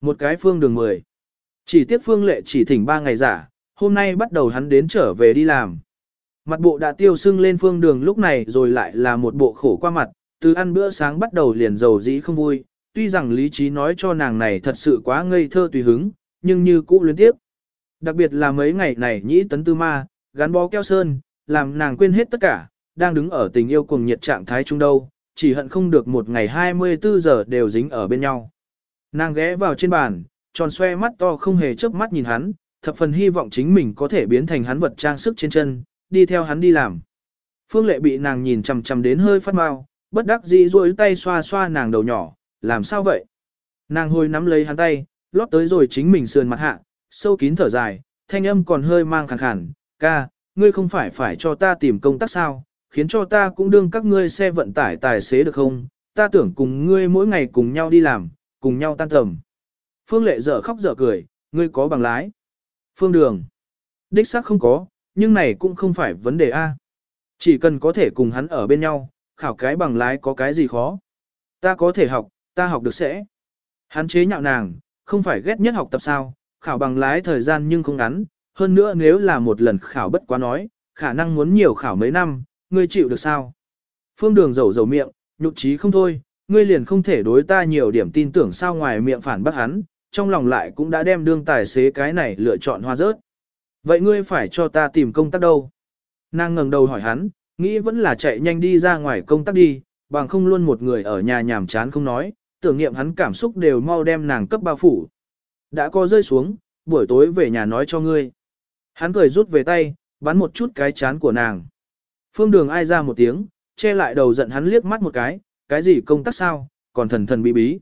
một cái phương đường 10. Chỉ tiếc phương lệ chỉ thỉnh 3 ngày giả, hôm nay bắt đầu hắn đến trở về đi làm. Mặt bộ đã tiêu sưng lên phương đường lúc này rồi lại là một bộ khổ qua mặt, từ ăn bữa sáng bắt đầu liền dầu dĩ không vui, tuy rằng lý trí nói cho nàng này thật sự quá ngây thơ tùy hứng, nhưng như cũ liên tiếp. Đặc biệt là mấy ngày này nhĩ tấn tư ma, gắn bó keo sơn, làm nàng quên hết tất cả, đang đứng ở tình yêu cùng nhiệt trạng thái chung đâu, chỉ hận không được một ngày 24 giờ đều dính ở bên nhau. Nàng ghé vào trên bàn, tròn xoe mắt to không hề chớp mắt nhìn hắn, thập phần hy vọng chính mình có thể biến thành hắn vật trang sức trên chân, đi theo hắn đi làm. Phương lệ bị nàng nhìn chằm chằm đến hơi phát mau, bất đắc dĩ duỗi tay xoa xoa nàng đầu nhỏ, làm sao vậy? Nàng hồi nắm lấy hắn tay, lót tới rồi chính mình sườn mặt hạ, sâu kín thở dài, thanh âm còn hơi mang khàn khàn, ca, ngươi không phải phải cho ta tìm công tác sao, khiến cho ta cũng đương các ngươi xe vận tải tài xế được không, ta tưởng cùng ngươi mỗi ngày cùng nhau đi làm, cùng nhau tan tầm. Phương lệ dở khóc dở cười, ngươi có bằng lái. Phương đường. Đích xác không có, nhưng này cũng không phải vấn đề A. Chỉ cần có thể cùng hắn ở bên nhau, khảo cái bằng lái có cái gì khó. Ta có thể học, ta học được sẽ. Hắn chế nhạo nàng, không phải ghét nhất học tập sao, khảo bằng lái thời gian nhưng không ngắn, hơn nữa nếu là một lần khảo bất quá nói, khả năng muốn nhiều khảo mấy năm, ngươi chịu được sao? Phương đường dầu dầu miệng, nhục trí không thôi, ngươi liền không thể đối ta nhiều điểm tin tưởng sao ngoài miệng phản bác hắn, trong lòng lại cũng đã đem đương tài xế cái này lựa chọn hoa rớt. Vậy ngươi phải cho ta tìm công tác đâu? Nàng ngẩng đầu hỏi hắn, nghĩ vẫn là chạy nhanh đi ra ngoài công tác đi, bằng không luôn một người ở nhà nhàm chán không nói, tưởng niệm hắn cảm xúc đều mau đem nàng cấp bao phủ. Đã có rơi xuống, buổi tối về nhà nói cho ngươi. Hắn cười rút về tay, bắn một chút cái chán của nàng. Phương đường ai ra một tiếng, che lại đầu giận hắn liếc mắt một cái, cái gì công tác sao, còn thần thần bí bí.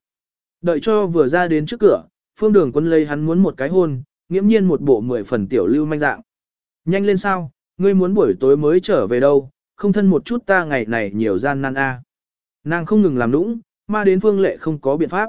Đợi cho vừa ra đến trước cửa, phương đường quân lấy hắn muốn một cái hôn, nghiễm nhiên một bộ mười phần tiểu lưu manh dạng. Nhanh lên sao, ngươi muốn buổi tối mới trở về đâu, không thân một chút ta ngày này nhiều gian nan a. Nàng không ngừng làm nũng, mà đến phương lệ không có biện pháp.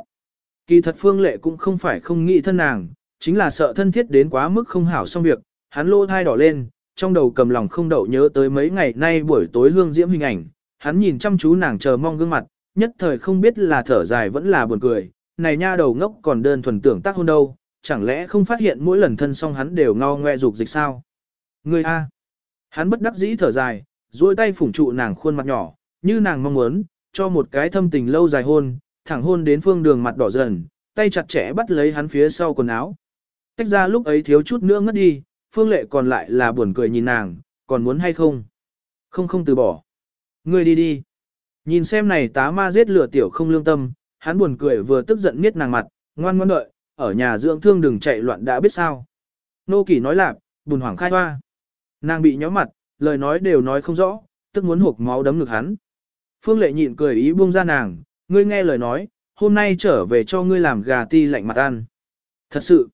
Kỳ thật phương lệ cũng không phải không nghĩ thân nàng, chính là sợ thân thiết đến quá mức không hảo xong việc, hắn lô thai đỏ lên, trong đầu cầm lòng không đậu nhớ tới mấy ngày nay buổi tối hương diễm hình ảnh, hắn nhìn chăm chú nàng chờ mong gương mặt, nhất thời không biết là thở dài vẫn là buồn cười, này nha đầu ngốc còn đơn thuần tưởng tác hôn đâu, chẳng lẽ không phát hiện mỗi lần thân xong hắn đều ngao ngoe dục dịch sao? Người A. Hắn bất đắc dĩ thở dài, duỗi tay phủng trụ nàng khuôn mặt nhỏ, như nàng mong muốn, cho một cái thâm tình lâu dài hôn, thẳng hôn đến phương đường mặt đỏ dần, tay chặt chẽ bắt lấy hắn phía sau quần áo. Tách ra lúc ấy thiếu chút nữa ngất đi, phương lệ còn lại là buồn cười nhìn nàng, còn muốn hay không? Không không từ bỏ. Ngươi đi đi. Nhìn xem này tá ma giết lửa tiểu không lương tâm, hắn buồn cười vừa tức giận miết nàng mặt, ngoan ngoan đợi, ở nhà dưỡng thương đừng chạy loạn đã biết sao. Nô kỳ nói lạc, buồn hoảng khai hoa. Nàng bị nhó mặt, lời nói đều nói không rõ, tức muốn hộp máu đấm ngực hắn. Phương lệ nhịn cười ý buông ra nàng, ngươi nghe lời nói, hôm nay trở về cho ngươi làm gà ti lạnh mặt ăn. Thật sự,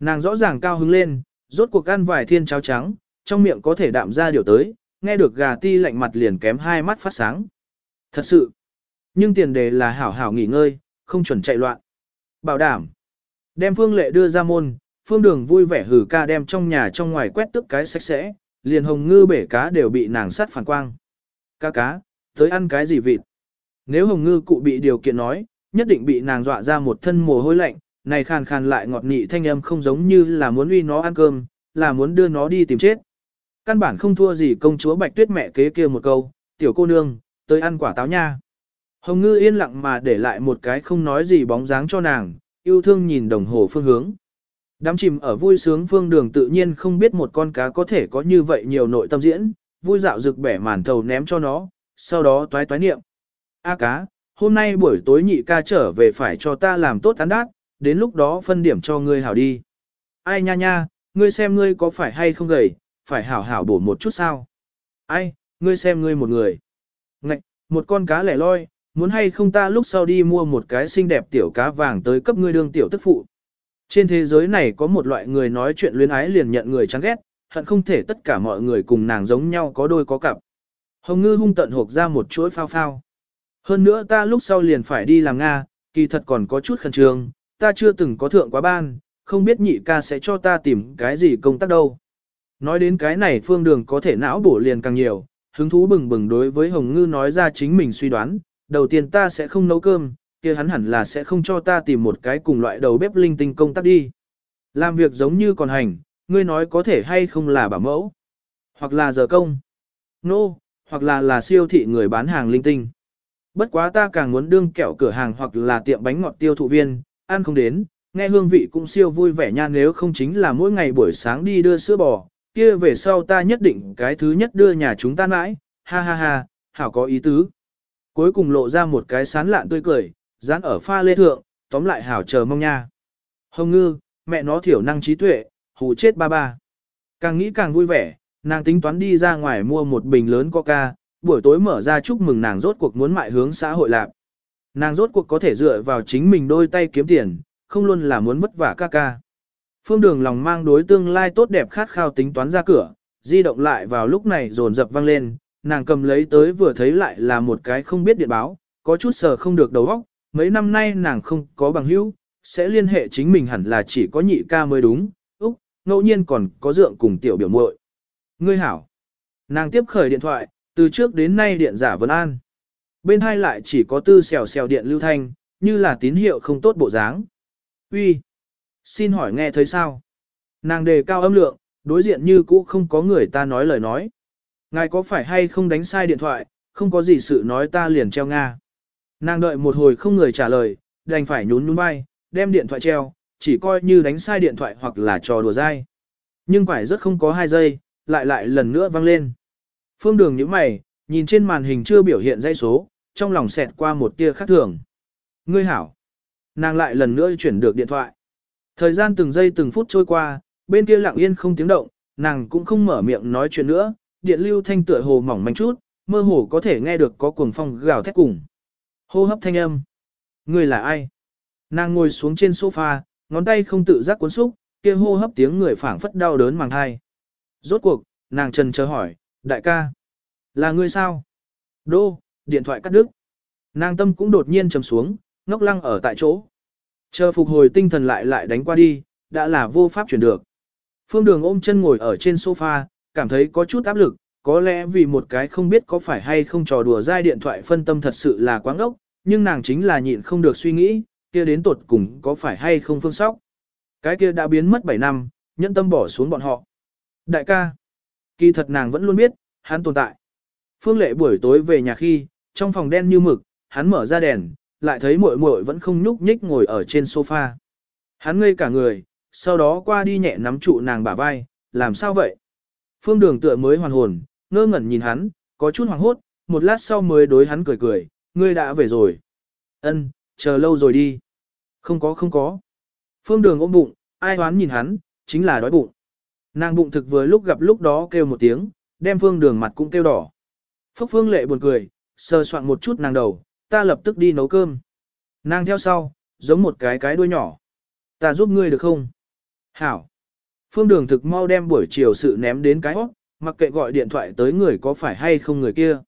nàng rõ ràng cao hứng lên, rốt cuộc ăn vài thiên cháo trắng, trong miệng có thể đạm ra điều tới, nghe được gà ti lạnh mặt liền kém hai mắt phát sáng. Thật sự, nhưng tiền đề là hảo hảo nghỉ ngơi, không chuẩn chạy loạn. Bảo đảm, đem phương lệ đưa ra môn, phương đường vui vẻ hử ca đem trong nhà trong ngoài quét tức cái sạch sẽ, liền hồng ngư bể cá đều bị nàng sát phản quang. Cá cá, tới ăn cái gì vịt? Nếu hồng ngư cụ bị điều kiện nói, nhất định bị nàng dọa ra một thân mồ hôi lạnh, này khàn khàn lại ngọt nị thanh âm không giống như là muốn uy nó ăn cơm, là muốn đưa nó đi tìm chết. Căn bản không thua gì công chúa Bạch Tuyết mẹ kế kia một câu, tiểu cô nương, tới ăn quả táo nha. Hồng ngư yên lặng mà để lại một cái không nói gì bóng dáng cho nàng, yêu thương nhìn đồng hồ phương hướng. Đám chìm ở vui sướng phương đường tự nhiên không biết một con cá có thể có như vậy nhiều nội tâm diễn, vui dạo rực bẻ màn thầu ném cho nó, sau đó toái toái niệm. A cá, hôm nay buổi tối nhị ca trở về phải cho ta làm tốt tán đát, đến lúc đó phân điểm cho ngươi hảo đi. Ai nha nha, ngươi xem ngươi có phải hay không gầy, phải hảo hảo bổ một chút sao. Ai, ngươi xem ngươi một người. Ngạch, một con cá lẻ loi, muốn hay không ta lúc sau đi mua một cái xinh đẹp tiểu cá vàng tới cấp ngươi đương tiểu tức phụ. Trên thế giới này có một loại người nói chuyện luyến ái liền nhận người chán ghét, hận không thể tất cả mọi người cùng nàng giống nhau có đôi có cặp. Hồng ngư hung tận hộp ra một chuỗi phao phao. Hơn nữa ta lúc sau liền phải đi làm Nga, kỳ thật còn có chút khẩn trương, ta chưa từng có thượng quá ban, không biết nhị ca sẽ cho ta tìm cái gì công tác đâu. Nói đến cái này phương đường có thể não bổ liền càng nhiều, hứng thú bừng bừng đối với Hồng Ngư nói ra chính mình suy đoán, đầu tiên ta sẽ không nấu cơm, kia hắn hẳn là sẽ không cho ta tìm một cái cùng loại đầu bếp linh tinh công tác đi. Làm việc giống như còn hành, ngươi nói có thể hay không là bảo mẫu, hoặc là giờ công, nô, no, hoặc là là siêu thị người bán hàng linh tinh. Bất quá ta càng muốn đương kẹo cửa hàng hoặc là tiệm bánh ngọt tiêu thụ viên, ăn không đến, nghe hương vị cũng siêu vui vẻ nha nếu không chính là mỗi ngày buổi sáng đi đưa sữa bò, kia về sau ta nhất định cái thứ nhất đưa nhà chúng ta mãi, ha ha ha, hảo có ý tứ. Cuối cùng lộ ra một cái sán lạn tươi cười, dán ở pha lê thượng, tóm lại hảo chờ mong nha. Hồng ngư, mẹ nó thiểu năng trí tuệ, hù chết ba ba. Càng nghĩ càng vui vẻ, nàng tính toán đi ra ngoài mua một bình lớn coca, buổi tối mở ra chúc mừng nàng rốt cuộc muốn mại hướng xã hội lạc. Nàng rốt cuộc có thể dựa vào chính mình đôi tay kiếm tiền, không luôn là muốn vất vả ca ca. Phương đường lòng mang đối tương lai tốt đẹp khát khao tính toán ra cửa, di động lại vào lúc này dồn dập vang lên, nàng cầm lấy tới vừa thấy lại là một cái không biết điện báo, có chút sờ không được đầu óc, mấy năm nay nàng không có bằng hữu, sẽ liên hệ chính mình hẳn là chỉ có nhị ca mới đúng, úc, ngẫu nhiên còn có dượng cùng tiểu biểu muội. Ngươi hảo. Nàng tiếp khởi điện thoại, từ trước đến nay điện giả vẫn an. Bên hai lại chỉ có tư xèo xèo điện lưu thanh, như là tín hiệu không tốt bộ dáng. Uy, Xin hỏi nghe thấy sao? Nàng đề cao âm lượng, đối diện như cũ không có người ta nói lời nói. Ngài có phải hay không đánh sai điện thoại, không có gì sự nói ta liền treo Nga. Nàng đợi một hồi không người trả lời, đành phải nhún nhún vai, đem điện thoại treo, chỉ coi như đánh sai điện thoại hoặc là trò đùa dai. Nhưng quải rất không có hai giây, lại lại lần nữa vang lên. Phương đường nhíu mày, nhìn trên màn hình chưa biểu hiện dây số, trong lòng xẹt qua một tia khác thường. Ngươi hảo. Nàng lại lần nữa chuyển được điện thoại. Thời gian từng giây từng phút trôi qua, bên kia lặng yên không tiếng động, nàng cũng không mở miệng nói chuyện nữa, điện lưu thanh tựa hồ mỏng manh chút, mơ hồ có thể nghe được có cuồng phong gào thét cùng. Hô hấp thanh âm. Người là ai? Nàng ngồi xuống trên sofa, ngón tay không tự giác cuốn xúc, kia hô hấp tiếng người phảng phất đau đớn màng thai. Rốt cuộc, nàng trần chờ hỏi, đại ca, là ngươi sao? Đô, điện thoại cắt đứt. Nàng tâm cũng đột nhiên trầm xuống, ngốc lăng ở tại chỗ. Chờ phục hồi tinh thần lại lại đánh qua đi, đã là vô pháp chuyển được. Phương đường ôm chân ngồi ở trên sofa, cảm thấy có chút áp lực, có lẽ vì một cái không biết có phải hay không trò đùa dai điện thoại phân tâm thật sự là quáng ốc, nhưng nàng chính là nhịn không được suy nghĩ, kia đến tột cùng có phải hay không phương sóc. Cái kia đã biến mất 7 năm, nhẫn tâm bỏ xuống bọn họ. Đại ca, kỳ thật nàng vẫn luôn biết, hắn tồn tại. Phương lệ buổi tối về nhà khi, trong phòng đen như mực, hắn mở ra đèn, lại thấy muội muội vẫn không nhúc nhích ngồi ở trên sofa. Hắn ngây cả người, sau đó qua đi nhẹ nắm trụ nàng bả vai, làm sao vậy? Phương đường tựa mới hoàn hồn, ngơ ngẩn nhìn hắn, có chút hoảng hốt, một lát sau mới đối hắn cười cười, ngươi đã về rồi. Ân, chờ lâu rồi đi. Không có không có. Phương đường ôm bụng, ai hoán nhìn hắn, chính là đói bụng. Nàng bụng thực vừa lúc gặp lúc đó kêu một tiếng, đem phương đường mặt cũng kêu đỏ. Phúc phương lệ buồn cười, sờ soạn một chút nàng đầu, ta lập tức đi nấu cơm. Nàng theo sau, giống một cái cái đuôi nhỏ. Ta giúp ngươi được không? Hảo. Phương đường thực mau đem buổi chiều sự ném đến cái hót, mặc kệ gọi điện thoại tới người có phải hay không người kia.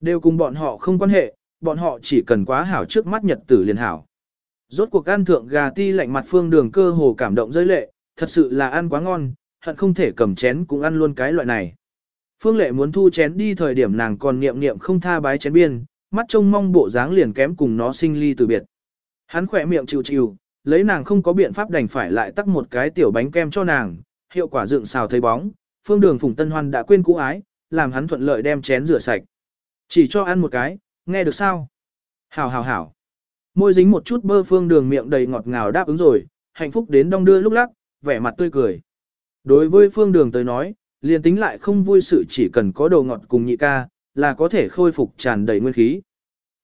Đều cùng bọn họ không quan hệ, bọn họ chỉ cần quá hảo trước mắt nhật tử liền hảo. Rốt cuộc ăn thượng gà ti lạnh mặt phương đường cơ hồ cảm động rơi lệ, thật sự là ăn quá ngon, hận không thể cầm chén cũng ăn luôn cái loại này. Phương lệ muốn thu chén đi thời điểm nàng còn niệm niệm không tha bái chén biên, mắt trông mong bộ dáng liền kém cùng nó sinh ly từ biệt. Hắn khỏe miệng chịu chịu, lấy nàng không có biện pháp đành phải lại tắc một cái tiểu bánh kem cho nàng, hiệu quả dựng xào thấy bóng, phương đường phùng tân hoan đã quên cũ ái, làm hắn thuận lợi đem chén rửa sạch. Chỉ cho ăn một cái, nghe được sao? Hảo hảo hảo. Môi dính một chút bơ phương đường miệng đầy ngọt ngào đáp ứng rồi, hạnh phúc đến đong đưa lúc lắc, vẻ mặt tươi cười. Đối với phương đường tới nói, liền tính lại không vui sự chỉ cần có đồ ngọt cùng nhị ca, là có thể khôi phục tràn đầy nguyên khí.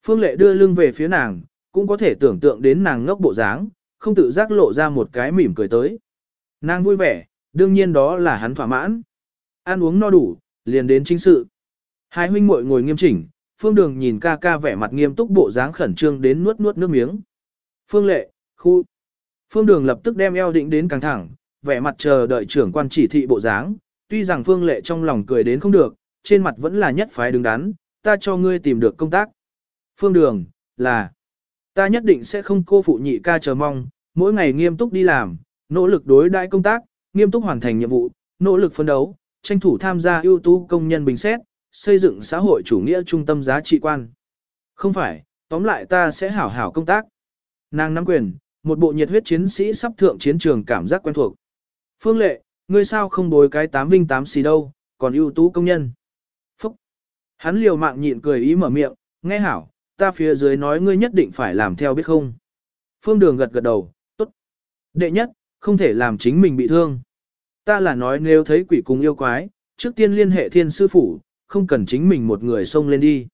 Phương lệ đưa lưng về phía nàng, cũng có thể tưởng tượng đến nàng ngốc bộ dáng, không tự giác lộ ra một cái mỉm cười tới. Nàng vui vẻ, đương nhiên đó là hắn thỏa mãn. Ăn uống no đủ, liền đến chính sự. Hai huynh muội ngồi nghiêm chỉnh, Phương Đường nhìn ca ca vẻ mặt nghiêm túc bộ dáng khẩn trương đến nuốt nuốt nước miếng. Phương Lệ, khu. Phương Đường lập tức đem eo định đến căng thẳng, vẻ mặt chờ đợi trưởng quan chỉ thị bộ dáng. Tuy rằng Phương Lệ trong lòng cười đến không được, trên mặt vẫn là nhất phái đứng đắn, ta cho ngươi tìm được công tác. Phương Đường, là, ta nhất định sẽ không cô phụ nhị ca chờ mong, mỗi ngày nghiêm túc đi làm, nỗ lực đối đãi công tác, nghiêm túc hoàn thành nhiệm vụ, nỗ lực phấn đấu, tranh thủ tham gia ưu tú công nhân bình xét, xây dựng xã hội chủ nghĩa trung tâm giá trị quan. Không phải, tóm lại ta sẽ hảo hảo công tác. Nàng nắm quyền, một bộ nhiệt huyết chiến sĩ sắp thượng chiến trường cảm giác quen thuộc. Phương Lệ, ngươi sao không bồi cái tám vinh tám xì đâu, còn ưu tú công nhân. Hắn liều mạng nhịn cười ý mở miệng, nghe hảo, ta phía dưới nói ngươi nhất định phải làm theo biết không. Phương Đường gật gật đầu, tốt. Đệ nhất, không thể làm chính mình bị thương. Ta là nói nếu thấy quỷ cùng yêu quái, trước tiên liên hệ thiên sư phủ, không cần chính mình một người xông lên đi.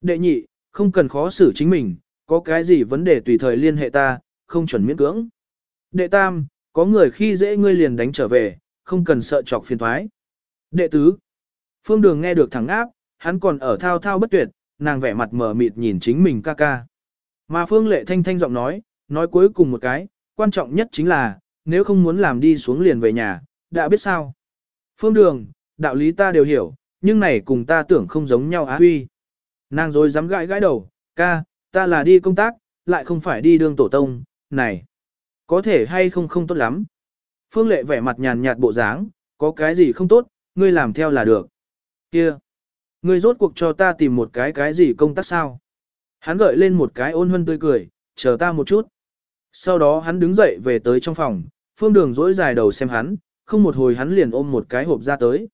Đệ nhị, không cần khó xử chính mình, có cái gì vấn đề tùy thời liên hệ ta, không chuẩn miễn cưỡng. Đệ tam, có người khi dễ ngươi liền đánh trở về, không cần sợ chọc phiền thoái. Đệ tứ, phương đường nghe được thẳng áp, hắn còn ở thao thao bất tuyệt, nàng vẻ mặt mờ mịt nhìn chính mình ca ca. Mà phương lệ thanh thanh giọng nói, nói cuối cùng một cái, quan trọng nhất chính là, nếu không muốn làm đi xuống liền về nhà, đã biết sao. Phương đường, đạo lý ta đều hiểu, nhưng này cùng ta tưởng không giống nhau á huy. Nàng rồi dám gãi gãi đầu, ca, ta là đi công tác, lại không phải đi đường tổ tông, này. Có thể hay không không tốt lắm. Phương lệ vẻ mặt nhàn nhạt bộ dáng, có cái gì không tốt, ngươi làm theo là được. Kia, ngươi rốt cuộc cho ta tìm một cái cái gì công tác sao? Hắn gợi lên một cái ôn hân tươi cười, chờ ta một chút. Sau đó hắn đứng dậy về tới trong phòng, phương đường dỗi dài đầu xem hắn, không một hồi hắn liền ôm một cái hộp ra tới.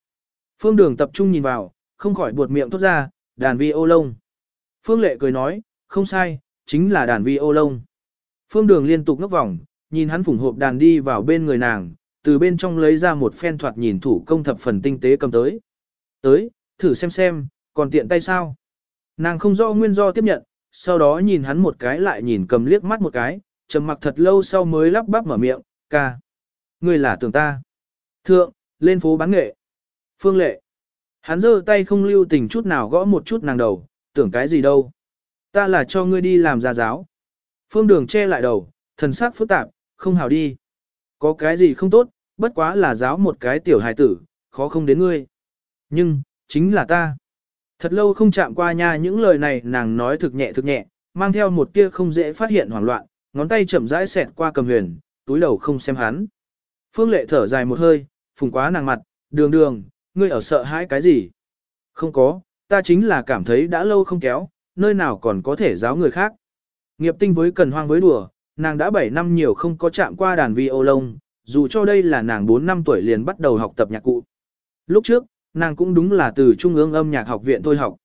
Phương đường tập trung nhìn vào, không khỏi buột miệng thốt ra, đàn vi ô lông. Phương lệ cười nói, không sai, chính là đàn vi ô lông. Phương đường liên tục ngốc vòng, nhìn hắn phủng hộp đàn đi vào bên người nàng, từ bên trong lấy ra một phen thoạt nhìn thủ công thập phần tinh tế cầm tới. Tới, thử xem xem, còn tiện tay sao. Nàng không rõ nguyên do tiếp nhận, sau đó nhìn hắn một cái lại nhìn cầm liếc mắt một cái, trầm mặc thật lâu sau mới lắp bắp mở miệng, ca. Ngươi là tưởng ta. Thượng, lên phố bán nghệ. Phương lệ. Hắn giơ tay không lưu tình chút nào gõ một chút nàng đầu, tưởng cái gì đâu. Ta là cho ngươi đi làm gia giáo. Phương đường che lại đầu, thần sắc phức tạp, không hào đi. Có cái gì không tốt, bất quá là giáo một cái tiểu hài tử, khó không đến ngươi. Nhưng, chính là ta. Thật lâu không chạm qua nha những lời này nàng nói thực nhẹ thực nhẹ, mang theo một tia không dễ phát hiện hoảng loạn, ngón tay chậm rãi xẹt qua cầm huyền, túi đầu không xem hắn. Phương lệ thở dài một hơi, phùng quá nàng mặt, đường đường, ngươi ở sợ hãi cái gì? Không có, ta chính là cảm thấy đã lâu không kéo, nơi nào còn có thể giáo người khác. Nghiệp tinh với cần hoang với đùa, nàng đã 7 năm nhiều không có chạm qua đàn vi ô lông, dù cho đây là nàng 4 năm tuổi liền bắt đầu học tập nhạc cụ. Lúc trước, nàng cũng đúng là từ Trung ương âm nhạc học viện thôi học.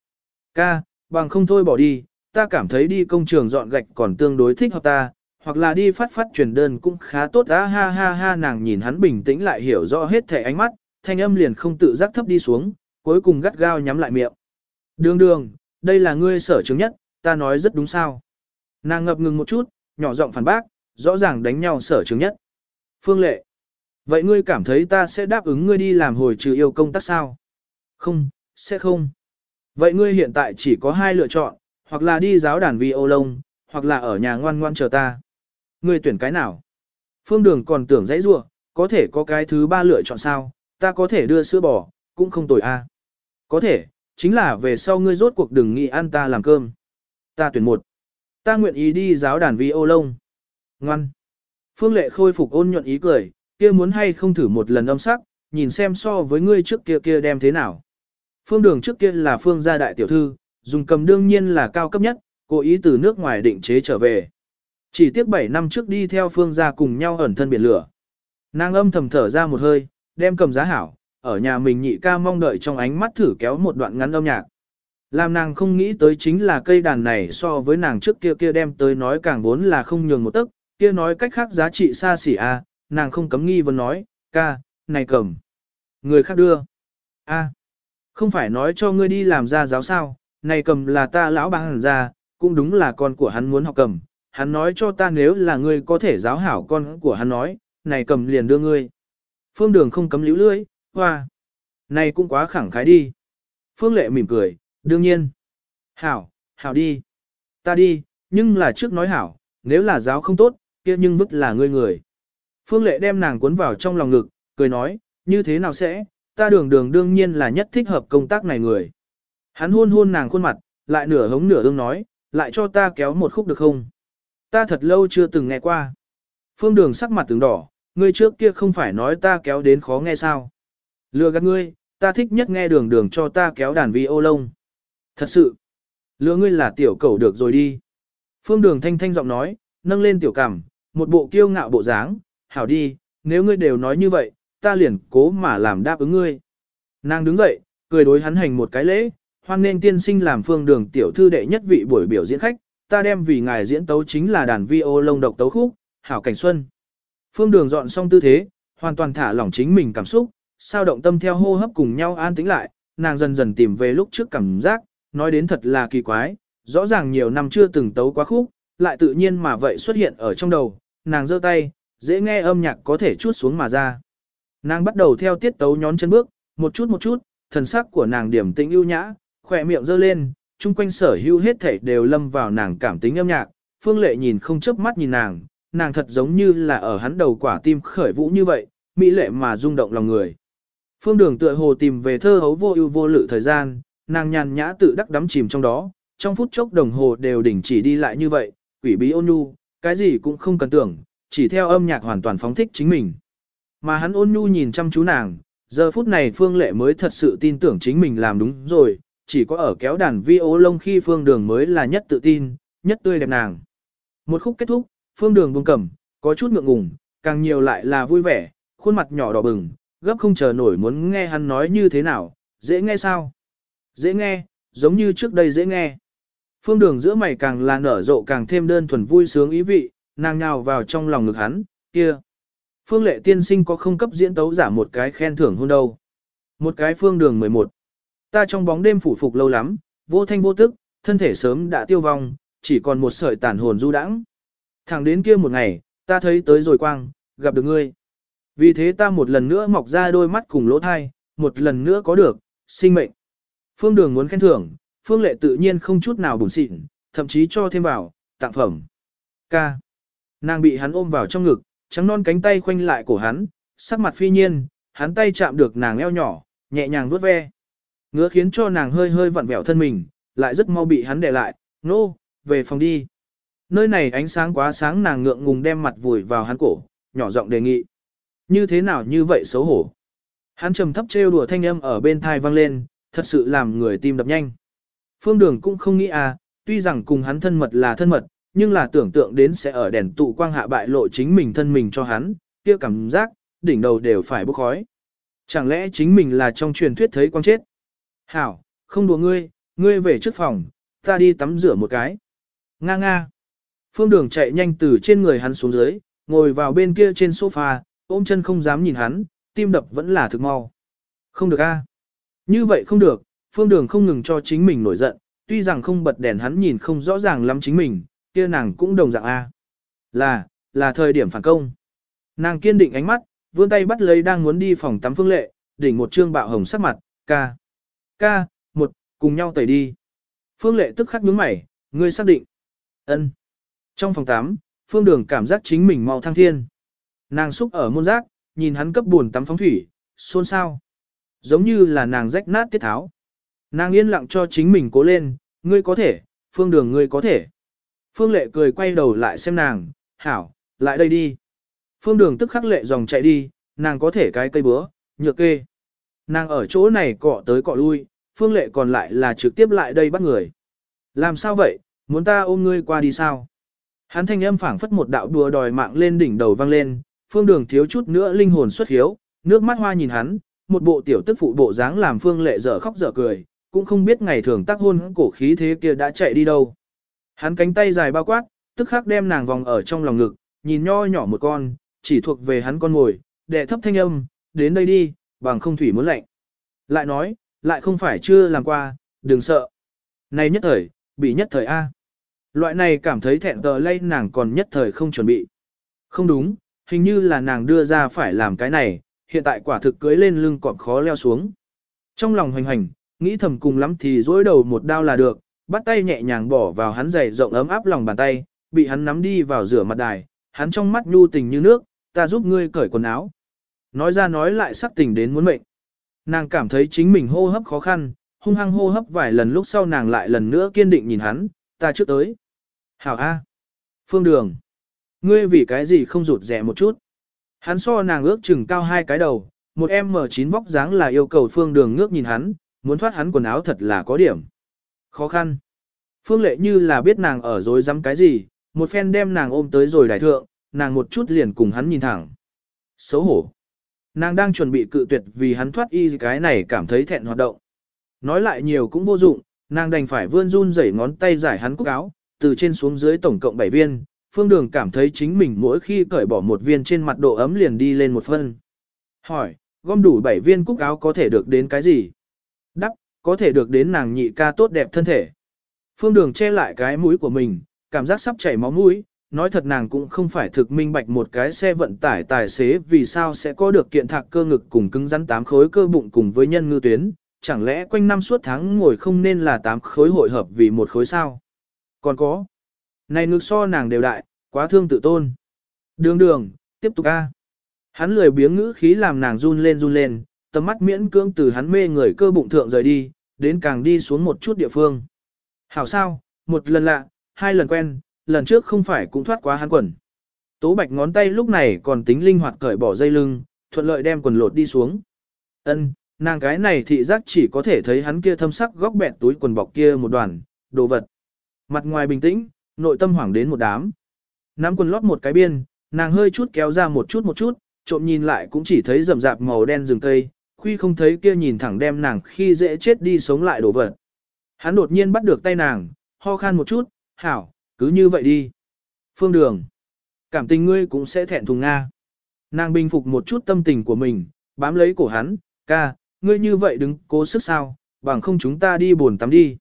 Ca, bằng không thôi bỏ đi, ta cảm thấy đi công trường dọn gạch còn tương đối thích hợp ta, hoặc là đi phát phát truyền đơn cũng khá tốt á ha ha ha nàng nhìn hắn bình tĩnh lại hiểu rõ hết thể ánh mắt, thanh âm liền không tự giác thấp đi xuống, cuối cùng gắt gao nhắm lại miệng. Đường đường, đây là ngươi sở chứng nhất, ta nói rất đúng sao. Nàng ngập ngừng một chút, nhỏ giọng phản bác, rõ ràng đánh nhau sở chứng nhất. Phương lệ. Vậy ngươi cảm thấy ta sẽ đáp ứng ngươi đi làm hồi trừ yêu công tác sao? Không, sẽ không. Vậy ngươi hiện tại chỉ có hai lựa chọn, hoặc là đi giáo đàn vi ô lông, hoặc là ở nhà ngoan ngoan chờ ta. Ngươi tuyển cái nào? Phương đường còn tưởng dãy ruộng, có thể có cái thứ ba lựa chọn sao, ta có thể đưa sữa bò, cũng không tồi a. Có thể, chính là về sau ngươi rốt cuộc đừng nghĩ ăn ta làm cơm. Ta tuyển một. Ta nguyện ý đi giáo đàn vi ô lông. Ngoan. Phương lệ khôi phục ôn nhuận ý cười, kia muốn hay không thử một lần âm sắc, nhìn xem so với ngươi trước kia kia đem thế nào. Phương đường trước kia là phương gia đại tiểu thư, dùng cầm đương nhiên là cao cấp nhất, cố ý từ nước ngoài định chế trở về. Chỉ tiếc 7 năm trước đi theo phương gia cùng nhau ẩn thân biển lửa. Nàng âm thầm thở ra một hơi, đem cầm giá hảo, ở nhà mình nhị ca mong đợi trong ánh mắt thử kéo một đoạn ngắn âm nhạc. Làm nàng không nghĩ tới chính là cây đàn này so với nàng trước kia kia đem tới nói càng vốn là không nhường một tấc, kia nói cách khác giá trị xa xỉ a, à, nàng không cấm nghi vấn nói, ca, này cầm. Người khác đưa. a không phải nói cho ngươi đi làm ra giáo sao, này cầm là ta lão bằng hẳn ra, cũng đúng là con của hắn muốn học cầm. Hắn nói cho ta nếu là ngươi có thể giáo hảo con của hắn nói, này cầm liền đưa ngươi. Phương đường không cấm liễu lưỡi, hoa. Này cũng quá khẳng khái đi. Phương lệ mỉm cười, đương nhiên. Hảo, hảo đi. Ta đi, nhưng là trước nói hảo, nếu là giáo không tốt, kia nhưng vứt là ngươi người. Phương lệ đem nàng cuốn vào trong lòng ngực, cười nói, như thế nào sẽ, ta đường đường đương nhiên là nhất thích hợp công tác này người. Hắn hôn hôn nàng khuôn mặt, lại nửa hống nửa ương nói, lại cho ta kéo một khúc được không? Ta thật lâu chưa từng nghe qua. Phương đường sắc mặt từng đỏ, ngươi trước kia không phải nói ta kéo đến khó nghe sao. Lừa gạt ngươi, ta thích nhất nghe đường đường cho ta kéo đàn vi ô lông. Thật sự, lừa ngươi là tiểu cầu được rồi đi. Phương Đường thanh thanh giọng nói, nâng lên tiểu cảm, một bộ kiêu ngạo bộ dáng, hảo đi, nếu ngươi đều nói như vậy, ta liền cố mà làm đáp ứng ngươi. Nàng đứng dậy, cười đối hắn hành một cái lễ, hoan nên tiên sinh làm Phương Đường tiểu thư đệ nhất vị buổi biểu diễn khách, ta đem vì ngài diễn tấu chính là đàn vi ô lông độc tấu khúc, hảo cảnh xuân. Phương Đường dọn xong tư thế, hoàn toàn thả lỏng chính mình cảm xúc, sao động tâm theo hô hấp cùng nhau an tĩnh lại, nàng dần dần tìm về lúc trước cảm giác, nói đến thật là kỳ quái, rõ ràng nhiều năm chưa từng tấu quá khúc, lại tự nhiên mà vậy xuất hiện ở trong đầu, nàng giơ tay, dễ nghe âm nhạc có thể chút xuống mà ra. Nàng bắt đầu theo tiết tấu nhón chân bước, một chút một chút, thần sắc của nàng điểm tĩnh ưu nhã, khỏe miệng giơ lên, chung quanh sở hữu hết thảy đều lâm vào nàng cảm tính âm nhạc, phương lệ nhìn không chớp mắt nhìn nàng, nàng thật giống như là ở hắn đầu quả tim khởi vũ như vậy, mỹ lệ mà rung động lòng người. Phương đường tựa hồ tìm về thơ hấu vô ưu vô lự thời gian, nàng nhàn nhã tự đắc đắm chìm trong đó, trong phút chốc đồng hồ đều đỉnh chỉ đi lại như vậy, quỷ bí ôn nhu, cái gì cũng không cần tưởng, chỉ theo âm nhạc hoàn toàn phóng thích chính mình. Mà hắn ôn nhu nhìn chăm chú nàng, giờ phút này Phương Lệ mới thật sự tin tưởng chính mình làm đúng rồi, chỉ có ở kéo đàn vi ô lông khi Phương Đường mới là nhất tự tin, nhất tươi đẹp nàng. Một khúc kết thúc, Phương Đường buông cầm, có chút ngượng ngùng, càng nhiều lại là vui vẻ, khuôn mặt nhỏ đỏ bừng, gấp không chờ nổi muốn nghe hắn nói như thế nào, dễ nghe sao? Dễ nghe, giống như trước đây dễ nghe. Phương đường giữa mày càng là nở rộ càng thêm đơn thuần vui sướng ý vị, nàng nhào vào trong lòng ngực hắn, kia. Phương lệ tiên sinh có không cấp diễn tấu giả một cái khen thưởng hôn đâu. Một cái phương đường 11. Ta trong bóng đêm phủ phục lâu lắm, vô thanh vô tức, thân thể sớm đã tiêu vong, chỉ còn một sợi tàn hồn du đãng. Thẳng đến kia một ngày, ta thấy tới rồi quang, gặp được ngươi. Vì thế ta một lần nữa mọc ra đôi mắt cùng lỗ thai, một lần nữa có được, sinh mệnh. Phương đường muốn khen thưởng, phương lệ tự nhiên không chút nào bùn xịn, thậm chí cho thêm vào, tặng phẩm. Ca. Nàng bị hắn ôm vào trong ngực, trắng non cánh tay khoanh lại cổ hắn, sắc mặt phi nhiên, hắn tay chạm được nàng eo nhỏ, nhẹ nhàng vuốt ve. Ngứa khiến cho nàng hơi hơi vặn vẹo thân mình, lại rất mau bị hắn để lại, nô, no, về phòng đi. Nơi này ánh sáng quá sáng nàng ngượng ngùng đem mặt vùi vào hắn cổ, nhỏ giọng đề nghị. Như thế nào như vậy xấu hổ. Hắn trầm thấp trêu đùa thanh âm ở bên thai vang lên, thật sự làm người tim đập nhanh. Phương Đường cũng không nghĩ à, tuy rằng cùng hắn thân mật là thân mật, nhưng là tưởng tượng đến sẽ ở đèn tụ quang hạ bại lộ chính mình thân mình cho hắn, kia cảm giác, đỉnh đầu đều phải bốc khói. Chẳng lẽ chính mình là trong truyền thuyết thấy quang chết? Hảo, không đùa ngươi, ngươi về trước phòng, ta đi tắm rửa một cái. Nga nga. Phương Đường chạy nhanh từ trên người hắn xuống dưới, ngồi vào bên kia trên sofa, ôm chân không dám nhìn hắn, tim đập vẫn là thực mau. Không được a. Như vậy không được, phương đường không ngừng cho chính mình nổi giận, tuy rằng không bật đèn hắn nhìn không rõ ràng lắm chính mình, kia nàng cũng đồng dạng a. Là, là thời điểm phản công. Nàng kiên định ánh mắt, vươn tay bắt lấy đang muốn đi phòng tắm phương lệ, đỉnh một trương bạo hồng sắc mặt, ca. Ca, một, cùng nhau tẩy đi. Phương lệ tức khắc nhướng mày, ngươi xác định. ân. Trong phòng tắm, phương đường cảm giác chính mình mau thăng thiên. Nàng xúc ở môn rác, nhìn hắn cấp buồn tắm phóng thủy, xôn xao. Giống như là nàng rách nát tiết tháo. Nàng yên lặng cho chính mình cố lên, ngươi có thể, phương đường ngươi có thể. Phương lệ cười quay đầu lại xem nàng, hảo, lại đây đi. Phương đường tức khắc lệ dòng chạy đi, nàng có thể cái cây búa, nhược kê. Nàng ở chỗ này cọ tới cọ lui, phương lệ còn lại là trực tiếp lại đây bắt người. Làm sao vậy, muốn ta ôm ngươi qua đi sao? Hắn thanh âm phảng phất một đạo đùa đòi mạng lên đỉnh đầu vang lên, phương đường thiếu chút nữa linh hồn xuất hiếu, nước mắt hoa nhìn hắn, một bộ tiểu tức phụ bộ dáng làm phương lệ dở khóc dở cười, cũng không biết ngày thường tác hôn cổ khí thế kia đã chạy đi đâu. Hắn cánh tay dài bao quát, tức khắc đem nàng vòng ở trong lòng ngực, nhìn nho nhỏ một con, chỉ thuộc về hắn con ngồi, đệ thấp thanh âm, đến đây đi, bằng không thủy muốn lạnh. Lại nói, lại không phải chưa làm qua, đừng sợ. Này nhất thời, bị nhất thời A. Loại này cảm thấy thẹn tờ lây nàng còn nhất thời không chuẩn bị. Không đúng, hình như là nàng đưa ra phải làm cái này, hiện tại quả thực cưới lên lưng còn khó leo xuống. Trong lòng hoành hành, nghĩ thầm cùng lắm thì dối đầu một đao là được, bắt tay nhẹ nhàng bỏ vào hắn giày rộng ấm áp lòng bàn tay, bị hắn nắm đi vào rửa mặt đài, hắn trong mắt nhu tình như nước, ta giúp ngươi cởi quần áo. Nói ra nói lại sắc tình đến muốn mệnh. Nàng cảm thấy chính mình hô hấp khó khăn, hung hăng hô hấp vài lần lúc sau nàng lại lần nữa kiên định nhìn hắn, ta trước tới. Hảo A. Phương đường. Ngươi vì cái gì không rụt rẻ một chút. Hắn so nàng ước chừng cao hai cái đầu, một em M9 vóc dáng là yêu cầu phương đường ngước nhìn hắn, muốn thoát hắn quần áo thật là có điểm. Khó khăn. Phương Lệ như là biết nàng ở dối dám cái gì, một phen đem nàng ôm tới rồi đại thượng, nàng một chút liền cùng hắn nhìn thẳng. Xấu hổ. Nàng đang chuẩn bị cự tuyệt vì hắn thoát y cái này cảm thấy thẹn hoạt động. Nói lại nhiều cũng vô dụng, nàng đành phải vươn run rẩy ngón tay giải hắn cúc áo, từ trên xuống dưới tổng cộng 7 viên, phương đường cảm thấy chính mình mỗi khi cởi bỏ một viên trên mặt độ ấm liền đi lên một phân. Hỏi, gom đủ 7 viên cúc áo có thể được đến cái gì? Đắp, có thể được đến nàng nhị ca tốt đẹp thân thể. Phương đường che lại cái mũi của mình, cảm giác sắp chảy máu mũi, nói thật nàng cũng không phải thực minh bạch một cái xe vận tải tài xế vì sao sẽ có được kiện thạc cơ ngực cùng cứng rắn tám khối cơ bụng cùng với nhân ngư tuyến, chẳng lẽ quanh năm suốt tháng ngồi không nên là tám khối hội hợp vì một khối sao? Còn có, này ngực so nàng đều đại, quá thương tự tôn. Đường đường, tiếp tục a. Hắn lười biếng ngữ khí làm nàng run lên run lên, tầm mắt miễn cưỡng từ hắn mê người cơ bụng thượng rời đi, đến càng đi xuống một chút địa phương. Hảo sao, một lần lạ, hai lần quen, lần trước không phải cũng thoát quá hắn quần. Tố bạch ngón tay lúc này còn tính linh hoạt cởi bỏ dây lưng, thuận lợi đem quần lột đi xuống. Ân, nàng cái này thị giác chỉ có thể thấy hắn kia thâm sắc góc bẹn túi quần bọc kia một đoàn, đồ vật. Mặt ngoài bình tĩnh, nội tâm hoảng đến một đám. Nắm quần lót một cái biên, nàng hơi chút kéo ra một chút một chút, trộm nhìn lại cũng chỉ thấy rậm rạp màu đen rừng cây, khuy không thấy kia nhìn thẳng đem nàng khi dễ chết đi sống lại đổ vật. Hắn đột nhiên bắt được tay nàng, ho khan một chút, hảo, cứ như vậy đi. Phương đường, cảm tình ngươi cũng sẽ thẹn thùng Nga. Nàng bình phục một chút tâm tình của mình, bám lấy cổ hắn, ca, ngươi như vậy đứng cố sức sao, bằng không chúng ta đi buồn tắm đi.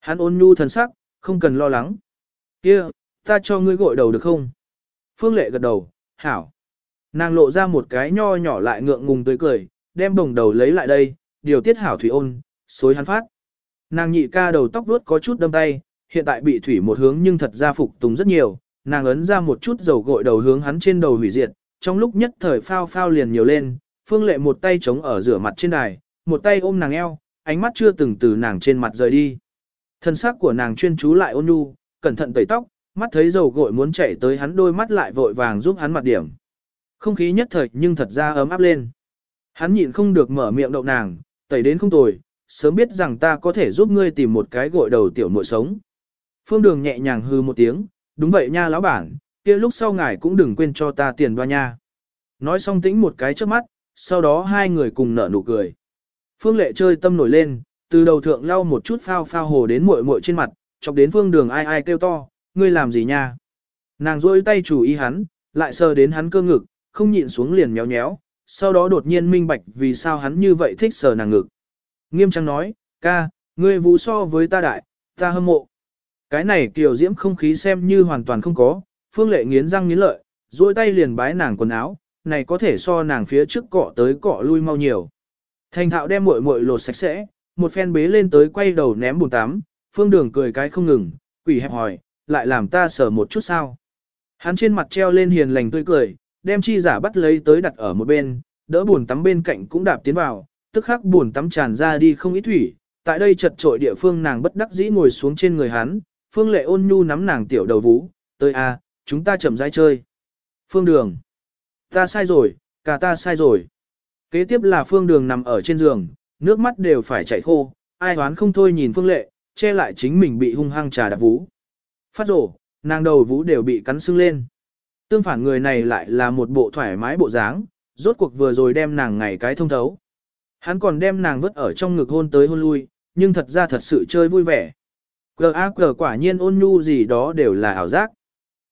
Hắn ôn nhu thần sắc, không cần lo lắng. Kia, ta cho ngươi gội đầu được không? Phương Lệ gật đầu, hảo. Nàng lộ ra một cái nho nhỏ lại ngượng ngùng tới cười, đem bồng đầu lấy lại đây, điều tiết hảo thủy ôn, xối hắn phát. Nàng nhị ca đầu tóc vuốt có chút đâm tay, hiện tại bị thủy một hướng nhưng thật ra phục tùng rất nhiều, nàng ấn ra một chút dầu gội đầu hướng hắn trên đầu hủy diệt, trong lúc nhất thời phao phao liền nhiều lên, phương lệ một tay chống ở rửa mặt trên đài, một tay ôm nàng eo, ánh mắt chưa từng từ nàng trên mặt rời đi. Thân xác của nàng chuyên chú lại ôn nhu, cẩn thận tẩy tóc, mắt thấy dầu gội muốn chảy tới hắn đôi mắt lại vội vàng giúp hắn mặt điểm. Không khí nhất thời nhưng thật ra ấm áp lên. Hắn nhịn không được mở miệng đậu nàng, tẩy đến không tồi, sớm biết rằng ta có thể giúp ngươi tìm một cái gội đầu tiểu muội sống. Phương Đường nhẹ nhàng hư một tiếng, đúng vậy nha lão bản, kia lúc sau ngài cũng đừng quên cho ta tiền đoa nha. Nói xong tĩnh một cái trước mắt, sau đó hai người cùng nở nụ cười. Phương Lệ chơi tâm nổi lên, từ đầu thượng lau một chút phao phao hồ đến muội muội trên mặt, chọc đến Phương Đường ai ai kêu to, ngươi làm gì nha? Nàng rôi tay chủ ý hắn, lại sờ đến hắn cơ ngực, không nhịn xuống liền nhéo nhéo, sau đó đột nhiên minh bạch vì sao hắn như vậy thích sờ nàng ngực. Nghiêm trang nói, ca, ngươi vũ so với ta đại, ta hâm mộ. Cái này kiều diễm không khí xem như hoàn toàn không có, phương lệ nghiến răng nghiến lợi, duỗi tay liền bái nàng quần áo, này có thể so nàng phía trước cọ tới cọ lui mau nhiều. Thành thạo đem muội muội lột sạch sẽ, một phen bế lên tới quay đầu ném bùn tắm, phương đường cười cái không ngừng, quỷ hẹp hỏi, lại làm ta sờ một chút sao. Hắn trên mặt treo lên hiền lành tươi cười, đem chi giả bắt lấy tới đặt ở một bên, đỡ buồn tắm bên cạnh cũng đạp tiến vào, tức khắc buồn tắm tràn ra đi không ít thủy. Tại đây chật trội địa phương nàng bất đắc dĩ ngồi xuống trên người hắn, Phương Lệ ôn nhu nắm nàng tiểu đầu vú, tới a, chúng ta chậm rãi chơi. Phương Đường, ta sai rồi, cả ta sai rồi. Kế tiếp là Phương Đường nằm ở trên giường, nước mắt đều phải chảy khô, ai đoán không thôi nhìn Phương Lệ, che lại chính mình bị hung hăng trà đạp vú. Phát rổ, nàng đầu vú đều bị cắn sưng lên. Tương phản người này lại là một bộ thoải mái bộ dáng, rốt cuộc vừa rồi đem nàng ngày cái thông thấu. Hắn còn đem nàng vứt ở trong ngực hôn tới hôn lui, nhưng thật ra thật sự chơi vui vẻ. Cờ ác cờ quả nhiên ôn nhu gì đó đều là ảo giác.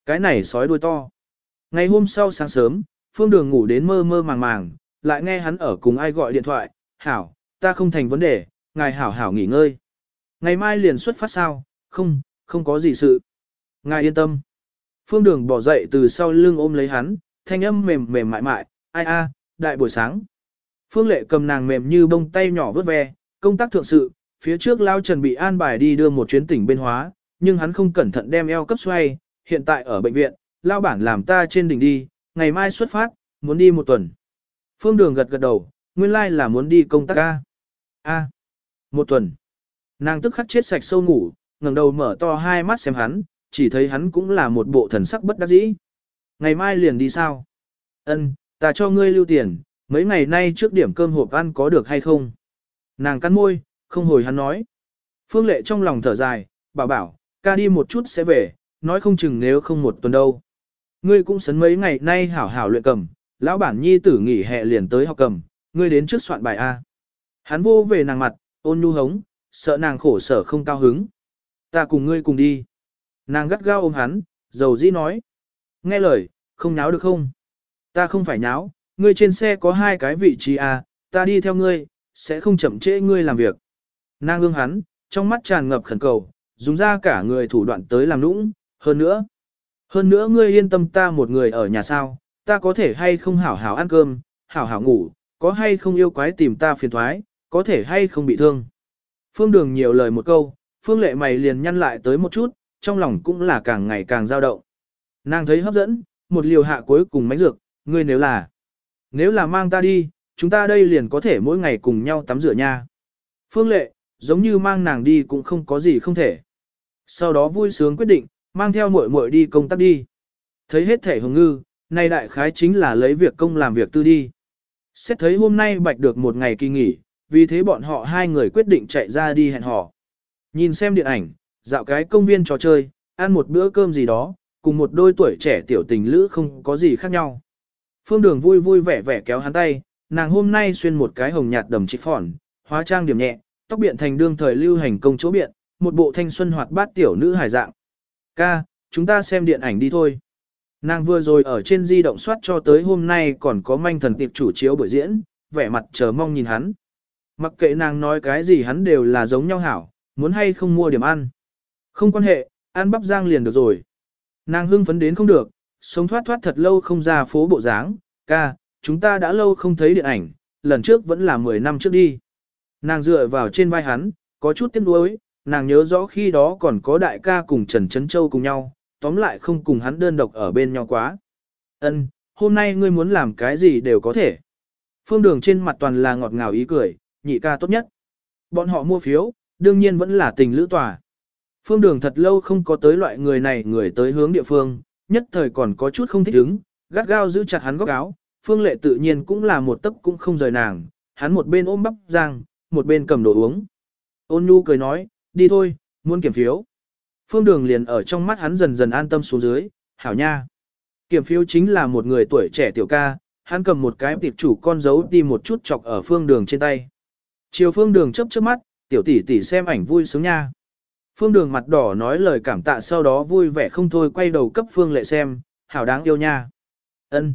Cái này sói đuôi to. Ngày hôm sau sáng sớm, Phương Đường ngủ đến mơ mơ màng màng, lại nghe hắn ở cùng ai gọi điện thoại, hảo, ta không thành vấn đề, ngài hảo hảo nghỉ ngơi. Ngày mai liền xuất phát sao, không, không có gì sự. Ngài yên tâm. Phương Đường bỏ dậy từ sau lưng ôm lấy hắn, thanh âm mềm mềm mại mại, ai a, đại buổi sáng. Phương Lệ cầm nàng mềm như bông tay nhỏ vớt ve, công tác thượng sự, phía trước Lao Trần bị an bài đi đưa một chuyến tỉnh bên hóa, nhưng hắn không cẩn thận đem eo cấp xoay, hiện tại ở bệnh viện, Lao bản làm ta trên đỉnh đi, ngày mai xuất phát, muốn đi một tuần. Phương Đường gật gật đầu, nguyên lai like là muốn đi công tác ca. A, một tuần. Nàng tức khắc chết sạch sâu ngủ, ngẩng đầu mở to hai mắt xem hắn, chỉ thấy hắn cũng là một bộ thần sắc bất đắc dĩ. Ngày mai liền đi sao? Ân, ta cho ngươi lưu tiền, mấy ngày nay trước điểm cơm hộp ăn có được hay không? Nàng cắn môi, không hồi hắn nói. Phương lệ trong lòng thở dài, bảo bảo, ca đi một chút sẽ về, nói không chừng nếu không một tuần đâu. Ngươi cũng sấn mấy ngày nay hảo hảo luyện cầm, lão bản nhi tử nghỉ hè liền tới học cầm, ngươi đến trước soạn bài A. Hắn vô về nàng mặt, ôn nhu hống, sợ nàng khổ sở không cao hứng. Ta cùng ngươi cùng đi. Nàng gắt gao ôm hắn, dầu dĩ nói. Nghe lời, không nháo được không? Ta không phải nháo, ngươi trên xe có hai cái vị trí à? ta đi theo ngươi, sẽ không chậm trễ ngươi làm việc. Nàng ương hắn, trong mắt tràn ngập khẩn cầu, dùng ra cả người thủ đoạn tới làm nũng, hơn nữa. Hơn nữa ngươi yên tâm ta một người ở nhà sao, ta có thể hay không hảo hảo ăn cơm, hảo hảo ngủ, có hay không yêu quái tìm ta phiền thoái, có thể hay không bị thương. Phương Đường nhiều lời một câu, Phương Lệ mày liền nhăn lại tới một chút, trong lòng cũng là càng ngày càng dao động. Nàng thấy hấp dẫn, một liều hạ cuối cùng mánh dược, ngươi nếu là, nếu là mang ta đi, chúng ta đây liền có thể mỗi ngày cùng nhau tắm rửa nha. Phương Lệ, giống như mang nàng đi cũng không có gì không thể. Sau đó vui sướng quyết định, mang theo muội muội đi công tác đi. Thấy hết thể hồng ngư, nay đại khái chính là lấy việc công làm việc tư đi. Xét thấy hôm nay bạch được một ngày kỳ nghỉ, vì thế bọn họ hai người quyết định chạy ra đi hẹn hò. Nhìn xem điện ảnh, dạo cái công viên trò chơi, ăn một bữa cơm gì đó, cùng một đôi tuổi trẻ tiểu tình lữ không có gì khác nhau. Phương Đường vui vui vẻ vẻ kéo hắn tay, nàng hôm nay xuyên một cái hồng nhạt đầm chỉ phỏn, hóa trang điểm nhẹ, tóc biện thành đương thời lưu hành công chỗ biện, một bộ thanh xuân hoạt bát tiểu nữ hài dạng. Ca, chúng ta xem điện ảnh đi thôi. Nàng vừa rồi ở trên di động soát cho tới hôm nay còn có manh thần tiệp chủ chiếu buổi diễn, vẻ mặt chờ mong nhìn hắn. Mặc kệ nàng nói cái gì hắn đều là giống nhau hảo, muốn hay không mua điểm ăn. Không quan hệ, ăn bắp giang liền được rồi. Nàng hưng phấn đến không được, sống thoát thoát thật lâu không ra phố bộ dáng, ca, chúng ta đã lâu không thấy điện ảnh, lần trước vẫn là 10 năm trước đi. Nàng dựa vào trên vai hắn, có chút tiếc nuối, nàng nhớ rõ khi đó còn có đại ca cùng Trần Trấn Châu cùng nhau, tóm lại không cùng hắn đơn độc ở bên nhau quá. Ân, hôm nay ngươi muốn làm cái gì đều có thể. Phương đường trên mặt toàn là ngọt ngào ý cười, nhị ca tốt nhất. Bọn họ mua phiếu, đương nhiên vẫn là tình lữ tòa. Phương đường thật lâu không có tới loại người này người tới hướng địa phương, nhất thời còn có chút không thích ứng, gắt gao giữ chặt hắn góc áo, phương lệ tự nhiên cũng là một tấc cũng không rời nàng, hắn một bên ôm bắp giang, một bên cầm đồ uống. Ôn nhu cười nói, đi thôi, muốn kiểm phiếu. Phương đường liền ở trong mắt hắn dần dần an tâm xuống dưới, hảo nha. Kiểm phiếu chính là một người tuổi trẻ tiểu ca, hắn cầm một cái tiệp chủ con dấu đi một chút chọc ở phương đường trên tay. Chiều phương đường chấp chớp mắt, tiểu tỷ tỷ xem ảnh vui sướng nha. Phương đường mặt đỏ nói lời cảm tạ sau đó vui vẻ không thôi quay đầu cấp phương lệ xem, hảo đáng yêu nha. ân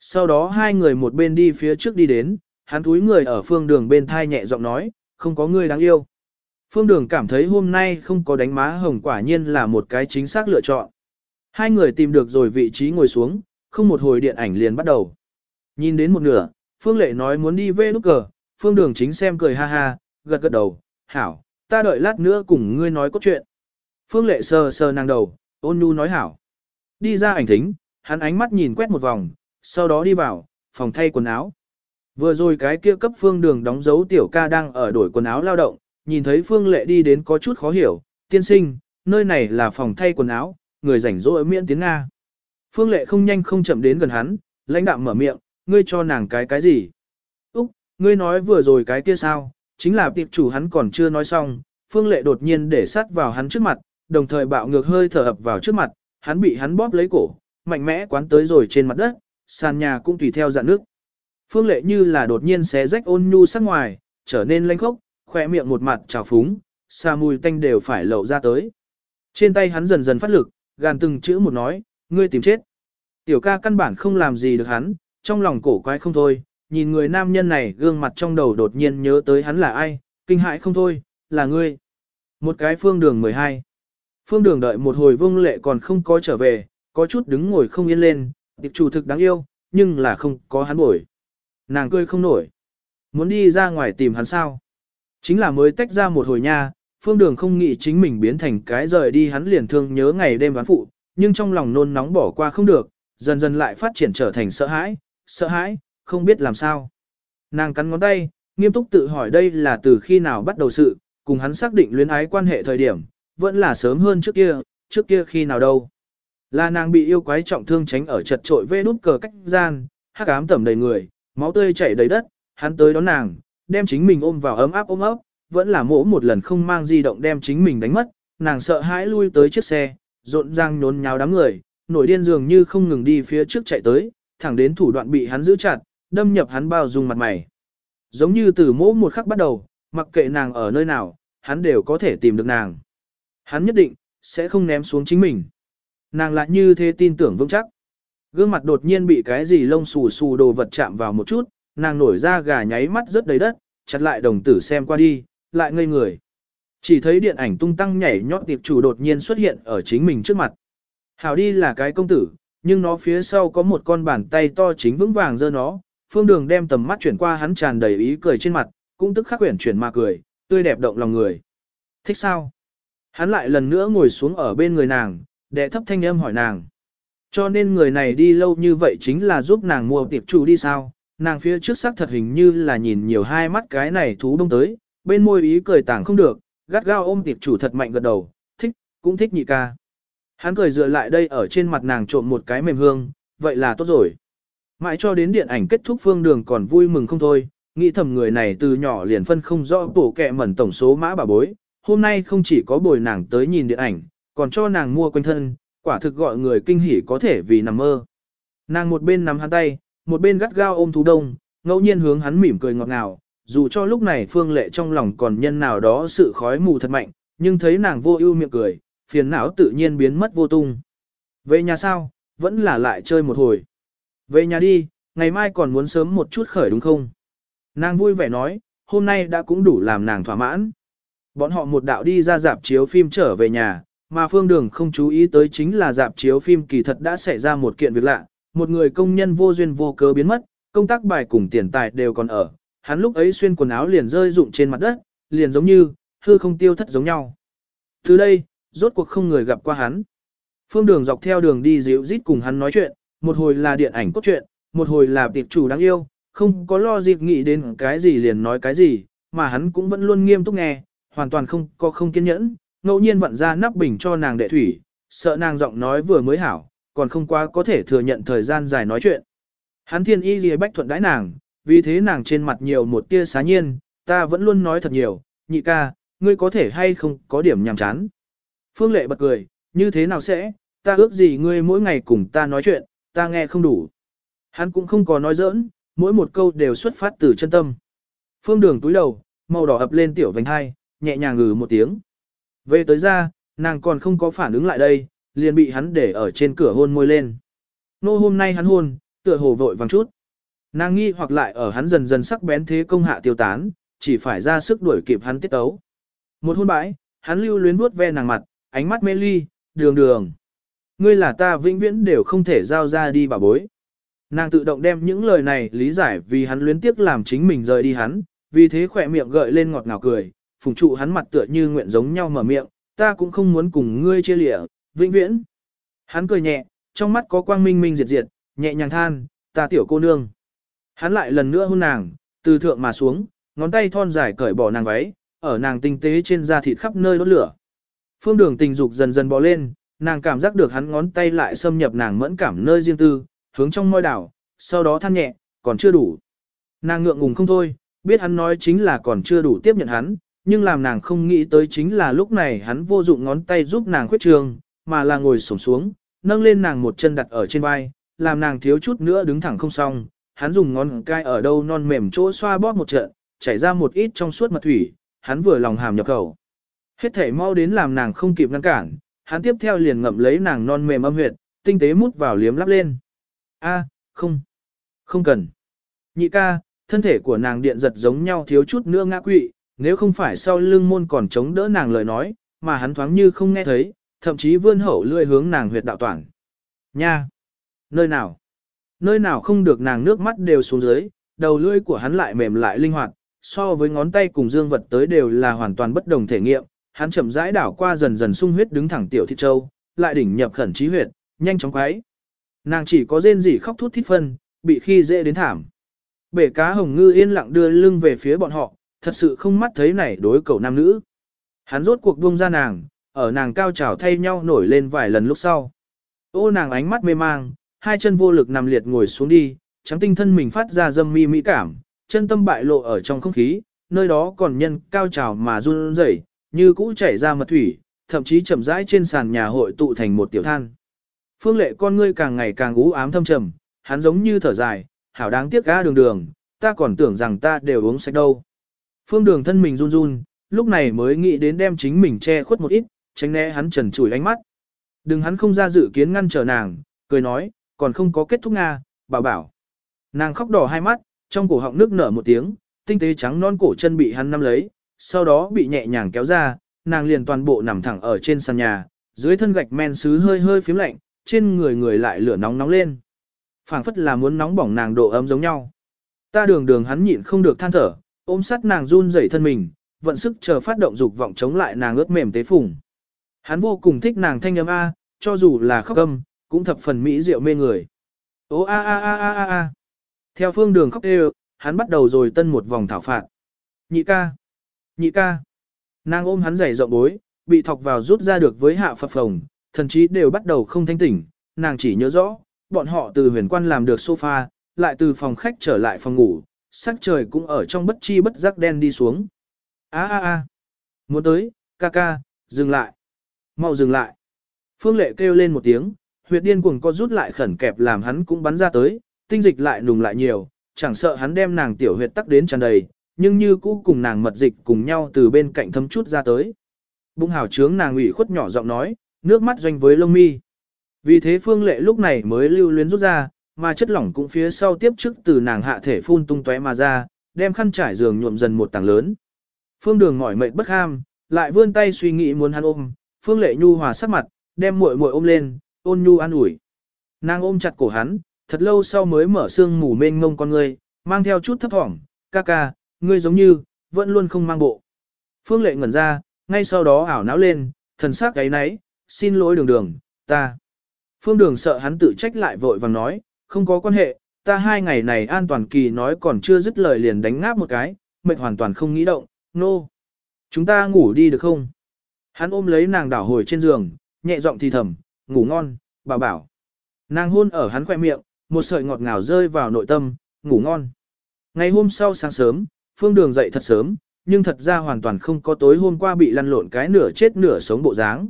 Sau đó hai người một bên đi phía trước đi đến, hắn túi người ở phương đường bên thai nhẹ giọng nói, không có người đáng yêu. Phương đường cảm thấy hôm nay không có đánh má hồng quả nhiên là một cái chính xác lựa chọn. Hai người tìm được rồi vị trí ngồi xuống, không một hồi điện ảnh liền bắt đầu. Nhìn đến một nửa, Phương Lệ nói muốn đi về nút cờ, Phương Đường chính xem cười ha ha, gật gật đầu, hảo, ta đợi lát nữa cùng ngươi nói có chuyện. Phương Lệ sờ sờ nàng đầu, ôn nhu nói hảo. Đi ra ảnh thính, hắn ánh mắt nhìn quét một vòng, sau đó đi vào, phòng thay quần áo. Vừa rồi cái kia cấp Phương Đường đóng dấu tiểu ca đang ở đổi quần áo lao động, nhìn thấy Phương Lệ đi đến có chút khó hiểu, tiên sinh, nơi này là phòng thay quần áo, người rảnh rỗi miễn tiếng Nga. Phương Lệ không nhanh không chậm đến gần hắn, lãnh đạm mở miệng, ngươi cho nàng cái cái gì? Úc, ngươi nói vừa rồi cái kia sao, chính là tiệp chủ hắn còn chưa nói xong, Phương Lệ đột nhiên để sát vào hắn trước mặt, đồng thời bạo ngược hơi thở ập vào trước mặt, hắn bị hắn bóp lấy cổ, mạnh mẽ quán tới rồi trên mặt đất, sàn nhà cũng tùy theo dạn nước. Phương Lệ như là đột nhiên xé rách ôn nhu sắc ngoài, trở nên lanh khốc, khỏe miệng một mặt trào phúng, xa mùi tanh đều phải lậu ra tới. Trên tay hắn dần dần phát lực, gàn từng chữ một nói, ngươi tìm chết. Tiểu ca căn bản không làm gì được hắn, trong lòng cổ quái không thôi, nhìn người nam nhân này gương mặt trong đầu đột nhiên nhớ tới hắn là ai, kinh hãi không thôi, là ngươi. Một cái phương đường 12. Phương đường đợi một hồi vương lệ còn không có trở về, có chút đứng ngồi không yên lên, tiệp chủ thực đáng yêu, nhưng là không có hắn bổi. Nàng cười không nổi. Muốn đi ra ngoài tìm hắn sao? Chính là mới tách ra một hồi nha, phương đường không nghĩ chính mình biến thành cái rời đi hắn liền thương nhớ ngày đêm ván phụ, nhưng trong lòng nôn nóng bỏ qua không được, dần dần lại phát triển trở thành sợ hãi, sợ hãi, không biết làm sao. Nàng cắn ngón tay, nghiêm túc tự hỏi đây là từ khi nào bắt đầu sự, cùng hắn xác định luyến ái quan hệ thời điểm, vẫn là sớm hơn trước kia, trước kia khi nào đâu. Là nàng bị yêu quái trọng thương tránh ở chật trội vê nút cờ cách gian, hắc ám tẩm đầy người, máu tươi chảy đầy đất, hắn tới đón nàng, đem chính mình ôm vào ấm áp ôm ấp, vẫn là mỗ một lần không mang di động đem chính mình đánh mất, nàng sợ hãi lui tới chiếc xe, rộn ràng nhốn nháo đám người, nổi điên dường như không ngừng đi phía trước chạy tới, thẳng đến thủ đoạn bị hắn giữ chặt, đâm nhập hắn bao dung mặt mày. Giống như từ mỗ một khắc bắt đầu, mặc kệ nàng ở nơi nào, hắn đều có thể tìm được nàng. Hắn nhất định, sẽ không ném xuống chính mình. Nàng lại như thế tin tưởng vững chắc. Gương mặt đột nhiên bị cái gì lông xù xù đồ vật chạm vào một chút, nàng nổi ra gà nháy mắt rất đầy đất, chặt lại đồng tử xem qua đi, lại ngây người. Chỉ thấy điện ảnh tung tăng nhảy nhót tiệp chủ đột nhiên xuất hiện ở chính mình trước mặt. Hảo đi là cái công tử, nhưng nó phía sau có một con bàn tay to chính vững vàng giơ nó, phương đường đem tầm mắt chuyển qua hắn tràn đầy ý cười trên mặt, cũng tức khắc quyển chuyển mà cười, tươi đẹp động lòng người. Thích sao? Hắn lại lần nữa ngồi xuống ở bên người nàng, đệ thấp thanh âm hỏi nàng. Cho nên người này đi lâu như vậy chính là giúp nàng mua tiệp chủ đi sao? Nàng phía trước sắc thật hình như là nhìn nhiều hai mắt cái này thú đông tới, bên môi ý cười tảng không được, gắt gao ôm tiệp chủ thật mạnh gật đầu, thích, cũng thích nhị ca. Hắn cười dựa lại đây ở trên mặt nàng trộm một cái mềm hương, vậy là tốt rồi. Mãi cho đến điện ảnh kết thúc phương đường còn vui mừng không thôi, nghĩ thầm người này từ nhỏ liền phân không rõ bổ kẹ mẩn tổng số mã bà bối, hôm nay không chỉ có bồi nàng tới nhìn điện ảnh, còn cho nàng mua quanh thân, quả thực gọi người kinh hỉ có thể vì nằm mơ. Nàng một bên nắm hắn tay, một bên gắt gao ôm thú đông, ngẫu nhiên hướng hắn mỉm cười ngọt ngào, dù cho lúc này phương lệ trong lòng còn nhân nào đó sự khói mù thật mạnh, nhưng thấy nàng vô ưu miệng cười, phiền não tự nhiên biến mất vô tung. Về nhà sao, vẫn là lại chơi một hồi. Về nhà đi, ngày mai còn muốn sớm một chút khởi đúng không? Nàng vui vẻ nói, hôm nay đã cũng đủ làm nàng thỏa mãn. Bọn họ một đạo đi ra dạp chiếu phim trở về nhà, mà phương đường không chú ý tới chính là dạp chiếu phim kỳ thật đã xảy ra một kiện việc lạ, một người công nhân vô duyên vô cớ biến mất, công tác bài cùng tiền tài đều còn ở, hắn lúc ấy xuyên quần áo liền rơi rụng trên mặt đất, liền giống như, hư không tiêu thất giống nhau. Từ đây, rốt cuộc không người gặp qua hắn. Phương đường dọc theo đường đi dịu rít cùng hắn nói chuyện, một hồi là điện ảnh cốt truyện, một hồi là tiệp chủ đáng yêu, không có lo dịp nghĩ đến cái gì liền nói cái gì, mà hắn cũng vẫn luôn nghiêm túc nghe, hoàn toàn không có không kiên nhẫn, ngẫu nhiên vặn ra nắp bình cho nàng đệ thủy, sợ nàng giọng nói vừa mới hảo, còn không quá có thể thừa nhận thời gian dài nói chuyện. Hắn thiên y gì bách thuận đãi nàng, vì thế nàng trên mặt nhiều một tia xá nhiên, ta vẫn luôn nói thật nhiều, nhị ca, ngươi có thể hay không có điểm nhàm chán. Phương lệ bật cười, như thế nào sẽ, ta ước gì ngươi mỗi ngày cùng ta nói chuyện, ta nghe không đủ. Hắn cũng không có nói giỡn, mỗi một câu đều xuất phát từ chân tâm. Phương đường túi đầu, màu đỏ ập lên tiểu vành hai, nhẹ nhàng ngừ một tiếng. Về tới ra, nàng còn không có phản ứng lại đây, liền bị hắn để ở trên cửa hôn môi lên. Nô hôm nay hắn hôn, tựa hồ vội vàng chút. Nàng nghi hoặc lại ở hắn dần dần sắc bén thế công hạ tiêu tán, chỉ phải ra sức đuổi kịp hắn tiết tấu. Một hôn bãi, hắn lưu luyến vuốt ve nàng mặt, ánh mắt mê ly, đường đường. Ngươi là ta vĩnh viễn đều không thể giao ra đi bà bối. Nàng tự động đem những lời này lý giải vì hắn luyến tiếc làm chính mình rời đi hắn, vì thế khỏe miệng gợi lên ngọt ngào cười, phùng trụ hắn mặt tựa như nguyện giống nhau mở miệng, ta cũng không muốn cùng ngươi chia lịa, vĩnh viễn. Hắn cười nhẹ, trong mắt có quang minh minh diệt diệt, nhẹ nhàng than, ta tiểu cô nương. Hắn lại lần nữa hôn nàng, từ thượng mà xuống, ngón tay thon dài cởi bỏ nàng váy, ở nàng tinh tế trên da thịt khắp nơi đốt lửa. Phương đường tình dục dần dần bò lên, nàng cảm giác được hắn ngón tay lại xâm nhập nàng mẫn cảm nơi riêng tư, hướng trong môi đảo, sau đó than nhẹ, còn chưa đủ. Nàng ngượng ngùng không thôi, biết hắn nói chính là còn chưa đủ tiếp nhận hắn, nhưng làm nàng không nghĩ tới chính là lúc này hắn vô dụng ngón tay giúp nàng khuyết trường, mà là ngồi xổm xuống, nâng lên nàng một chân đặt ở trên vai, làm nàng thiếu chút nữa đứng thẳng không xong, hắn dùng ngón cai ở đâu non mềm chỗ xoa bóp một trận, chảy ra một ít trong suốt mật thủy, hắn vừa lòng hàm nhập khẩu. Hết thể mau đến làm nàng không kịp ngăn cản, hắn tiếp theo liền ngậm lấy nàng non mềm âm huyệt, tinh tế mút vào liếm lắp lên. A, không, không cần. Nhị ca, thân thể của nàng điện giật giống nhau thiếu chút nữa ngã quỵ, nếu không phải sau lưng môn còn chống đỡ nàng lời nói, mà hắn thoáng như không nghe thấy, thậm chí vươn hậu lươi hướng nàng huyệt đạo toàn. Nha! Nơi nào? Nơi nào không được nàng nước mắt đều xuống dưới, đầu lưỡi của hắn lại mềm lại linh hoạt, so với ngón tay cùng dương vật tới đều là hoàn toàn bất đồng thể nghiệm, hắn chậm rãi đảo qua dần dần sung huyết đứng thẳng tiểu thịt châu, lại đỉnh nhập khẩn trí huyệt, nhanh chóng quấy. Nàng chỉ có rên rỉ khóc thút thít phân, bị khi dễ đến thảm. Bể cá hồng ngư yên lặng đưa lưng về phía bọn họ, thật sự không mắt thấy này đối cầu nam nữ. Hắn rốt cuộc buông ra nàng, ở nàng cao trào thay nhau nổi lên vài lần lúc sau. Ô nàng ánh mắt mê mang, hai chân vô lực nằm liệt ngồi xuống đi, trắng tinh thân mình phát ra dâm mi mỹ cảm, chân tâm bại lộ ở trong không khí, nơi đó còn nhân cao trào mà run rẩy, như cũ chảy ra mật thủy, thậm chí chậm rãi trên sàn nhà hội tụ thành một tiểu than. Phương lệ con ngươi càng ngày càng ú ám thâm trầm, hắn giống như thở dài, hảo đáng tiếc ga đường đường, ta còn tưởng rằng ta đều uống sạch đâu. Phương đường thân mình run run, lúc này mới nghĩ đến đem chính mình che khuất một ít, tránh né hắn trần trùi ánh mắt. Đừng hắn không ra dự kiến ngăn trở nàng, cười nói, còn không có kết thúc Nga, bảo bảo. Nàng khóc đỏ hai mắt, trong cổ họng nước nở một tiếng, tinh tế trắng non cổ chân bị hắn nắm lấy, sau đó bị nhẹ nhàng kéo ra, nàng liền toàn bộ nằm thẳng ở trên sàn nhà, dưới thân gạch men sứ hơi hơi phím lạnh, trên người người lại lửa nóng nóng lên. phảng phất là muốn nóng bỏng nàng độ ấm giống nhau. Ta đường đường hắn nhịn không được than thở, ôm sát nàng run rẩy thân mình, vận sức chờ phát động dục vọng chống lại nàng ướt mềm tế phùng. Hắn vô cùng thích nàng thanh âm A, cho dù là khóc âm, cũng thập phần mỹ diệu mê người. Ô a a a a a a. Theo phương đường khóc đều, hắn bắt đầu rồi tân một vòng thảo phạt. Nhị ca. Nhị ca. Nàng ôm hắn giày rộng bối, bị thọc vào rút ra được với hạ phập phồng, thần chí đều bắt đầu không thanh tỉnh, nàng chỉ nhớ rõ, bọn họ từ huyền quan làm được sofa, lại từ phòng khách trở lại phòng ngủ, sắc trời cũng ở trong bất chi bất giác đen đi xuống. A a a, muốn tới, ca ca, dừng lại, mau dừng lại. Phương lệ kêu lên một tiếng, huyệt điên cuồng co rút lại khẩn kẹp làm hắn cũng bắn ra tới, tinh dịch lại nùng lại nhiều, chẳng sợ hắn đem nàng tiểu huyệt tắc đến tràn đầy, nhưng như cũ cùng nàng mật dịch cùng nhau từ bên cạnh thấm chút ra tới. Bụng hào trướng nàng ủy khuất nhỏ giọng nói, nước mắt doanh với lông mi. Vì thế phương lệ lúc này mới lưu luyến rút ra, mà chất lỏng cũng phía sau tiếp trước từ nàng hạ thể phun tung tóe mà ra, đem khăn trải giường nhuộm dần một tảng lớn. Phương đường mỏi mệt bất ham, lại vươn tay suy nghĩ muốn hắn ôm, phương lệ nhu hòa sắc mặt, đem muội muội ôm lên, ôn nhu an ủi. Nàng ôm chặt cổ hắn, thật lâu sau mới mở xương mù mênh ngông con ngươi, mang theo chút thấp thỏm, ca ca, ngươi giống như, vẫn luôn không mang bộ. Phương lệ ngẩn ra, ngay sau đó ảo não lên, thần sắc gáy náy, xin lỗi đường đường, ta. Phương đường sợ hắn tự trách lại vội vàng nói, không có quan hệ, ta hai ngày này an toàn kỳ nói còn chưa dứt lời liền đánh ngáp một cái, mệt hoàn toàn không nghĩ động, nô. No. Chúng ta ngủ đi được không? Hắn ôm lấy nàng đảo hồi trên giường, nhẹ giọng thì thầm, ngủ ngon, bảo bảo. Nàng hôn ở hắn khoe miệng, một sợi ngọt ngào rơi vào nội tâm, ngủ ngon. Ngày hôm sau sáng sớm, phương đường dậy thật sớm, nhưng thật ra hoàn toàn không có tối hôm qua bị lăn lộn cái nửa chết nửa sống bộ dáng.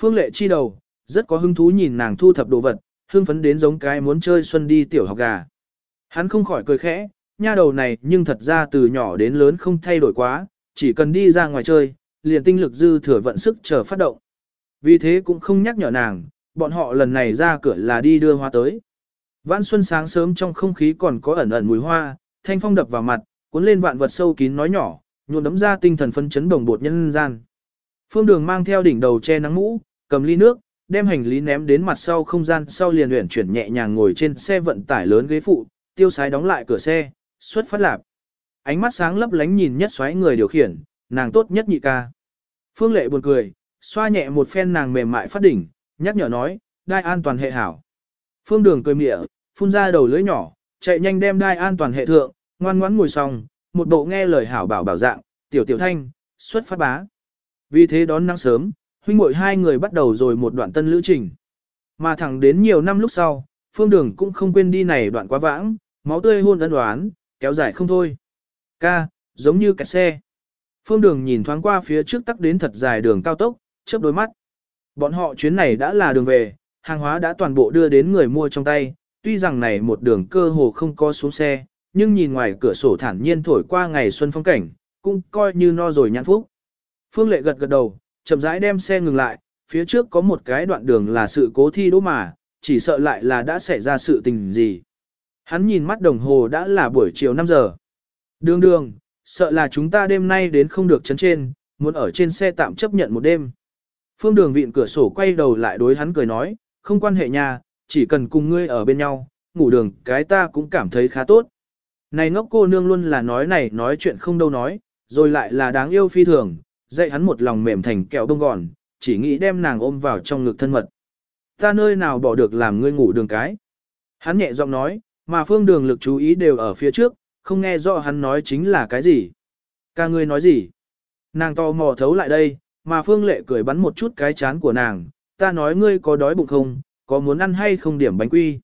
Phương lệ chi đầu, rất có hứng thú nhìn nàng thu thập đồ vật, hưng phấn đến giống cái muốn chơi xuân đi tiểu học gà. Hắn không khỏi cười khẽ, nha đầu này nhưng thật ra từ nhỏ đến lớn không thay đổi quá, chỉ cần đi ra ngoài chơi, liền tinh lực dư thừa vận sức chờ phát động. Vì thế cũng không nhắc nhở nàng, bọn họ lần này ra cửa là đi đưa hoa tới. Vãn xuân sáng sớm trong không khí còn có ẩn ẩn mùi hoa, thanh phong đập vào mặt, cuốn lên vạn vật sâu kín nói nhỏ, nhuộm đấm ra tinh thần phân chấn đồng bột nhân gian. Phương Đường mang theo đỉnh đầu che nắng mũ, cầm ly nước, đem hành lý ném đến mặt sau không gian sau liền luyện chuyển nhẹ nhàng ngồi trên xe vận tải lớn ghế phụ, tiêu sái đóng lại cửa xe, xuất phát lạp. Ánh mắt sáng lấp lánh nhìn nhất xoáy người điều khiển, nàng tốt nhất nhị ca. Phương Lệ buồn cười, xoa nhẹ một phen nàng mềm mại phát đỉnh, nhắc nhở nói, đai an toàn hệ hảo. Phương Đường cười mỉa, phun ra đầu lưỡi nhỏ, chạy nhanh đem đai an toàn hệ thượng, ngoan ngoãn ngồi xong, một bộ nghe lời hảo bảo bảo dạng, tiểu tiểu thanh, xuất phát bá. Vì thế đón nắng sớm, huynh muội hai người bắt đầu rồi một đoạn tân lữ trình. Mà thẳng đến nhiều năm lúc sau, phương đường cũng không quên đi này đoạn quá vãng, máu tươi hôn ân đoán, kéo dài không thôi. Ca, giống như kẹt xe. Phương đường nhìn thoáng qua phía trước tắc đến thật dài đường cao tốc, chớp đôi mắt. Bọn họ chuyến này đã là đường về, hàng hóa đã toàn bộ đưa đến người mua trong tay, tuy rằng này một đường cơ hồ không có xuống xe, nhưng nhìn ngoài cửa sổ thản nhiên thổi qua ngày xuân phong cảnh, cũng coi như no rồi nhãn phúc. Phương Lệ gật gật đầu, chậm rãi đem xe ngừng lại, phía trước có một cái đoạn đường là sự cố thi đỗ mà, chỉ sợ lại là đã xảy ra sự tình gì. Hắn nhìn mắt đồng hồ đã là buổi chiều 5 giờ. Đường đường, sợ là chúng ta đêm nay đến không được chấn trên, muốn ở trên xe tạm chấp nhận một đêm. Phương đường vịn cửa sổ quay đầu lại đối hắn cười nói, không quan hệ nhà, chỉ cần cùng ngươi ở bên nhau, ngủ đường cái ta cũng cảm thấy khá tốt. Này ngốc cô nương luôn là nói này nói chuyện không đâu nói, rồi lại là đáng yêu phi thường, dạy hắn một lòng mềm thành kẹo đông gòn, chỉ nghĩ đem nàng ôm vào trong ngực thân mật. Ta nơi nào bỏ được làm ngươi ngủ đường cái. Hắn nhẹ giọng nói, mà phương đường lực chú ý đều ở phía trước, không nghe rõ hắn nói chính là cái gì. Ca ngươi nói gì? Nàng to mò thấu lại đây, mà phương lệ cười bắn một chút cái chán của nàng, ta nói ngươi có đói bụng không, có muốn ăn hay không điểm bánh quy.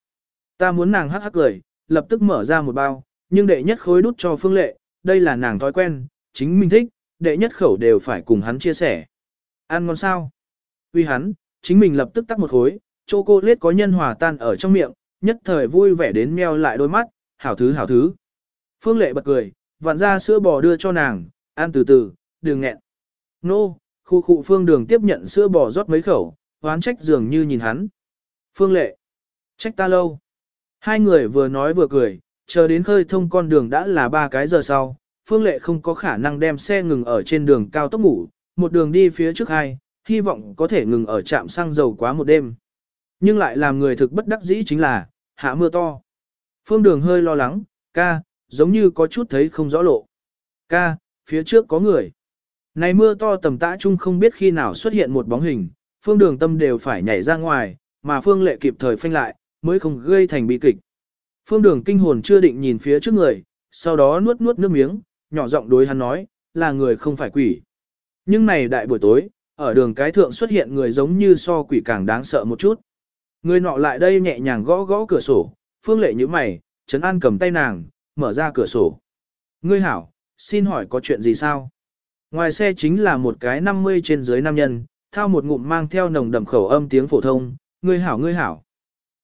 Ta muốn nàng hắc hắc cười, lập tức mở ra một bao, nhưng đệ nhất khối đút cho phương lệ, đây là nàng thói quen, chính mình thích, đệ nhất khẩu đều phải cùng hắn chia sẻ. Ăn ngon sao? Vì hắn, chính mình lập tức tắt một khối, chỗ cô lết có nhân hòa tan ở trong miệng, nhất thời vui vẻ đến meo lại đôi mắt, hảo thứ hảo thứ. Phương Lệ bật cười, vặn ra sữa bò đưa cho nàng, ăn từ từ, đừng nghẹn. Nô, khu khu Phương Đường tiếp nhận sữa bò rót mấy khẩu, hoán trách dường như nhìn hắn. Phương Lệ, trách ta lâu. Hai người vừa nói vừa cười, chờ đến khơi thông con đường đã là ba cái giờ sau, Phương Lệ không có khả năng đem xe ngừng ở trên đường cao tốc ngủ, một đường đi phía trước hai, hy vọng có thể ngừng ở trạm xăng dầu quá một đêm. Nhưng lại làm người thực bất đắc dĩ chính là, hạ mưa to. Phương đường hơi lo lắng, ca, giống như có chút thấy không rõ lộ. Ca, phía trước có người. Này mưa to tầm tã chung không biết khi nào xuất hiện một bóng hình, phương đường tâm đều phải nhảy ra ngoài, mà phương lệ kịp thời phanh lại, mới không gây thành bi kịch. Phương đường kinh hồn chưa định nhìn phía trước người, sau đó nuốt nuốt nước miếng, nhỏ giọng đối hắn nói, là người không phải quỷ. Nhưng này đại buổi tối, ở đường cái thượng xuất hiện người giống như so quỷ càng đáng sợ một chút. Người nọ lại đây nhẹ nhàng gõ gõ cửa sổ, phương lệ như mày, Trấn An cầm tay nàng, mở ra cửa sổ. Ngươi hảo, xin hỏi có chuyện gì sao? Ngoài xe chính là một cái 50 trên dưới nam nhân, thao một ngụm mang theo nồng đậm khẩu âm tiếng phổ thông, ngươi hảo ngươi hảo.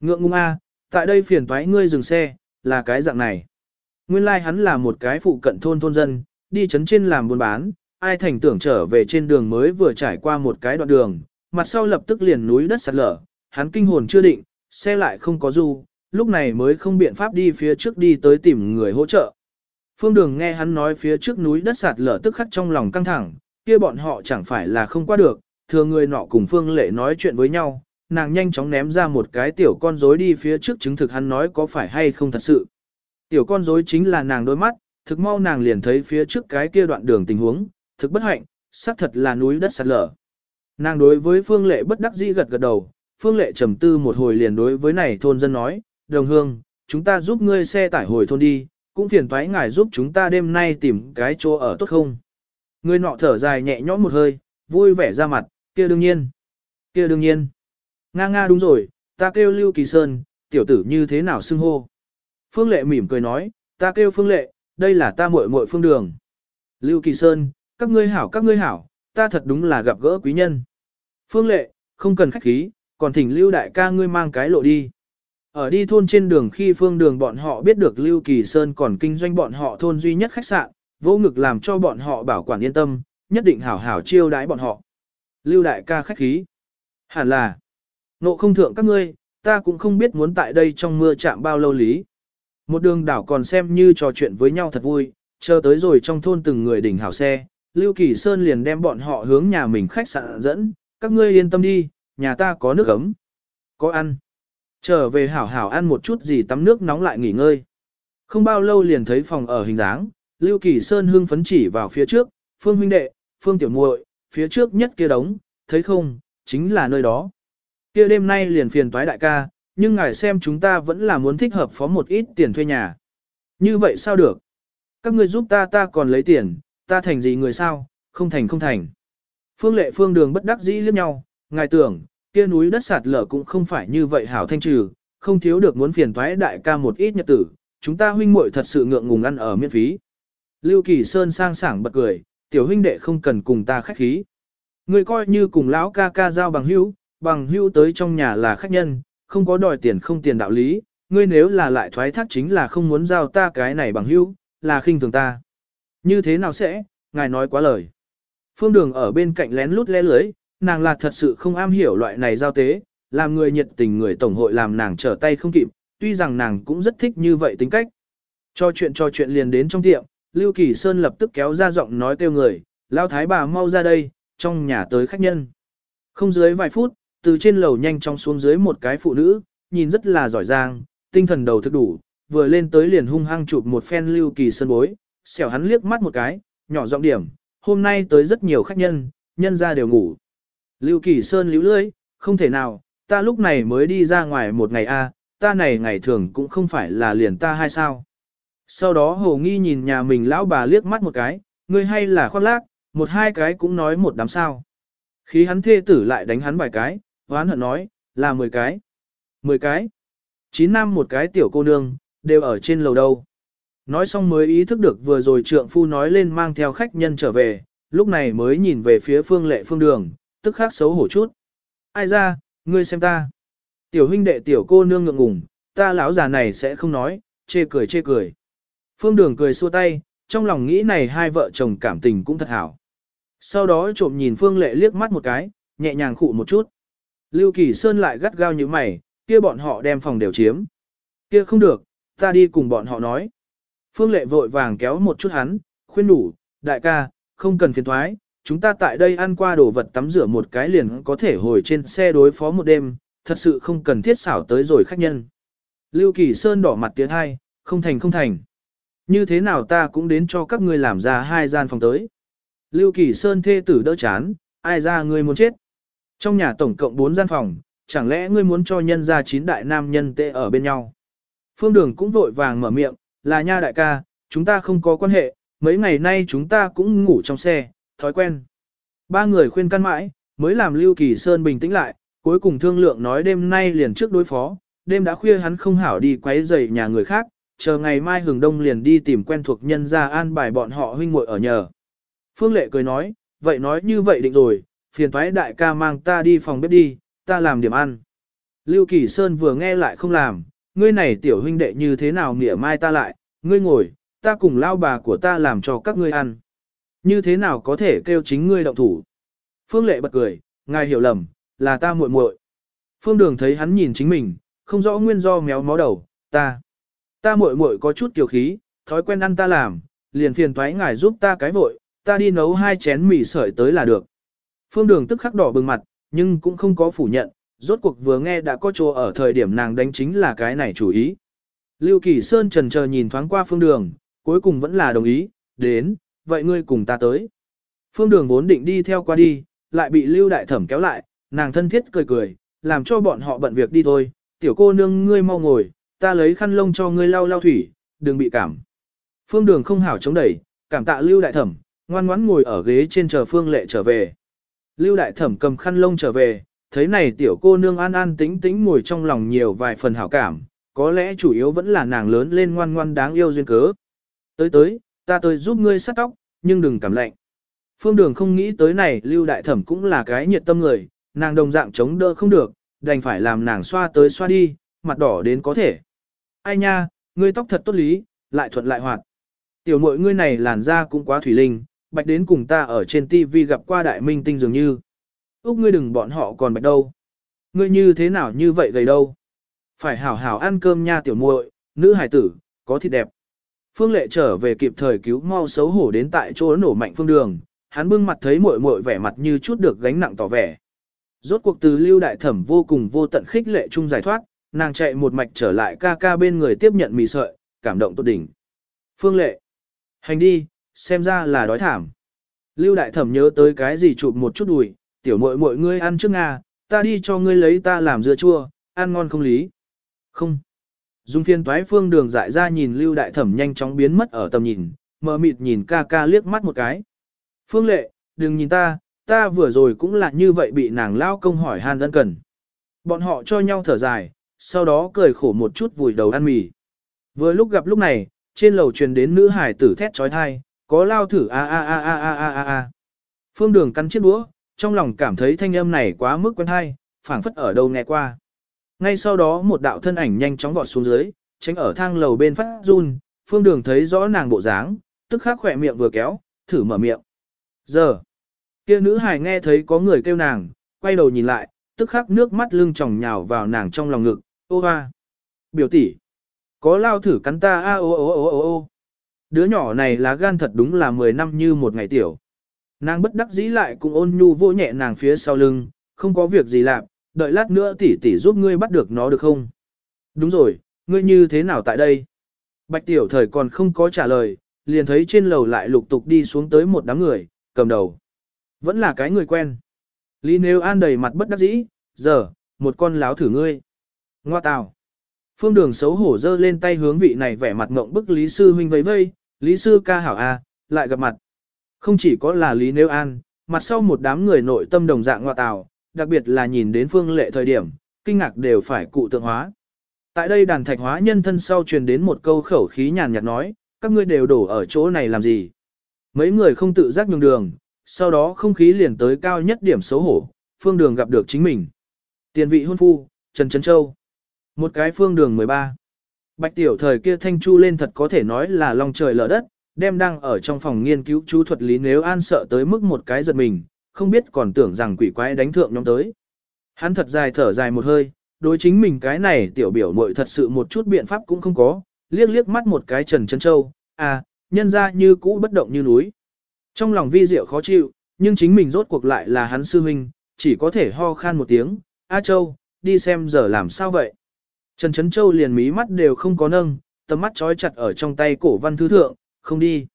Ngượng ngung a, tại đây phiền toái ngươi dừng xe, là cái dạng này. Nguyên lai like hắn là một cái phụ cận thôn thôn dân, đi chấn trên làm buôn bán, ai thành tưởng trở về trên đường mới vừa trải qua một cái đoạn đường, mặt sau lập tức liền núi đất sạt lở, hắn kinh hồn chưa định, xe lại không có du, lúc này mới không biện pháp đi phía trước đi tới tìm người hỗ trợ. Phương Đường nghe hắn nói phía trước núi đất sạt lở tức khắc trong lòng căng thẳng, kia bọn họ chẳng phải là không qua được, thừa người nọ cùng Phương Lệ nói chuyện với nhau, nàng nhanh chóng ném ra một cái tiểu con rối đi phía trước chứng thực hắn nói có phải hay không thật sự. Tiểu con rối chính là nàng đôi mắt, thực mau nàng liền thấy phía trước cái kia đoạn đường tình huống, thực bất hạnh, xác thật là núi đất sạt lở. Nàng đối với Phương Lệ bất đắc dĩ gật gật đầu, Phương Lệ trầm tư một hồi liền đối với này thôn dân nói, đồng hương, chúng ta giúp ngươi xe tải hồi thôn đi, cũng phiền thoái ngài giúp chúng ta đêm nay tìm cái chỗ ở tốt không. Người nọ thở dài nhẹ nhõm một hơi, vui vẻ ra mặt, kia đương nhiên, kia đương nhiên. Nga nga đúng rồi, ta kêu Lưu Kỳ Sơn, tiểu tử như thế nào xưng hô. Phương Lệ mỉm cười nói, ta kêu Phương Lệ, đây là ta muội muội Phương Đường. Lưu Kỳ Sơn, các ngươi hảo các ngươi hảo, ta thật đúng là gặp gỡ quý nhân. Phương Lệ, không cần khách khí, còn thỉnh Lưu đại ca ngươi mang cái lộ đi. Ở đi thôn trên đường khi phương đường bọn họ biết được Lưu Kỳ Sơn còn kinh doanh bọn họ thôn duy nhất khách sạn, vô ngực làm cho bọn họ bảo quản yên tâm, nhất định hảo hảo chiêu đãi bọn họ. Lưu đại ca khách khí. Hẳn là, nộ không thượng các ngươi, ta cũng không biết muốn tại đây trong mưa chạm bao lâu lý. Một đường đảo còn xem như trò chuyện với nhau thật vui, chờ tới rồi trong thôn từng người đỉnh hảo xe, Lưu Kỳ Sơn liền đem bọn họ hướng nhà mình khách sạn dẫn, các ngươi yên tâm đi, nhà ta có nước ấm, có ăn. Trở về hảo hảo ăn một chút gì tắm nước nóng lại nghỉ ngơi. Không bao lâu liền thấy phòng ở hình dáng, Lưu Kỳ Sơn hưng phấn chỉ vào phía trước, Phương huynh đệ, Phương tiểu muội, phía trước nhất kia đống, thấy không, chính là nơi đó. Kia đêm nay liền phiền toái đại ca, nhưng ngài xem chúng ta vẫn là muốn thích hợp phó một ít tiền thuê nhà. Như vậy sao được? Các ngươi giúp ta ta còn lấy tiền, ta thành gì người sao, không thành không thành. Phương lệ phương đường bất đắc dĩ liếc nhau, ngài tưởng, kia núi đất sạt lở cũng không phải như vậy hảo thanh trừ, không thiếu được muốn phiền toái đại ca một ít nhật tử, chúng ta huynh muội thật sự ngượng ngùng ăn ở miễn phí. Lưu Kỳ Sơn sang sảng bật cười, tiểu huynh đệ không cần cùng ta khách khí. Người coi như cùng lão ca ca giao bằng hữu, bằng hữu tới trong nhà là khách nhân, không có đòi tiền không tiền đạo lý, ngươi nếu là lại thoái thác chính là không muốn giao ta cái này bằng hữu, là khinh thường ta. Như thế nào sẽ, ngài nói quá lời. Phương đường ở bên cạnh lén lút lé lưới, nàng là thật sự không am hiểu loại này giao tế, làm người nhiệt tình người tổng hội làm nàng trở tay không kịp, tuy rằng nàng cũng rất thích như vậy tính cách. Cho chuyện cho chuyện liền đến trong tiệm, Lưu Kỳ Sơn lập tức kéo ra giọng nói kêu người, lao thái bà mau ra đây, trong nhà tới khách nhân. Không dưới vài phút, từ trên lầu nhanh chóng xuống dưới một cái phụ nữ, nhìn rất là giỏi giang, tinh thần đầu thức đủ, vừa lên tới liền hung hăng chụp một phen Lưu Kỳ Sơn bối, xẻo hắn liếc mắt một cái, nhỏ giọng điểm, hôm nay tới rất nhiều khách nhân, nhân ra đều ngủ. Lưu Kỳ Sơn líu lưỡi, không thể nào, ta lúc này mới đi ra ngoài một ngày a, ta này ngày thường cũng không phải là liền ta hay sao. Sau đó hồ nghi nhìn nhà mình lão bà liếc mắt một cái, ngươi hay là khoác lác, một hai cái cũng nói một đám sao. Khi hắn thê tử lại đánh hắn vài cái, hoán hận nói, là mười cái. Mười cái. Chín năm một cái tiểu cô nương, đều ở trên lầu đâu. Nói xong mới ý thức được vừa rồi trượng phu nói lên mang theo khách nhân trở về, lúc này mới nhìn về phía phương lệ phương đường, tức khắc xấu hổ chút. Ai ra, ngươi xem ta. Tiểu huynh đệ tiểu cô nương ngượng ngùng, ta lão già này sẽ không nói, chê cười chê cười. Phương Đường cười xua tay, trong lòng nghĩ này hai vợ chồng cảm tình cũng thật hảo. Sau đó trộm nhìn Phương Lệ liếc mắt một cái, nhẹ nhàng khụ một chút. Lưu Kỳ Sơn lại gắt gao như mày, kia bọn họ đem phòng đều chiếm. Kia không được, ta đi cùng bọn họ nói. Phương Lệ vội vàng kéo một chút hắn, khuyên đủ, đại ca, không cần phiền thoái, chúng ta tại đây ăn qua đồ vật tắm rửa một cái liền có thể hồi trên xe đối phó một đêm, thật sự không cần thiết xảo tới rồi khách nhân. Lưu Kỳ Sơn đỏ mặt tiếng hai, không thành không thành. Như thế nào ta cũng đến cho các ngươi làm ra hai gian phòng tới. Lưu Kỳ Sơn thê tử đỡ chán, ai ra ngươi muốn chết. Trong nhà tổng cộng 4 gian phòng, chẳng lẽ ngươi muốn cho nhân gia chín đại nam nhân tệ ở bên nhau. Phương Đường cũng vội vàng mở miệng, là nha đại ca, chúng ta không có quan hệ, mấy ngày nay chúng ta cũng ngủ trong xe, thói quen. Ba người khuyên căn mãi, mới làm Lưu Kỳ Sơn bình tĩnh lại, cuối cùng thương lượng nói đêm nay liền trước đối phó, đêm đã khuya hắn không hảo đi quấy rầy nhà người khác, chờ ngày mai hừng đông liền đi tìm quen thuộc nhân gia an bài bọn họ huynh muội ở nhờ. Phương Lệ cười nói, vậy nói như vậy định rồi, phiền thoái đại ca mang ta đi phòng bếp đi, ta làm điểm ăn. Lưu Kỳ Sơn vừa nghe lại không làm, ngươi này tiểu huynh đệ như thế nào nghĩa mai ta lại, ngươi ngồi, ta cùng lao bà của ta làm cho các ngươi ăn. Như thế nào có thể kêu chính ngươi động thủ. Phương Lệ bật cười, ngài hiểu lầm, là ta muội muội. Phương Đường thấy hắn nhìn chính mình, không rõ nguyên do méo mó đầu, ta. Ta muội muội có chút kiều khí, thói quen ăn ta làm, liền phiền toái ngài giúp ta cái vội, ta đi nấu hai chén mì sợi tới là được. Phương Đường tức khắc đỏ bừng mặt, nhưng cũng không có phủ nhận, rốt cuộc vừa nghe đã có chỗ ở thời điểm nàng đánh chính là cái này chủ ý. Lưu Kỳ Sơn trần chờ nhìn thoáng qua Phương Đường, cuối cùng vẫn là đồng ý, đến, vậy ngươi cùng ta tới. Phương Đường vốn định đi theo qua đi, lại bị Lưu Đại Thẩm kéo lại, nàng thân thiết cười cười, làm cho bọn họ bận việc đi thôi, tiểu cô nương ngươi mau ngồi, ta lấy khăn lông cho ngươi lau lau thủy, đừng bị cảm. Phương Đường không hảo chống đẩy, cảm tạ Lưu Đại Thẩm, ngoan ngoãn ngồi ở ghế trên chờ Phương Lệ trở về. Lưu Đại Thẩm cầm khăn lông trở về, thấy này tiểu cô nương an an tĩnh tĩnh ngồi trong lòng nhiều vài phần hảo cảm, có lẽ chủ yếu vẫn là nàng lớn lên ngoan ngoan đáng yêu duyên cớ. Tới tới, ta tới giúp ngươi sát tóc, nhưng đừng cảm lạnh. Phương Đường không nghĩ tới này Lưu Đại Thẩm cũng là cái nhiệt tâm người, nàng đồng dạng chống đỡ không được, đành phải làm nàng xoa tới xoa đi, mặt đỏ đến có thể. Ai nha, ngươi tóc thật tốt lý, lại thuận lại hoạt. Tiểu muội ngươi này làn da cũng quá thủy linh, bạch đến cùng ta ở trên TV gặp qua đại minh tinh dường như. Úc ngươi đừng bọn họ còn bạch đâu. Ngươi như thế nào như vậy gầy đâu. Phải hảo hảo ăn cơm nha tiểu muội, nữ hải tử, có thịt đẹp. Phương Lệ trở về kịp thời cứu mau xấu hổ đến tại chỗ nổ mạnh phương đường, hắn bưng mặt thấy muội muội vẻ mặt như chút được gánh nặng tỏ vẻ. Rốt cuộc từ lưu đại thẩm vô cùng vô tận khích lệ chung giải thoát, nàng chạy một mạch trở lại ca ca bên người tiếp nhận mì sợi, cảm động tốt đỉnh. Phương Lệ, hành đi, xem ra là đói thảm. Lưu đại thẩm nhớ tới cái gì chụp một chút đùi, tiểu muội muội ngươi ăn trước Nga, ta đi cho ngươi lấy ta làm dưa chua, ăn ngon không lý. Không. Dung phiên toái phương đường dại ra nhìn lưu đại thẩm nhanh chóng biến mất ở tầm nhìn, mờ mịt nhìn ca ca liếc mắt một cái. Phương lệ, đừng nhìn ta, ta vừa rồi cũng là như vậy bị nàng lao công hỏi han đơn cần. Bọn họ cho nhau thở dài, sau đó cười khổ một chút vùi đầu ăn mì. Vừa lúc gặp lúc này, trên lầu truyền đến nữ hải tử thét trói thai, có lao thử a a a a a a a. Phương Đường cắn chiếc đũa, trong lòng cảm thấy thanh âm này quá mức quen hay, phảng phất ở đâu nghe qua. Ngay sau đó một đạo thân ảnh nhanh chóng vọt xuống dưới, tránh ở thang lầu bên phát run, Phương Đường thấy rõ nàng bộ dáng, tức khắc khỏe miệng vừa kéo, thử mở miệng. Giờ, kia nữ hài nghe thấy có người kêu nàng, quay đầu nhìn lại, tức khắc nước mắt lưng tròng nhào vào nàng trong lòng ngực, ô hoa. Biểu tỷ, có lao thử cắn ta a ô ô ô ô ô. Đứa nhỏ này lá gan thật đúng là 10 năm như một ngày tiểu. Nàng bất đắc dĩ lại cũng ôn nhu vô nhẹ nàng phía sau lưng, không có việc gì làm, đợi lát nữa tỷ tỷ giúp ngươi bắt được nó được không? Đúng rồi, ngươi như thế nào tại đây? Bạch tiểu thời còn không có trả lời, liền thấy trên lầu lại lục tục đi xuống tới một đám người, cầm đầu. Vẫn là cái người quen. Lý nêu An đầy mặt bất đắc dĩ, giờ, một con láo thử ngươi. Ngoa tào. Phương đường xấu hổ dơ lên tay hướng vị này vẻ mặt ngộng bức Lý Sư huynh vây vây, Lý Sư ca hảo a, lại gặp mặt. Không chỉ có là Lý Nêu An, mặt sau một đám người nội tâm đồng dạng ngoại tào, đặc biệt là nhìn đến phương lệ thời điểm, kinh ngạc đều phải cụ tượng hóa. Tại đây đàn thạch hóa nhân thân sau truyền đến một câu khẩu khí nhàn nhạt nói, các ngươi đều đổ ở chỗ này làm gì. Mấy người không tự giác nhường đường, sau đó không khí liền tới cao nhất điểm xấu hổ, phương đường gặp được chính mình. Tiền vị hôn phu, Trần Trấn Châu. Một cái phương đường 13. Bạch tiểu thời kia thanh chu lên thật có thể nói là lòng trời lở đất, đem đang ở trong phòng nghiên cứu chú thuật lý nếu an sợ tới mức một cái giật mình, không biết còn tưởng rằng quỷ quái đánh thượng nhóm tới. Hắn thật dài thở dài một hơi, đối chính mình cái này tiểu biểu muội thật sự một chút biện pháp cũng không có, liếc liếc mắt một cái Trần Trấn Châu, à, nhân ra như cũ bất động như núi. Trong lòng vi diệu khó chịu, nhưng chính mình rốt cuộc lại là hắn sư huynh, chỉ có thể ho khan một tiếng, A Châu, đi xem giờ làm sao vậy. Trần Trấn Châu liền mí mắt đều không có nâng, tầm mắt trói chặt ở trong tay cổ văn thư thượng, không đi.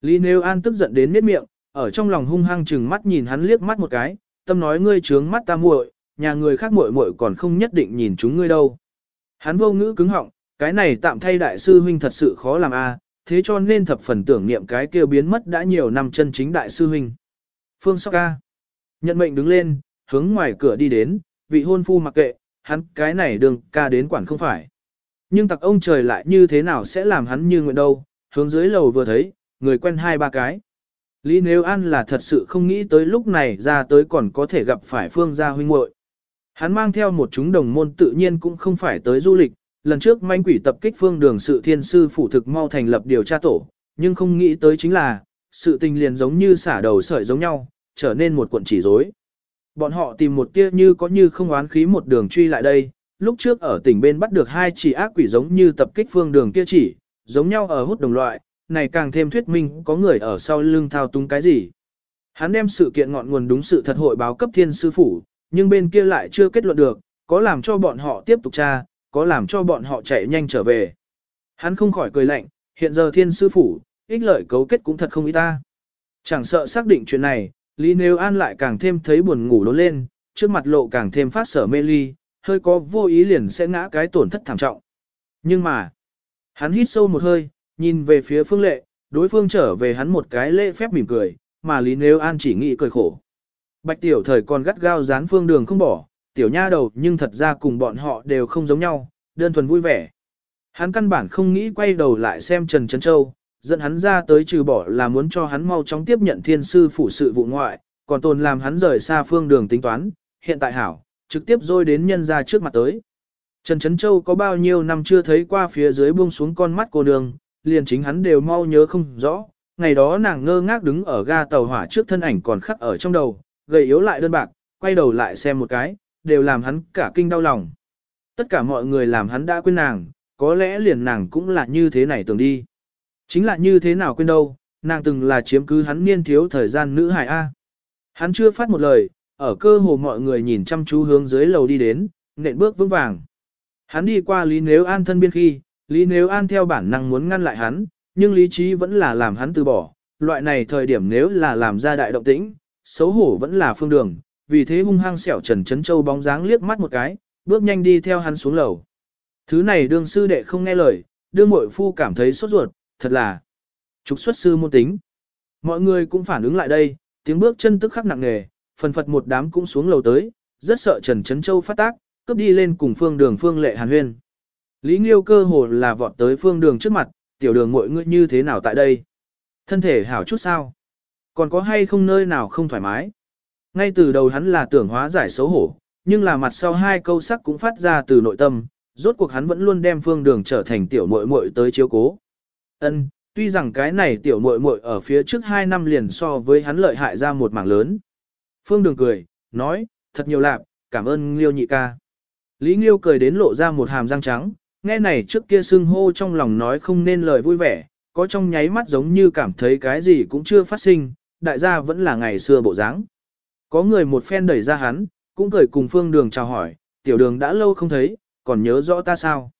Lý Nêu An tức giận đến miết miệng, ở trong lòng hung hăng chừng mắt nhìn hắn liếc mắt một cái, tâm nói ngươi trướng mắt ta muội, nhà người khác muội muội còn không nhất định nhìn chúng ngươi đâu. Hắn vô ngữ cứng họng, cái này tạm thay đại sư huynh thật sự khó làm a, thế cho nên thập phần tưởng niệm cái kia biến mất đã nhiều năm chân chính đại sư huynh. Phương Sóc ca. Nhận mệnh đứng lên, hướng ngoài cửa đi đến, vị hôn phu mặc kệ, hắn cái này đường ca đến quản không phải. Nhưng tặc ông trời lại như thế nào sẽ làm hắn như nguyện đâu, hướng dưới lầu vừa thấy, người quen hai ba cái. Lý Nếu An là thật sự không nghĩ tới lúc này ra tới còn có thể gặp phải phương gia huynh muội. Hắn mang theo một chúng đồng môn tự nhiên cũng không phải tới du lịch, lần trước manh quỷ tập kích phương đường sự thiên sư phủ thực mau thành lập điều tra tổ, nhưng không nghĩ tới chính là, sự tình liền giống như xả đầu sợi giống nhau, trở nên một cuộn chỉ rối. Bọn họ tìm một tia như có như không oán khí một đường truy lại đây, lúc trước ở tỉnh bên bắt được hai chỉ ác quỷ giống như tập kích phương đường kia chỉ, giống nhau ở hút đồng loại, này càng thêm thuyết minh có người ở sau lưng thao túng cái gì. Hắn đem sự kiện ngọn nguồn đúng sự thật hội báo cấp thiên sư phủ, nhưng bên kia lại chưa kết luận được, có làm cho bọn họ tiếp tục tra, có làm cho bọn họ chạy nhanh trở về. Hắn không khỏi cười lạnh, hiện giờ thiên sư phủ, ích lợi cấu kết cũng thật không ý ta. Chẳng sợ xác định chuyện này, Lý Nếu An lại càng thêm thấy buồn ngủ đốn lên, trước mặt lộ càng thêm phát sở mê ly, hơi có vô ý liền sẽ ngã cái tổn thất thảm trọng. Nhưng mà, hắn hít sâu một hơi, nhìn về phía phương lệ, đối phương trở về hắn một cái lễ phép mỉm cười, mà Lý Nếu An chỉ nghĩ cười khổ. Bạch tiểu thời còn gắt gao dán phương đường không bỏ, tiểu nha đầu nhưng thật ra cùng bọn họ đều không giống nhau, đơn thuần vui vẻ. Hắn căn bản không nghĩ quay đầu lại xem Trần Trấn Châu, dẫn hắn ra tới trừ bỏ là muốn cho hắn mau chóng tiếp nhận thiên sư phủ sự vụ ngoại, còn tồn làm hắn rời xa phương đường tính toán, hiện tại hảo, trực tiếp rôi đến nhân ra trước mặt tới. Trần Trấn Châu có bao nhiêu năm chưa thấy qua phía dưới buông xuống con mắt cô đường, liền chính hắn đều mau nhớ không rõ, ngày đó nàng ngơ ngác đứng ở ga tàu hỏa trước thân ảnh còn khắc ở trong đầu, gầy yếu lại đơn bạc, quay đầu lại xem một cái, đều làm hắn cả kinh đau lòng. Tất cả mọi người làm hắn đã quên nàng, có lẽ liền nàng cũng là như thế này tưởng đi. Chính là như thế nào quên đâu, nàng từng là chiếm cứ hắn niên thiếu thời gian nữ hài A. Hắn chưa phát một lời, ở cơ hồ mọi người nhìn chăm chú hướng dưới lầu đi đến, nện bước vững vàng. Hắn đi qua Lý Nếu An thân biên khi, Lý Nếu An theo bản năng muốn ngăn lại hắn, nhưng lý trí vẫn là làm hắn từ bỏ. Loại này thời điểm nếu là làm ra đại động tĩnh, xấu hổ vẫn là phương đường, vì thế hung hăng xẻo Trần Trấn Châu bóng dáng liếc mắt một cái, bước nhanh đi theo hắn xuống lầu. Thứ này đương sư đệ không nghe lời, đương mội phu cảm thấy sốt ruột, thật là trục xuất sư môn tính. Mọi người cũng phản ứng lại đây, tiếng bước chân tức khắc nặng nề, phần phật một đám cũng xuống lầu tới, rất sợ Trần Trấn Châu phát tác, cướp đi lên cùng phương đường phương lệ hàn huyên. Lý Nghiêu cơ hồ là vọt tới phương đường trước mặt, tiểu đường mọi người như thế nào tại đây? Thân thể hảo chút sao? Còn có hay không nơi nào không thoải mái? Ngay từ đầu hắn là tưởng hóa giải xấu hổ, nhưng là mặt sau hai câu sắc cũng phát ra từ nội tâm, rốt cuộc hắn vẫn luôn đem phương đường trở thành tiểu muội muội tới chiếu cố. Ân, tuy rằng cái này tiểu muội muội ở phía trước hai năm liền so với hắn lợi hại ra một mảng lớn. Phương đường cười, nói, thật nhiều lạc, cảm ơn Liêu nhị ca. Lý Nghiêu cười đến lộ ra một hàm răng trắng, nghe này trước kia sưng hô trong lòng nói không nên lời vui vẻ, có trong nháy mắt giống như cảm thấy cái gì cũng chưa phát sinh, đại gia vẫn là ngày xưa bộ dáng. Có người một phen đẩy ra hắn, cũng cười cùng phương đường chào hỏi, tiểu đường đã lâu không thấy, còn nhớ rõ ta sao.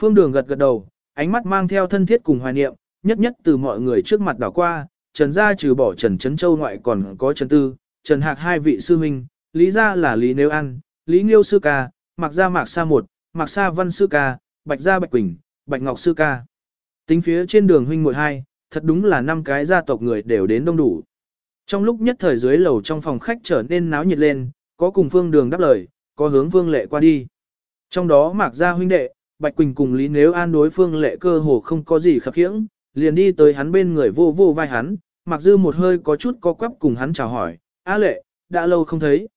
Phương đường gật gật đầu, ánh mắt mang theo thân thiết cùng hoài niệm, nhất nhất từ mọi người trước mặt đảo qua, Trần gia trừ bỏ Trần Trấn Châu ngoại còn có Trần Tư, Trần Hạc hai vị sư huynh, Lý gia là Lý Nếu An, Lý Nghiêu sư ca, Mạc gia Mạc Sa một, Mạc Sa Văn sư ca, Bạch gia Bạch Quỳnh, Bạch Ngọc sư ca. Tính phía trên đường huynh muội hai, thật đúng là năm cái gia tộc người đều đến đông đủ. Trong lúc nhất thời dưới lầu trong phòng khách trở nên náo nhiệt lên, có cùng phương đường đáp lời, có hướng vương lệ qua đi. Trong đó mạc gia huynh đệ, Bạch Quỳnh cùng Lý Nếu An đối phương lệ cơ hồ không có gì khập khiễng, liền đi tới hắn bên người vô vô vai hắn, mặc dư một hơi có chút co quắp cùng hắn chào hỏi, A lệ, đã lâu không thấy.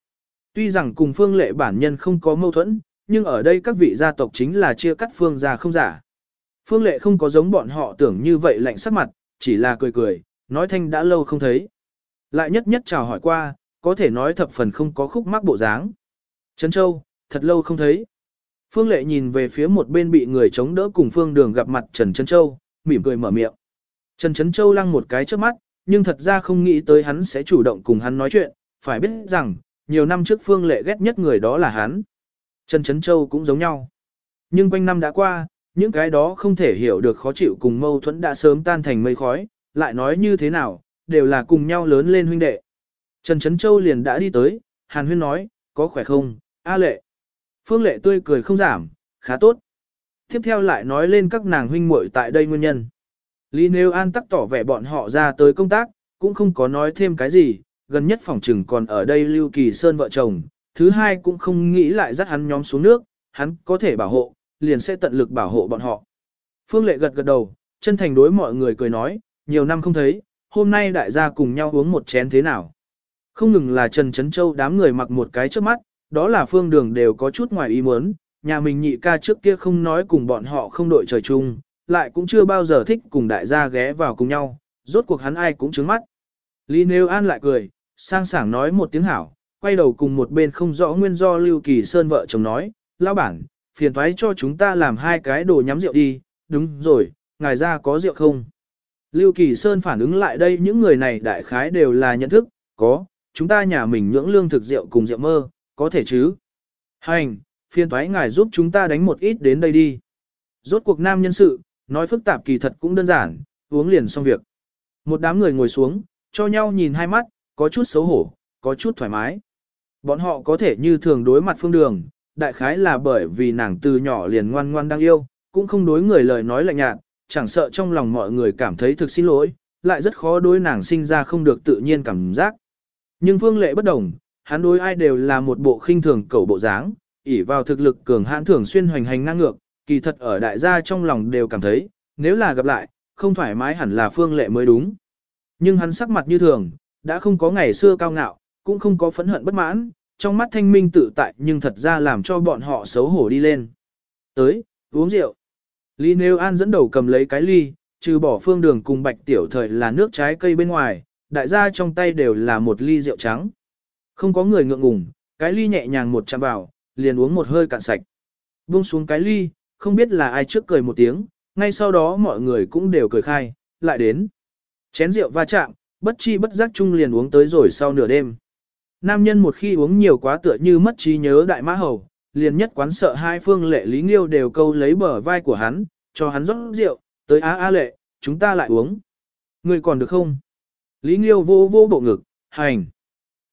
Tuy rằng cùng phương lệ bản nhân không có mâu thuẫn, nhưng ở đây các vị gia tộc chính là chia cắt phương gia không giả. Phương lệ không có giống bọn họ tưởng như vậy lạnh sắc mặt, chỉ là cười cười, nói thanh đã lâu không thấy. Lại nhất nhất chào hỏi qua, có thể nói thập phần không có khúc mắc bộ dáng. Trấn Châu, thật lâu không thấy. Phương Lệ nhìn về phía một bên bị người chống đỡ cùng Phương Đường gặp mặt Trần Trấn Châu, mỉm cười mở miệng. Trần Trấn Châu lăng một cái trước mắt, nhưng thật ra không nghĩ tới hắn sẽ chủ động cùng hắn nói chuyện, phải biết rằng, nhiều năm trước Phương Lệ ghét nhất người đó là hắn. Trần Trấn Châu cũng giống nhau. Nhưng quanh năm đã qua, những cái đó không thể hiểu được khó chịu cùng mâu thuẫn đã sớm tan thành mây khói, lại nói như thế nào, đều là cùng nhau lớn lên huynh đệ. Trần Trấn Châu liền đã đi tới, Hàn Huyên nói, có khỏe không, A lệ. Phương lệ tươi cười không giảm, khá tốt. Tiếp theo lại nói lên các nàng huynh muội tại đây nguyên nhân. Lý Nêu An tắc tỏ vẻ bọn họ ra tới công tác, cũng không có nói thêm cái gì, gần nhất phòng trừng còn ở đây Lưu Kỳ Sơn vợ chồng, thứ hai cũng không nghĩ lại dắt hắn nhóm xuống nước, hắn có thể bảo hộ, liền sẽ tận lực bảo hộ bọn họ. Phương Lệ gật gật đầu, chân thành đối mọi người cười nói, nhiều năm không thấy, hôm nay đại gia cùng nhau uống một chén thế nào. Không ngừng là Trần Trấn Châu đám người mặc một cái trước mắt, đó là phương đường đều có chút ngoài ý muốn, nhà mình nhị ca trước kia không nói cùng bọn họ không đội trời chung, lại cũng chưa bao giờ thích cùng đại gia ghé vào cùng nhau, rốt cuộc hắn ai cũng trứng mắt. Lý Nêu An lại cười, sang sảng nói một tiếng hảo, quay đầu cùng một bên không rõ nguyên do Lưu Kỳ Sơn vợ chồng nói, lão bản, phiền thoái cho chúng ta làm hai cái đồ nhắm rượu đi, đúng rồi, ngài ra có rượu không? Lưu Kỳ Sơn phản ứng lại đây những người này đại khái đều là nhận thức, có, chúng ta nhà mình nhưỡng lương thực rượu cùng rượu mơ, có thể chứ? Hành, phiên thoái ngài giúp chúng ta đánh một ít đến đây đi. Rốt cuộc nam nhân sự, nói phức tạp kỳ thật cũng đơn giản, uống liền xong việc. Một đám người ngồi xuống, cho nhau nhìn hai mắt, có chút xấu hổ, có chút thoải mái. Bọn họ có thể như thường đối mặt phương đường, đại khái là bởi vì nàng từ nhỏ liền ngoan ngoan đang yêu, cũng không đối người lời nói lạnh nhạt, chẳng sợ trong lòng mọi người cảm thấy thực xin lỗi, lại rất khó đối nàng sinh ra không được tự nhiên cảm giác. Nhưng phương lệ bất đồng, hắn đối ai đều là một bộ khinh thường cẩu bộ dáng, ỷ vào thực lực cường hãn thường xuyên hoành hành ngang ngược, kỳ thật ở đại gia trong lòng đều cảm thấy, nếu là gặp lại, không thoải mái hẳn là phương lệ mới đúng. Nhưng hắn sắc mặt như thường, đã không có ngày xưa cao ngạo, cũng không có phẫn hận bất mãn, trong mắt thanh minh tự tại nhưng thật ra làm cho bọn họ xấu hổ đi lên. Tới, uống rượu. Lý Nêu An dẫn đầu cầm lấy cái ly, trừ bỏ phương đường cùng bạch tiểu thời là nước trái cây bên ngoài, đại gia trong tay đều là một ly rượu trắng. Không có người ngượng ngùng, cái ly nhẹ nhàng một chạm vào, liền uống một hơi cạn sạch. Buông xuống cái ly, không biết là ai trước cười một tiếng, ngay sau đó mọi người cũng đều cười khai, lại đến. Chén rượu va chạm, bất chi bất giác chung liền uống tới rồi sau nửa đêm. Nam nhân một khi uống nhiều quá tựa như mất trí nhớ đại mã hầu, liền nhất quán sợ hai phương lệ lý nghiêu đều câu lấy bờ vai của hắn, cho hắn rót rượu, tới á á lệ, chúng ta lại uống. Người còn được không? Lý nghiêu vô vô bộ ngực, hành.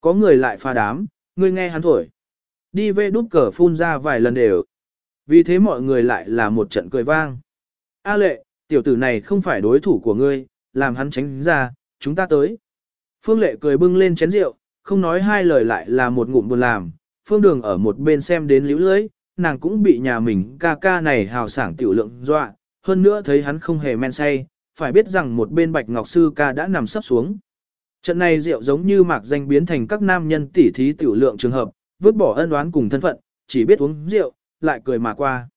Có người lại pha đám, người nghe hắn thổi. Đi về đút cờ phun ra vài lần đều. Vì thế mọi người lại là một trận cười vang. A lệ, tiểu tử này không phải đối thủ của ngươi, làm hắn tránh ra, chúng ta tới. Phương lệ cười bưng lên chén rượu, không nói hai lời lại là một ngụm buồn làm. Phương đường ở một bên xem đến liễu lưới, nàng cũng bị nhà mình ca ca này hào sảng tiểu lượng dọa, hơn nữa thấy hắn không hề men say, phải biết rằng một bên bạch ngọc sư ca đã nằm sắp xuống. Trận này rượu giống như mạc danh biến thành các nam nhân tỉ thí tiểu lượng trường hợp, vứt bỏ ân oán cùng thân phận, chỉ biết uống rượu, lại cười mà qua.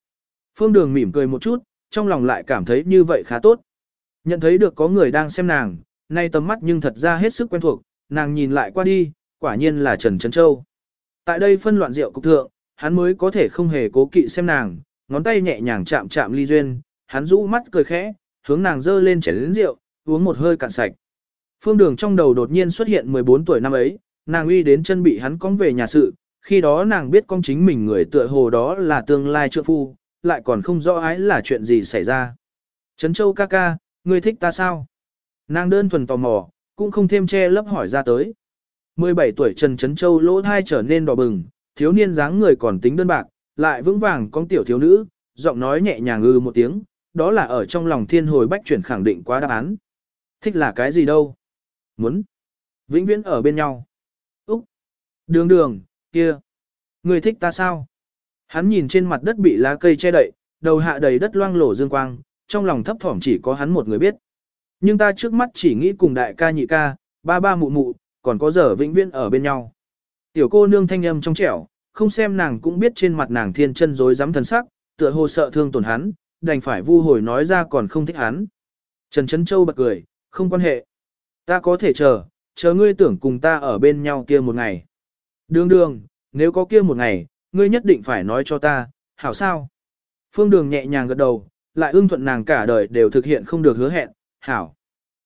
Phương Đường mỉm cười một chút, trong lòng lại cảm thấy như vậy khá tốt. Nhận thấy được có người đang xem nàng, nay tầm mắt nhưng thật ra hết sức quen thuộc, nàng nhìn lại qua đi, quả nhiên là Trần Trấn Châu. Tại đây phân loạn rượu cục thượng, hắn mới có thể không hề cố kỵ xem nàng, ngón tay nhẹ nhàng chạm chạm ly duyên, hắn rũ mắt cười khẽ, hướng nàng dơ lên chén lớn rượu, uống một hơi cạn sạch. Phương Đường trong đầu đột nhiên xuất hiện 14 tuổi năm ấy, nàng uy đến chân bị hắn cong về nhà sự, khi đó nàng biết con chính mình người tựa hồ đó là tương lai trượng phu, lại còn không rõ ái là chuyện gì xảy ra. Trấn Châu ca ca, ngươi thích ta sao? Nàng đơn thuần tò mò, cũng không thêm che lấp hỏi ra tới. 17 tuổi Trần Trấn Châu lỗ thai trở nên đỏ bừng, thiếu niên dáng người còn tính đơn bạc, lại vững vàng con tiểu thiếu nữ, giọng nói nhẹ nhàng ư một tiếng, đó là ở trong lòng thiên hồi bách chuyển khẳng định quá đáp án. Thích là cái gì đâu? Muốn. Vĩnh viễn ở bên nhau. Úc. Đường đường, kia. Người thích ta sao? Hắn nhìn trên mặt đất bị lá cây che đậy, đầu hạ đầy đất loang lổ dương quang, trong lòng thấp thỏm chỉ có hắn một người biết. Nhưng ta trước mắt chỉ nghĩ cùng đại ca nhị ca, ba ba mụ mụ, còn có giờ vĩnh viễn ở bên nhau. Tiểu cô nương thanh âm trong trẻo, không xem nàng cũng biết trên mặt nàng thiên chân rối rắm thần sắc, tựa hồ sợ thương tổn hắn, đành phải vu hồi nói ra còn không thích hắn. Trần Trấn Châu bật cười, không quan hệ. Ta có thể chờ, chờ ngươi tưởng cùng ta ở bên nhau kia một ngày. Đường đường, nếu có kia một ngày, ngươi nhất định phải nói cho ta, hảo sao? Phương đường nhẹ nhàng gật đầu, lại ưng thuận nàng cả đời đều thực hiện không được hứa hẹn, hảo.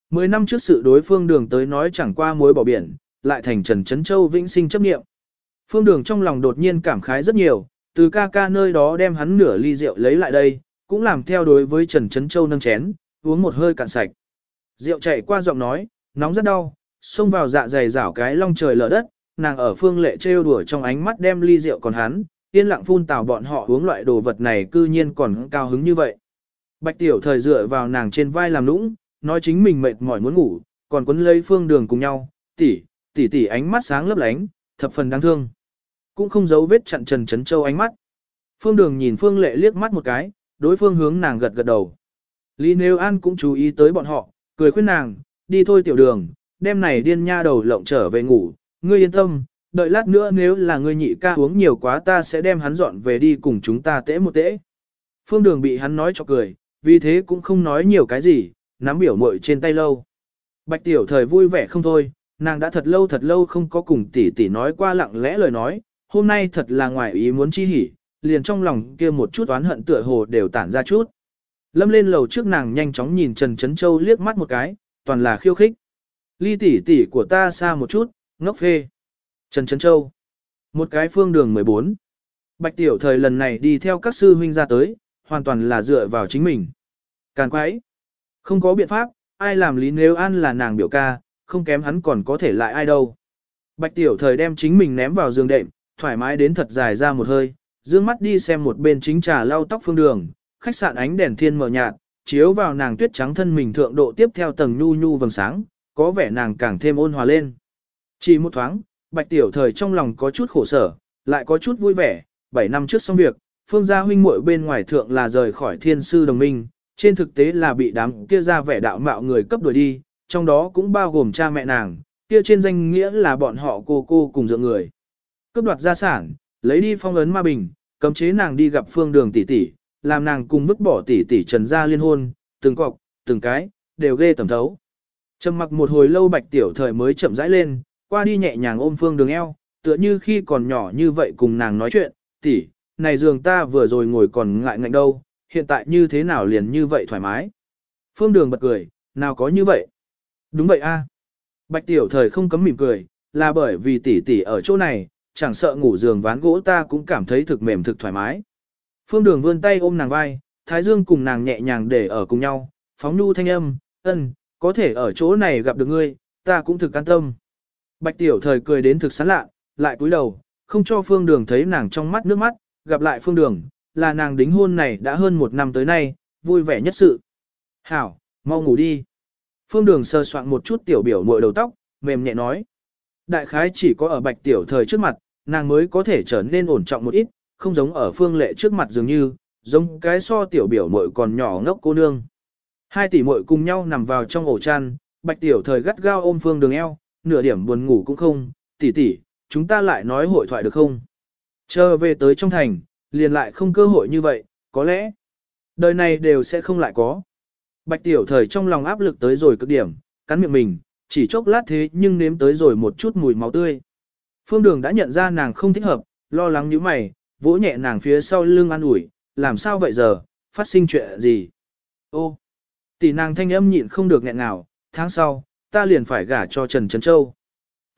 Mười năm trước sự đối phương đường tới nói chẳng qua mối bỏ biển, lại thành Trần Trấn Châu vĩnh sinh chấp nghiệm. Phương đường trong lòng đột nhiên cảm khái rất nhiều, từ ca ca nơi đó đem hắn nửa ly rượu lấy lại đây, cũng làm theo đối với Trần Trấn Châu nâng chén, uống một hơi cạn sạch. Rượu chảy qua giọng nói, nóng rất đau, xông vào dạ dày rảo cái long trời lở đất, nàng ở phương lệ trêu đùa trong ánh mắt đem ly rượu còn hắn, yên lặng phun tào bọn họ uống loại đồ vật này cư nhiên còn cao hứng như vậy. Bạch tiểu thời dựa vào nàng trên vai làm nũng, nói chính mình mệt mỏi muốn ngủ, còn quấn lấy phương đường cùng nhau, tỷ, tỷ tỷ ánh mắt sáng lấp lánh, thập phần đáng thương. Cũng không giấu vết chặn Trần Trấn Châu ánh mắt. Phương đường nhìn phương lệ liếc mắt một cái, đối phương hướng nàng gật gật đầu. Lý Nêu An cũng chú ý tới bọn họ, cười khuyên nàng, đi thôi tiểu đường, đêm này điên nha đầu lộng trở về ngủ, ngươi yên tâm, đợi lát nữa nếu là ngươi nhị ca uống nhiều quá ta sẽ đem hắn dọn về đi cùng chúng ta tễ một tễ. Phương đường bị hắn nói cho cười, vì thế cũng không nói nhiều cái gì, nắm biểu mội trên tay lâu. Bạch tiểu thời vui vẻ không thôi, nàng đã thật lâu thật lâu không có cùng tỷ tỷ nói qua lặng lẽ lời nói, hôm nay thật là ngoài ý muốn chi hỉ, liền trong lòng kia một chút oán hận tựa hồ đều tản ra chút. Lâm lên lầu trước nàng nhanh chóng nhìn Trần Trấn Châu liếc mắt một cái, toàn là khiêu khích. Ly tỷ tỷ của ta xa một chút, ngốc phê. Trần Trấn Châu. Một cái phương đường 14. Bạch tiểu thời lần này đi theo các sư huynh ra tới, hoàn toàn là dựa vào chính mình. Càn quái. Không có biện pháp, ai làm Lý Nếu An là nàng biểu ca, không kém hắn còn có thể lại ai đâu. Bạch tiểu thời đem chính mình ném vào giường đệm, thoải mái đến thật dài ra một hơi, dương mắt đi xem một bên chính trà lau tóc phương đường, khách sạn ánh đèn thiên mờ nhạt, chiếu vào nàng tuyết trắng thân mình thượng độ tiếp theo tầng nhu nhu vầng sáng, có vẻ nàng càng thêm ôn hòa lên. Chỉ một thoáng, bạch tiểu thời trong lòng có chút khổ sở, lại có chút vui vẻ, 7 năm trước xong việc, phương gia huynh muội bên ngoài thượng là rời khỏi thiên sư đồng minh, trên thực tế là bị đám kia ra vẻ đạo mạo người cấp đuổi đi, trong đó cũng bao gồm cha mẹ nàng, kia trên danh nghĩa là bọn họ cô cô cùng dựa người. Cấp đoạt gia sản, lấy đi phong ấn ma bình, cấm chế nàng đi gặp phương đường tỷ tỷ, làm nàng cùng vứt bỏ tỷ tỷ trần gia liên hôn, từng cọc, từng cái, đều ghê tầm thấu. Trầm mặc một hồi lâu bạch tiểu thời mới chậm rãi lên, qua đi nhẹ nhàng ôm phương đường eo, tựa như khi còn nhỏ như vậy cùng nàng nói chuyện, tỷ, này giường ta vừa rồi ngồi còn ngại ngạnh đâu, hiện tại như thế nào liền như vậy thoải mái. Phương đường bật cười, nào có như vậy. Đúng vậy a. Bạch tiểu thời không cấm mỉm cười, là bởi vì tỷ tỷ ở chỗ này, chẳng sợ ngủ giường ván gỗ ta cũng cảm thấy thực mềm thực thoải mái. Phương đường vươn tay ôm nàng vai, Thái Dương cùng nàng nhẹ nhàng để ở cùng nhau, phóng nhu thanh âm, ân, có thể ở chỗ này gặp được ngươi, ta cũng thực an tâm. Bạch tiểu thời cười đến thực sán lạ, lại cúi đầu, không cho phương đường thấy nàng trong mắt nước mắt, gặp lại phương đường, là nàng đính hôn này đã hơn một năm tới nay, vui vẻ nhất sự. Hảo, mau ngủ đi. Phương đường sơ soạn một chút tiểu biểu muội đầu tóc, mềm nhẹ nói. Đại khái chỉ có ở bạch tiểu thời trước mặt, nàng mới có thể trở nên ổn trọng một ít, không giống ở phương lệ trước mặt dường như, giống cái so tiểu biểu mội còn nhỏ ngốc cô nương. Hai tỷ muội cùng nhau nằm vào trong ổ chăn, bạch tiểu thời gắt gao ôm phương đường eo, nửa điểm buồn ngủ cũng không, tỷ tỷ, chúng ta lại nói hội thoại được không? Chờ về tới trong thành, liền lại không cơ hội như vậy, có lẽ, đời này đều sẽ không lại có. Bạch tiểu thời trong lòng áp lực tới rồi cực điểm, cắn miệng mình, chỉ chốc lát thế nhưng nếm tới rồi một chút mùi máu tươi. Phương đường đã nhận ra nàng không thích hợp, lo lắng như mày, vỗ nhẹ nàng phía sau lưng an ủi, làm sao vậy giờ, phát sinh chuyện gì? Ô, tỷ nàng thanh âm nhịn không được nghẹn nào, tháng sau, ta liền phải gả cho Trần Trấn Châu.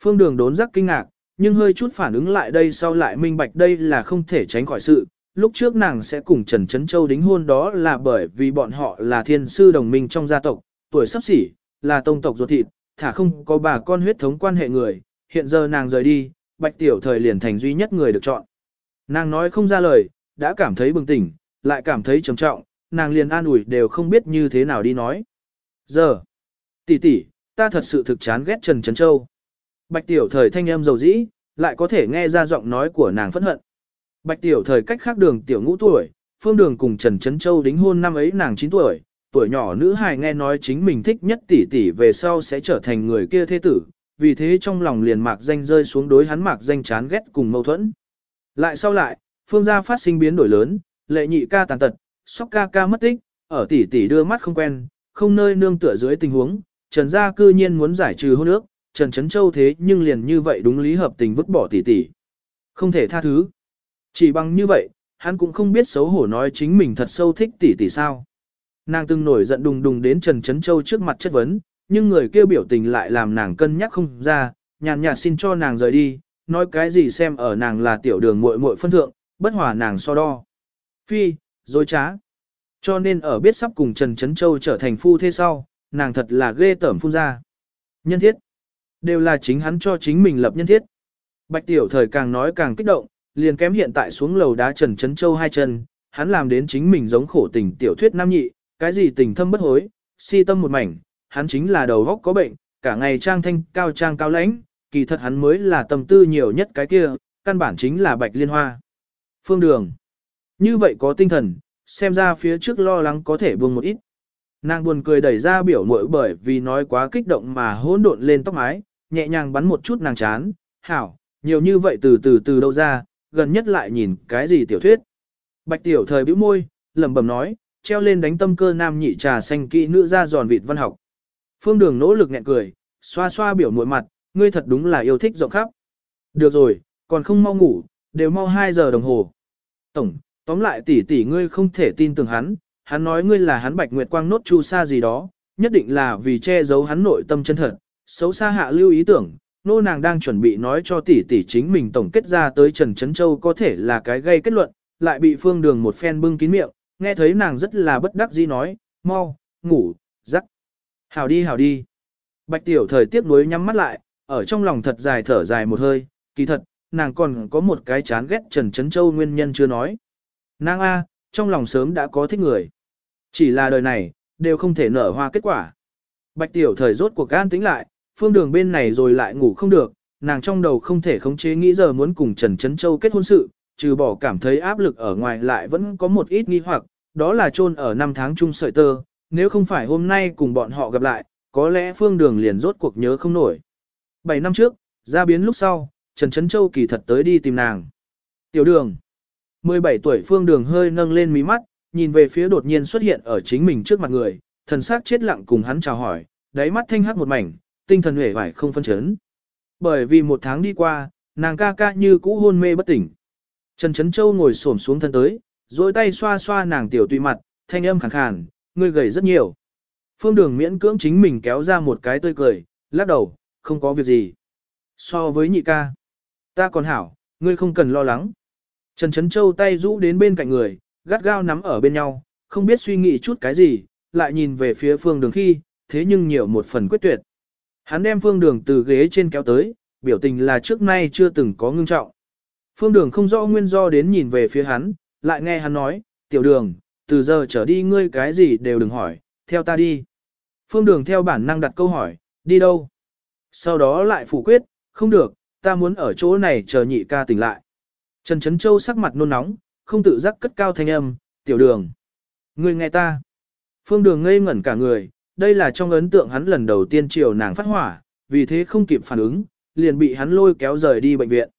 Phương đường đốn giác kinh ngạc, nhưng hơi chút phản ứng lại đây sau lại minh bạch đây là không thể tránh khỏi sự. Lúc trước nàng sẽ cùng Trần Trấn Châu đính hôn đó là bởi vì bọn họ là thiên sư đồng minh trong gia tộc, tuổi sắp xỉ, là tông tộc ruột thịt, thả không có bà con huyết thống quan hệ người, hiện giờ nàng rời đi, bạch tiểu thời liền thành duy nhất người được chọn. Nàng nói không ra lời, đã cảm thấy bừng tỉnh, lại cảm thấy trầm trọng, nàng liền an ủi đều không biết như thế nào đi nói. Giờ, tỷ tỷ, ta thật sự thực chán ghét Trần Trấn Châu. Bạch tiểu thời thanh âm dầu dĩ, lại có thể nghe ra giọng nói của nàng phẫn hận. Bạch tiểu thời cách khác đường tiểu ngũ tuổi, phương đường cùng Trần Trấn Châu đính hôn năm ấy nàng 9 tuổi, tuổi nhỏ nữ hài nghe nói chính mình thích nhất tỷ tỷ về sau sẽ trở thành người kia thế tử, vì thế trong lòng liền mạc danh rơi xuống đối hắn mạc danh chán ghét cùng mâu thuẫn. Lại sau lại, phương gia phát sinh biến đổi lớn, lệ nhị ca tàn tật, sóc ca ca mất tích, ở tỷ tỷ đưa mắt không quen, không nơi nương tựa dưới tình huống, Trần gia cư nhiên muốn giải trừ hôn ước, Trần Trấn Châu thế nhưng liền như vậy đúng lý hợp tình vứt bỏ tỷ tỷ. Không thể tha thứ. Chỉ bằng như vậy, hắn cũng không biết xấu hổ nói chính mình thật sâu thích tỷ tỷ sao. Nàng từng nổi giận đùng đùng đến Trần Trấn Châu trước mặt chất vấn, nhưng người kêu biểu tình lại làm nàng cân nhắc không ra, nhàn nhạt xin cho nàng rời đi, nói cái gì xem ở nàng là tiểu đường muội muội phân thượng, bất hòa nàng so đo. Phi, dối trá. Cho nên ở biết sắp cùng Trần Trấn Châu trở thành phu thế sau, nàng thật là ghê tởm phun ra. Nhân thiết. Đều là chính hắn cho chính mình lập nhân thiết. Bạch tiểu thời càng nói càng kích động, liền kém hiện tại xuống lầu đá Trần Trấn Châu hai chân, hắn làm đến chính mình giống khổ tình tiểu thuyết nam nhị, cái gì tình thâm bất hối, si tâm một mảnh, hắn chính là đầu góc có bệnh, cả ngày trang thanh cao trang cao lãnh, kỳ thật hắn mới là tâm tư nhiều nhất cái kia, căn bản chính là bạch liên hoa. Phương đường. Như vậy có tinh thần, xem ra phía trước lo lắng có thể buông một ít. Nàng buồn cười đẩy ra biểu mội bởi vì nói quá kích động mà hỗn độn lên tóc mái, nhẹ nhàng bắn một chút nàng chán, hảo, nhiều như vậy từ từ từ đâu ra, gần nhất lại nhìn cái gì tiểu thuyết. Bạch tiểu thời bĩu môi, lẩm bẩm nói, treo lên đánh tâm cơ nam nhị trà xanh kỹ nữ ra giòn vịt văn học. Phương đường nỗ lực nghẹn cười, xoa xoa biểu mội mặt, ngươi thật đúng là yêu thích rộng khắp. Được rồi, còn không mau ngủ, đều mau 2 giờ đồng hồ. Tổng, tóm lại tỷ tỷ ngươi không thể tin tưởng hắn, hắn nói ngươi là hắn bạch nguyệt quang nốt chu sa gì đó, nhất định là vì che giấu hắn nội tâm chân thật, xấu xa hạ lưu ý tưởng, nô nàng đang chuẩn bị nói cho tỷ tỷ chính mình tổng kết ra tới Trần Trấn Châu có thể là cái gây kết luận, lại bị phương đường một phen bưng kín miệng, nghe thấy nàng rất là bất đắc dĩ nói, mau, ngủ, giấc, Hảo đi hảo đi. Bạch tiểu thời tiếp nối nhắm mắt lại, ở trong lòng thật dài thở dài một hơi, kỳ thật, nàng còn có một cái chán ghét Trần Trấn Châu nguyên nhân chưa nói. Nàng A, trong lòng sớm đã có thích người. Chỉ là đời này, đều không thể nở hoa kết quả. Bạch tiểu thời rốt cuộc gan tính lại, phương đường bên này rồi lại ngủ không được, nàng trong đầu không thể khống chế nghĩ giờ muốn cùng Trần Trấn Châu kết hôn sự, trừ bỏ cảm thấy áp lực ở ngoài lại vẫn có một ít nghi hoặc, đó là chôn ở năm tháng chung sợi tơ, nếu không phải hôm nay cùng bọn họ gặp lại, có lẽ phương đường liền rốt cuộc nhớ không nổi. 7 năm trước, ra biến lúc sau, Trần Trấn Châu kỳ thật tới đi tìm nàng. Tiểu đường. 17 tuổi phương đường hơi nâng lên mí mắt, nhìn về phía đột nhiên xuất hiện ở chính mình trước mặt người, thần sắc chết lặng cùng hắn chào hỏi, đáy mắt thanh hắc một mảnh, tinh thần hề vải không phân chấn. Bởi vì một tháng đi qua, nàng ca ca như cũ hôn mê bất tỉnh. Trần Trấn Châu ngồi xổm xuống thân tới, dối tay xoa xoa nàng tiểu tùy mặt, thanh âm khàn khàn, ngươi gầy rất nhiều. Phương đường miễn cưỡng chính mình kéo ra một cái tươi cười, lắc đầu, không có việc gì. So với nhị ca, ta còn hảo, ngươi không cần lo lắng. Trần Trấn Châu tay rũ đến bên cạnh người, gắt gao nắm ở bên nhau, không biết suy nghĩ chút cái gì, lại nhìn về phía phương đường khi, thế nhưng nhiều một phần quyết tuyệt. Hắn đem phương đường từ ghế trên kéo tới, biểu tình là trước nay chưa từng có ngưng trọng. Phương đường không rõ nguyên do đến nhìn về phía hắn, lại nghe hắn nói, tiểu đường, từ giờ trở đi ngươi cái gì đều đừng hỏi, theo ta đi. Phương đường theo bản năng đặt câu hỏi, đi đâu? Sau đó lại phủ quyết, không được, ta muốn ở chỗ này chờ nhị ca tỉnh lại. Trần Trấn Châu sắc mặt nôn nóng, không tự giác cất cao thanh âm, tiểu đường. Ngươi nghe ta. Phương đường ngây ngẩn cả người, đây là trong ấn tượng hắn lần đầu tiên chiều nàng phát hỏa, vì thế không kịp phản ứng, liền bị hắn lôi kéo rời đi bệnh viện.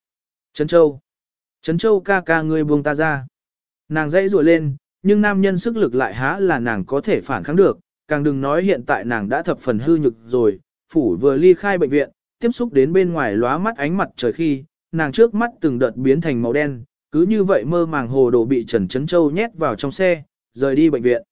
Trấn Châu. Trấn Châu ca ca ngươi buông ta ra. Nàng dãy rùa lên, nhưng nam nhân sức lực lại há là nàng có thể phản kháng được, càng đừng nói hiện tại nàng đã thập phần hư nhực rồi, phủ vừa ly khai bệnh viện, tiếp xúc đến bên ngoài lóa mắt ánh mặt trời khi, nàng trước mắt từng đợt biến thành màu đen, cứ như vậy mơ màng hồ đồ bị Trần Trấn Châu nhét vào trong xe, rời đi bệnh viện.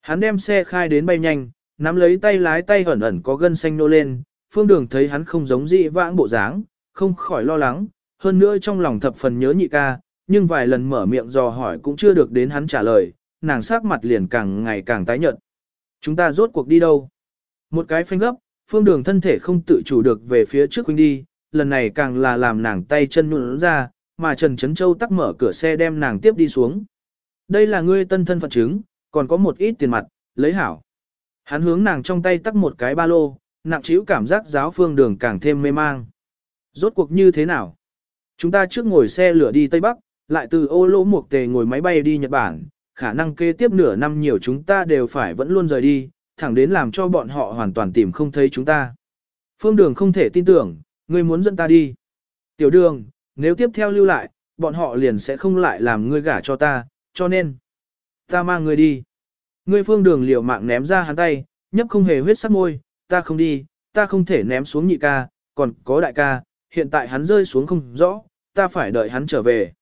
Hắn đem xe khai đến bay nhanh, nắm lấy tay lái tay ẩn ẩn có gân xanh nô lên, phương đường thấy hắn không giống dị vãng bộ dáng, không khỏi lo lắng, hơn nữa trong lòng thập phần nhớ nhị ca, nhưng vài lần mở miệng dò hỏi cũng chưa được đến hắn trả lời, nàng sắc mặt liền càng ngày càng tái nhợt. Chúng ta rốt cuộc đi đâu? Một cái phanh gấp, phương đường thân thể không tự chủ được về phía trước huynh đi, lần này càng là làm nàng tay chân nhuận ra, mà Trần Trấn Châu tắc mở cửa xe đem nàng tiếp đi xuống. Đây là ngươi tân thân phận chứng, còn có một ít tiền mặt, lấy hảo. Hắn hướng nàng trong tay tắc một cái ba lô, nặng chịu cảm giác giáo phương đường càng thêm mê mang. Rốt cuộc như thế nào? Chúng ta trước ngồi xe lửa đi Tây Bắc, lại từ ô lỗ một tề ngồi máy bay đi Nhật Bản, khả năng kế tiếp nửa năm nhiều chúng ta đều phải vẫn luôn rời đi, thẳng đến làm cho bọn họ hoàn toàn tìm không thấy chúng ta. Phương Đường không thể tin tưởng, ngươi muốn dẫn ta đi. Tiểu Đường, nếu tiếp theo lưu lại, bọn họ liền sẽ không lại làm ngươi gả cho ta, cho nên, ta mang ngươi đi. Ngươi Phương Đường liều mạng ném ra hắn tay, nhấp không hề huyết sắc môi, ta không đi, ta không thể ném xuống nhị ca, còn có đại ca, hiện tại hắn rơi xuống không rõ, ta phải đợi hắn trở về.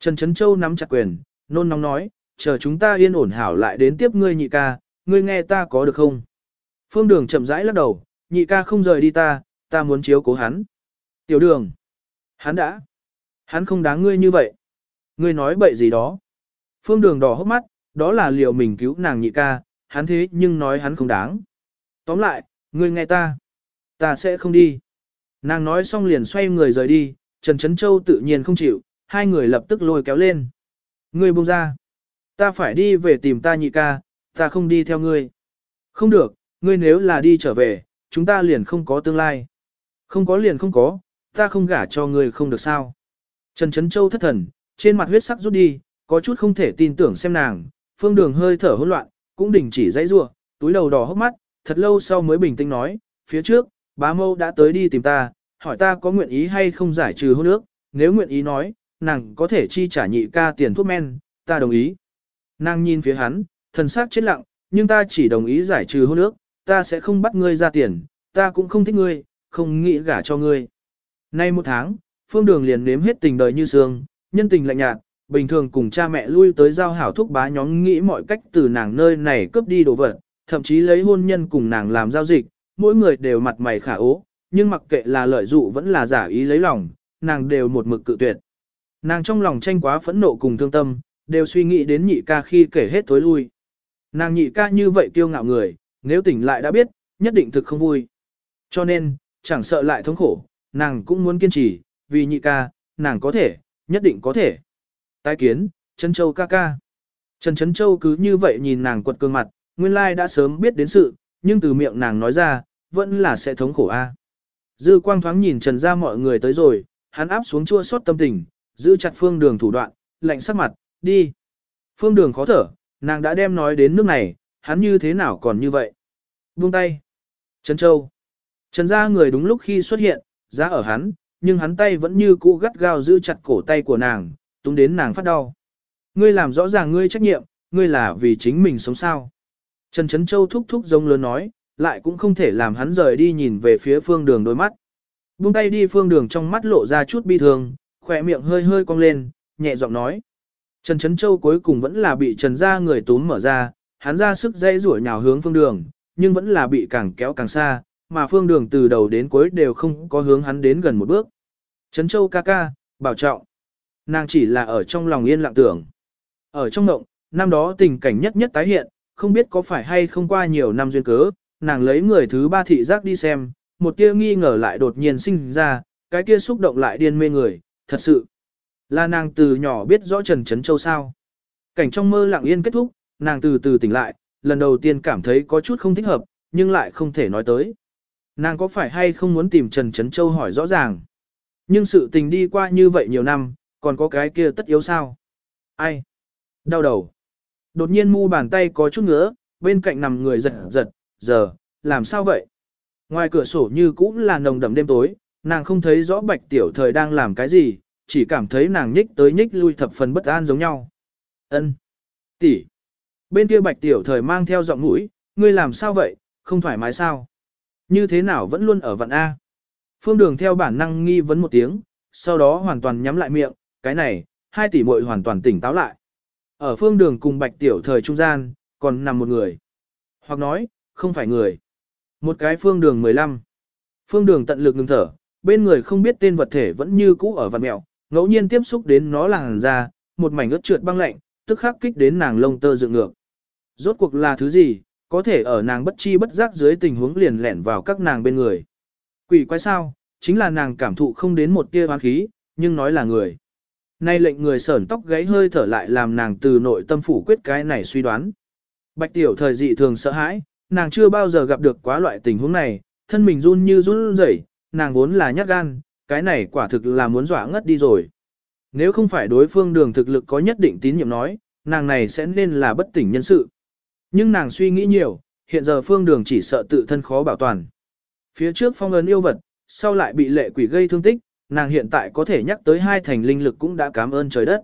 Trần Trấn Châu nắm chặt quyền, nôn nóng nói, chờ chúng ta yên ổn hảo lại đến tiếp ngươi nhị ca, ngươi nghe ta có được không? Phương Đường chậm rãi lắc đầu, nhị ca không rời đi ta, ta muốn chiếu cố hắn. Tiểu Đường, hắn đã, hắn không đáng ngươi như vậy. Ngươi nói bậy gì đó. Phương Đường đỏ hốc mắt, đó là liệu mình cứu nàng nhị ca, hắn thế nhưng nói hắn không đáng. Tóm lại, ngươi nghe ta, ta sẽ không đi. Nàng nói xong liền xoay người rời đi, Trần Trấn Châu tự nhiên không chịu, hai người lập tức lôi kéo lên. Ngươi buông ra. Ta phải đi về tìm ta nhị ca, ta không đi theo ngươi. Không được, ngươi nếu là đi trở về, chúng ta liền không có tương lai. Không có liền không có, ta không gả cho ngươi không được sao. Trần Trấn Châu thất thần, trên mặt huyết sắc rút đi, có chút không thể tin tưởng xem nàng, phương đường hơi thở hỗn loạn, cũng đình chỉ dãy rua, túi đầu đỏ hốc mắt, thật lâu sau mới bình tĩnh nói, phía trước, bá mâu đã tới đi tìm ta, hỏi ta có nguyện ý hay không giải trừ hôn ước, nếu nguyện ý nói, nàng có thể chi trả nhị ca tiền thuốc men, ta đồng ý. Nàng nhìn phía hắn, thần sắc chết lặng, nhưng ta chỉ đồng ý giải trừ hôn ước, ta sẽ không bắt ngươi ra tiền, ta cũng không thích ngươi, không nghĩ gả cho ngươi. Nay một tháng, phương đường liền nếm hết tình đời như sương, nhân tình lạnh nhạt, bình thường cùng cha mẹ lui tới giao hảo thúc bá nhóm nghĩ mọi cách từ nàng nơi này cướp đi đồ vật, thậm chí lấy hôn nhân cùng nàng làm giao dịch, mỗi người đều mặt mày khả ố, nhưng mặc kệ là lợi dụ vẫn là giả ý lấy lòng, nàng đều một mực cự tuyệt. Nàng trong lòng tranh quá phẫn nộ cùng thương tâm, đều suy nghĩ đến nhị ca khi kể hết tối lui. Nàng nhị ca như vậy kiêu ngạo người, nếu tỉnh lại đã biết, nhất định thực không vui. Cho nên, chẳng sợ lại thống khổ, nàng cũng muốn kiên trì, vì nhị ca, nàng có thể, nhất định có thể. Tái kiến, Trấn Châu ca ca. Trần Trấn Châu cứ như vậy nhìn nàng quật cương mặt, nguyên lai đã sớm biết đến sự, nhưng từ miệng nàng nói ra, vẫn là sẽ thống khổ a. Dư quang thoáng nhìn Trần ra mọi người tới rồi, hắn áp xuống chua xót tâm tình, giữ chặt phương đường thủ đoạn, lạnh sắc mặt, đi. Phương đường khó thở, nàng đã đem nói đến nước này, hắn như thế nào còn như vậy. Buông tay. Trần Châu. Trần gia người đúng lúc khi xuất hiện, giá ở hắn, nhưng hắn tay vẫn như cũ gắt gao giữ chặt cổ tay của nàng, túng đến nàng phát đau. Ngươi làm rõ ràng ngươi trách nhiệm, ngươi là vì chính mình sống sao. Trần Trấn Châu thúc thúc giống lớn nói, lại cũng không thể làm hắn rời đi nhìn về phía phương đường đôi mắt. Buông tay đi phương đường trong mắt lộ ra chút bi thương, khỏe miệng hơi hơi cong lên, nhẹ giọng nói. Trần Trấn Châu cuối cùng vẫn là bị Trần Gia người túm mở ra, hắn ra sức dây rủi nhào hướng phương đường, nhưng vẫn là bị càng kéo càng xa, mà phương đường từ đầu đến cuối đều không có hướng hắn đến gần một bước. Trấn Châu ca ca, bảo trọng. Nàng chỉ là ở trong lòng yên lặng tưởng. Ở trong động, năm đó tình cảnh nhất nhất tái hiện, không biết có phải hay không qua nhiều năm duyên cớ, nàng lấy người thứ ba thị giác đi xem, một tia nghi ngờ lại đột nhiên sinh ra, cái kia xúc động lại điên mê người, thật sự. Là nàng từ nhỏ biết rõ Trần Trấn Châu sao. Cảnh trong mơ lặng yên kết thúc, nàng từ từ tỉnh lại, lần đầu tiên cảm thấy có chút không thích hợp, nhưng lại không thể nói tới. Nàng có phải hay không muốn tìm Trần Trấn Châu hỏi rõ ràng. Nhưng sự tình đi qua như vậy nhiều năm, còn có cái kia tất yếu sao? Ai? Đau đầu. Đột nhiên mu bàn tay có chút ngứa, bên cạnh nằm người giật giật, giờ, làm sao vậy? Ngoài cửa sổ như cũng là nồng đậm đêm tối, nàng không thấy rõ bạch tiểu thời đang làm cái gì, chỉ cảm thấy nàng nhích tới nhích lui thập phần bất an giống nhau. Ân, tỷ. Bên kia bạch tiểu thời mang theo giọng mũi, ngươi làm sao vậy, không thoải mái sao? Như thế nào vẫn luôn ở vận A? Phương đường theo bản năng nghi vấn một tiếng, sau đó hoàn toàn nhắm lại miệng, cái này, hai tỷ muội hoàn toàn tỉnh táo lại. Ở phương đường cùng bạch tiểu thời trung gian, còn nằm một người. Hoặc nói, không phải người. Một cái phương đường 15. Phương đường tận lực ngừng thở, bên người không biết tên vật thể vẫn như cũ ở vận mẹo, ngẫu nhiên tiếp xúc đến nó làn ra, một mảnh ướt trượt băng lạnh, tức khắc kích đến nàng lông tơ dựng ngược. Rốt cuộc là thứ gì, có thể ở nàng bất chi bất giác dưới tình huống liền lẻn vào các nàng bên người. Quỷ quái sao, chính là nàng cảm thụ không đến một tia oán khí, nhưng nói là người. Nay lệnh người sởn tóc gáy hơi thở lại làm nàng từ nội tâm phủ quyết cái này suy đoán. Bạch tiểu thời dị thường sợ hãi, nàng chưa bao giờ gặp được quá loại tình huống này, thân mình run như run rẩy, nàng vốn là nhát gan, cái này quả thực là muốn dọa ngất đi rồi. Nếu không phải đối phương đường thực lực có nhất định tín nhiệm nói, nàng này sẽ nên là bất tỉnh nhân sự. Nhưng nàng suy nghĩ nhiều, hiện giờ phương đường chỉ sợ tự thân khó bảo toàn. Phía trước phong ấn yêu vật, sau lại bị lệ quỷ gây thương tích, nàng hiện tại có thể nhắc tới hai thành linh lực cũng đã cảm ơn trời đất.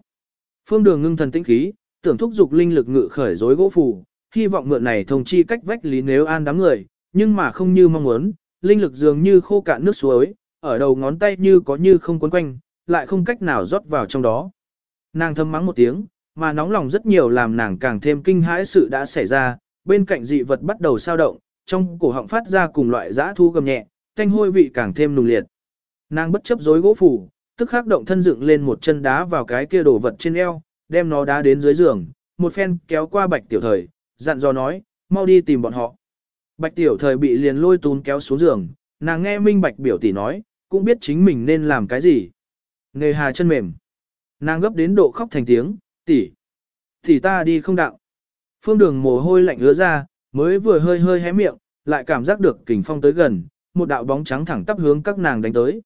Phương đường ngưng thần tĩnh khí, tưởng thúc dục linh lực ngự khởi rối gỗ phù, hy vọng mượn này thông chi cách vách lý nếu an đám người, nhưng mà không như mong muốn, linh lực dường như khô cạn nước suối, ở đầu ngón tay như có như không quấn quanh, lại không cách nào rót vào trong đó. Nàng thâm mắng một tiếng, mà nóng lòng rất nhiều làm nàng càng thêm kinh hãi sự đã xảy ra, bên cạnh dị vật bắt đầu sao động, trong cổ họng phát ra cùng loại giã thu gầm nhẹ, thanh hôi vị càng thêm nùng liệt. Nàng bất chấp rối gỗ phủ, tức khắc động thân dựng lên một chân đá vào cái kia đồ vật trên eo, đem nó đá đến dưới giường, một phen kéo qua bạch tiểu thời, dặn dò nói, mau đi tìm bọn họ. Bạch tiểu thời bị liền lôi tún kéo xuống giường, nàng nghe minh bạch biểu tỷ nói, cũng biết chính mình nên làm cái gì. Nghề hà chân mềm. Nàng gấp đến độ khóc thành tiếng, tỷ, tỷ ta đi không đạo. Phương đường mồ hôi lạnh ứa ra, mới vừa hơi hơi hé miệng, lại cảm giác được kình phong tới gần, một đạo bóng trắng thẳng tắp hướng các nàng đánh tới.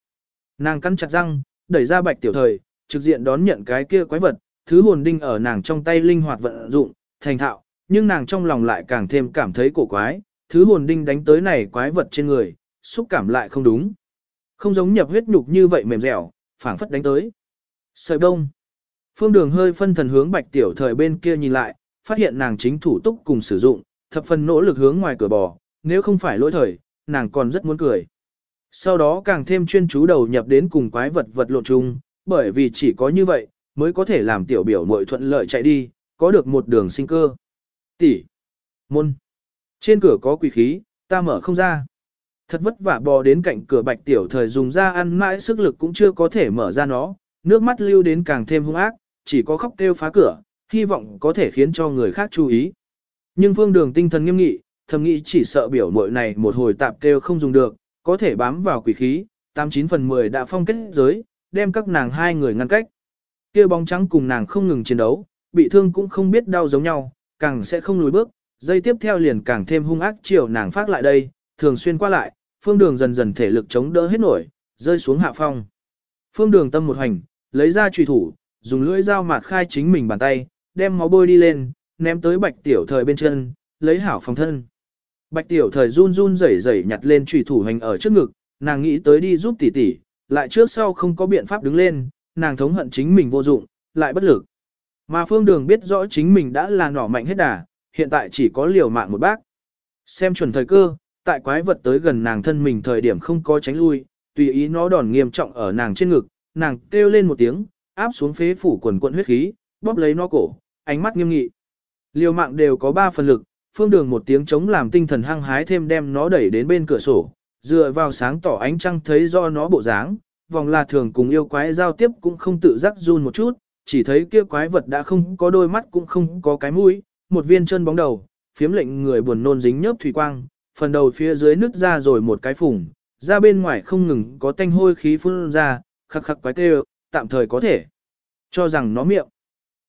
Nàng cắn chặt răng, đẩy ra bạch tiểu thời, trực diện đón nhận cái kia quái vật, thứ hồn đinh ở nàng trong tay linh hoạt vận dụng, thành thạo, nhưng nàng trong lòng lại càng thêm cảm thấy cổ quái, thứ hồn đinh đánh tới này quái vật trên người, xúc cảm lại không đúng. Không giống nhập huyết nhục như vậy mềm dẻo, phảng phất đánh tới. Sợi đông. Phương đường hơi phân thần hướng bạch tiểu thời bên kia nhìn lại, phát hiện nàng chính thủ túc cùng sử dụng, thập phần nỗ lực hướng ngoài cửa bò, nếu không phải lỗi thời, nàng còn rất muốn cười. Sau đó càng thêm chuyên chú đầu nhập đến cùng quái vật vật lộn chung, bởi vì chỉ có như vậy, mới có thể làm tiểu biểu muội thuận lợi chạy đi, có được một đường sinh cơ. Tỷ, môn, trên cửa có quỷ khí, ta mở không ra. Thật vất vả bò đến cạnh cửa bạch tiểu thời dùng ra ăn mãi sức lực cũng chưa có thể mở ra nó, nước mắt lưu đến càng thêm hung ác, chỉ có khóc kêu phá cửa, hy vọng có thể khiến cho người khác chú ý. Nhưng phương đường tinh thần nghiêm nghị, thầm nghĩ chỉ sợ biểu muội này một hồi tạp kêu không dùng được, có thể bám vào quỷ khí, 89 phần 10 đã phong kết giới, đem các nàng hai người ngăn cách. Kia bóng trắng cùng nàng không ngừng chiến đấu, bị thương cũng không biết đau giống nhau, càng sẽ không lùi bước, dây tiếp theo liền càng thêm hung ác chiều nàng phát lại đây, thường xuyên qua lại, phương đường dần dần thể lực chống đỡ hết nổi, rơi xuống hạ phong. Phương đường tâm một hành, lấy ra trùy thủ, dùng lưỡi dao mạt khai chính mình bàn tay, đem máu bôi đi lên, ném tới bạch tiểu thời bên chân, lấy hảo phòng thân. Bạch tiểu thời run run rẩy rẩy nhặt lên trùy thủ hành ở trước ngực, nàng nghĩ tới đi giúp tỷ tỷ, lại trước sau không có biện pháp đứng lên, nàng thống hận chính mình vô dụng, lại bất lực. Mà phương đường biết rõ chính mình đã là nỏ mạnh hết đà, hiện tại chỉ có liều mạng một bác. Xem chuẩn thời cơ, tại quái vật tới gần nàng thân mình thời điểm không có tránh lui, tùy ý nó đòn nghiêm trọng ở nàng trên ngực, nàng kêu lên một tiếng, áp xuống phế phủ quần quận huyết khí, bóp lấy nó cổ, ánh mắt nghiêm nghị. Liều mạng đều có ba phần lực, phương đường một tiếng chống làm tinh thần hăng hái thêm đem nó đẩy đến bên cửa sổ, dựa vào sáng tỏ ánh trăng thấy do nó bộ dáng, vòng là thường cùng yêu quái giao tiếp cũng không tự giác run một chút, chỉ thấy kia quái vật đã không có đôi mắt cũng không có cái mũi, một viên chân bóng đầu, phiếm lệnh người buồn nôn dính nhớp thủy quang, phần đầu phía dưới nứt ra rồi một cái phủng, ra bên ngoài không ngừng có tanh hôi khí phun ra, khắc khắc quái kêu, tạm thời có thể cho rằng nó miệng.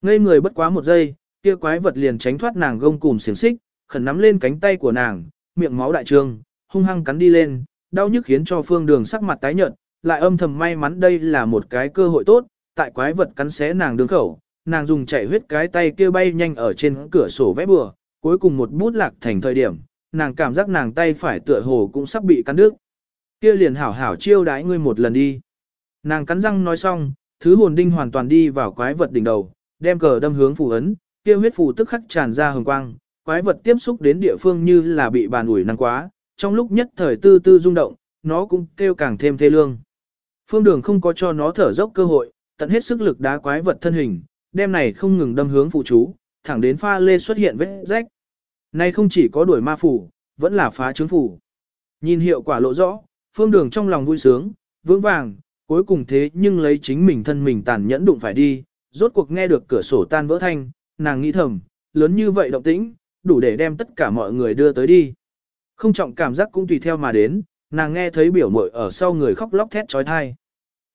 Ngây người bất quá một giây, kia quái vật liền tránh thoát nàng gông cùm xiềng xích, khẩn nắm lên cánh tay của nàng, miệng máu đại trương, hung hăng cắn đi lên, đau nhức khiến cho phương đường sắc mặt tái nhợt, lại âm thầm may mắn đây là một cái cơ hội tốt, tại quái vật cắn xé nàng đường khẩu, nàng dùng chạy huyết cái tay kia bay nhanh ở trên cửa sổ vẽ bừa, cuối cùng một bút lạc thành thời điểm, nàng cảm giác nàng tay phải tựa hồ cũng sắp bị cắn đứt. Kia liền hảo hảo chiêu đái ngươi một lần đi. Nàng cắn răng nói xong, thứ hồn đinh hoàn toàn đi vào quái vật đỉnh đầu, đem cờ đâm hướng phù ấn, kia huyết phù tức khắc tràn ra hồng quang, quái vật tiếp xúc đến địa phương như là bị bàn ủi năng quá, trong lúc nhất thời tư tư rung động, nó cũng kêu càng thêm thê lương. Phương đường không có cho nó thở dốc cơ hội, tận hết sức lực đá quái vật thân hình, đem này không ngừng đâm hướng phụ chú, thẳng đến pha lê xuất hiện vết rách nay không chỉ có đuổi ma phủ, vẫn là phá trướng phủ. Nhìn hiệu quả lộ rõ, phương đường trong lòng vui sướng, vững vàng, cuối cùng thế nhưng lấy chính mình thân mình tàn nhẫn đụng phải đi, rốt cuộc nghe được cửa sổ tan vỡ thanh, nàng nghĩ thầm, lớn như vậy động tĩnh, đủ để đem tất cả mọi người đưa tới đi. Không trọng cảm giác cũng tùy theo mà đến, nàng nghe thấy biểu mội ở sau người khóc lóc thét trói thai.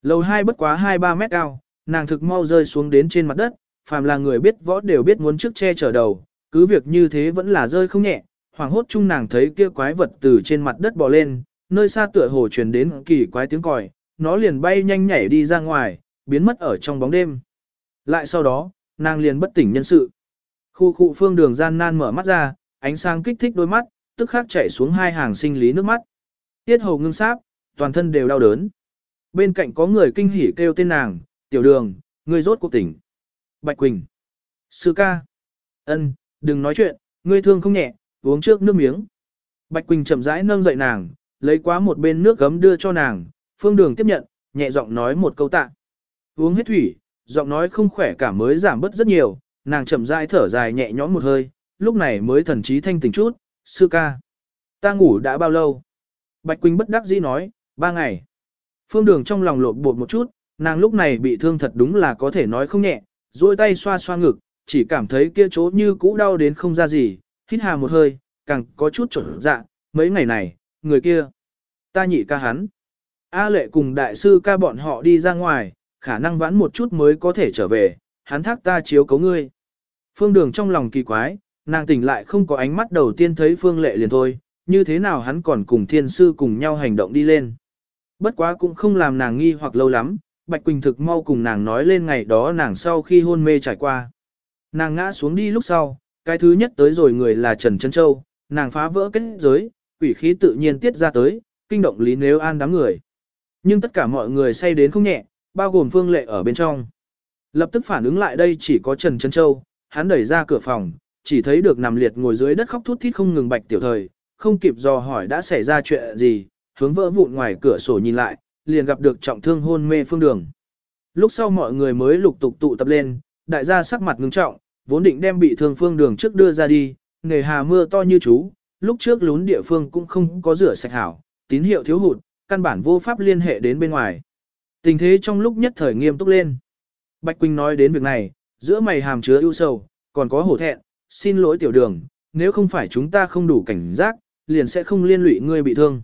Lầu hai bất quá 2-3 mét cao, nàng thực mau rơi xuống đến trên mặt đất, phàm là người biết võ đều biết muốn trước che chở đầu, cứ việc như thế vẫn là rơi không nhẹ, hoàng hốt chung nàng thấy kia quái vật từ trên mặt đất bò lên, nơi xa tựa hồ truyền đến kỳ quái tiếng còi, nó liền bay nhanh nhảy đi ra ngoài, biến mất ở trong bóng đêm. Lại sau đó, nàng liền bất tỉnh nhân sự. Khu khu phương đường gian nan mở mắt ra, ánh sáng kích thích đôi mắt, tức khắc chảy xuống hai hàng sinh lý nước mắt. Tiết hầu ngưng sáp, toàn thân đều đau đớn. Bên cạnh có người kinh hỉ kêu tên nàng, tiểu đường, người rốt cuộc tỉnh. Bạch Quỳnh. Sư ca. ân, đừng nói chuyện, ngươi thương không nhẹ, uống trước nước miếng. Bạch Quỳnh chậm rãi nâng dậy nàng, lấy quá một bên nước gấm đưa cho nàng, phương đường tiếp nhận, nhẹ giọng nói một câu tạ. Uống hết thủy, giọng nói không khỏe cả mới giảm bớt rất nhiều, nàng chậm rãi thở dài nhẹ nhõm một hơi, lúc này mới thần trí thanh tỉnh chút, sư ca. Ta ngủ đã bao lâu? Bạch Quỳnh bất đắc dĩ nói, ba ngày. Phương đường trong lòng lộn bột một chút, nàng lúc này bị thương thật đúng là có thể nói không nhẹ, duỗi tay xoa xoa ngực, chỉ cảm thấy kia chỗ như cũ đau đến không ra gì, hít hà một hơi, càng có chút trở dạ, mấy ngày này, người kia. Ta nhị ca hắn. A lệ cùng đại sư ca bọn họ đi ra ngoài, khả năng vãn một chút mới có thể trở về, hắn thác ta chiếu cấu ngươi. Phương đường trong lòng kỳ quái, nàng tỉnh lại không có ánh mắt đầu tiên thấy phương lệ liền thôi, như thế nào hắn còn cùng thiên sư cùng nhau hành động đi lên. Bất quá cũng không làm nàng nghi hoặc lâu lắm, Bạch Quỳnh thực mau cùng nàng nói lên ngày đó nàng sau khi hôn mê trải qua. Nàng ngã xuống đi lúc sau, cái thứ nhất tới rồi người là Trần Trân Châu, nàng phá vỡ kết giới, quỷ khí tự nhiên tiết ra tới, kinh động Lý Nếu An đám người. Nhưng tất cả mọi người say đến không nhẹ, bao gồm Phương Lệ ở bên trong. Lập tức phản ứng lại đây chỉ có Trần Trân Châu, hắn đẩy ra cửa phòng, chỉ thấy được nằm liệt ngồi dưới đất khóc thút thít không ngừng bạch tiểu thời, không kịp dò hỏi đã xảy ra chuyện gì, hướng vỡ vụn ngoài cửa sổ nhìn lại, liền gặp được trọng thương hôn mê phương đường. Lúc sau mọi người mới lục tục tụ tập lên, đại gia sắc mặt ngưng trọng, vốn định đem bị thương phương đường trước đưa ra đi, nghề hà mưa to như chú, lúc trước lún địa phương cũng không có rửa sạch hảo, tín hiệu thiếu hụt, căn bản vô pháp liên hệ đến bên ngoài. Tình thế trong lúc nhất thời nghiêm túc lên. Bạch Quỳnh nói đến việc này, giữa mày hàm chứa ưu sầu, còn có hổ thẹn, xin lỗi tiểu đường, nếu không phải chúng ta không đủ cảnh giác, liền sẽ không liên lụy ngươi bị thương.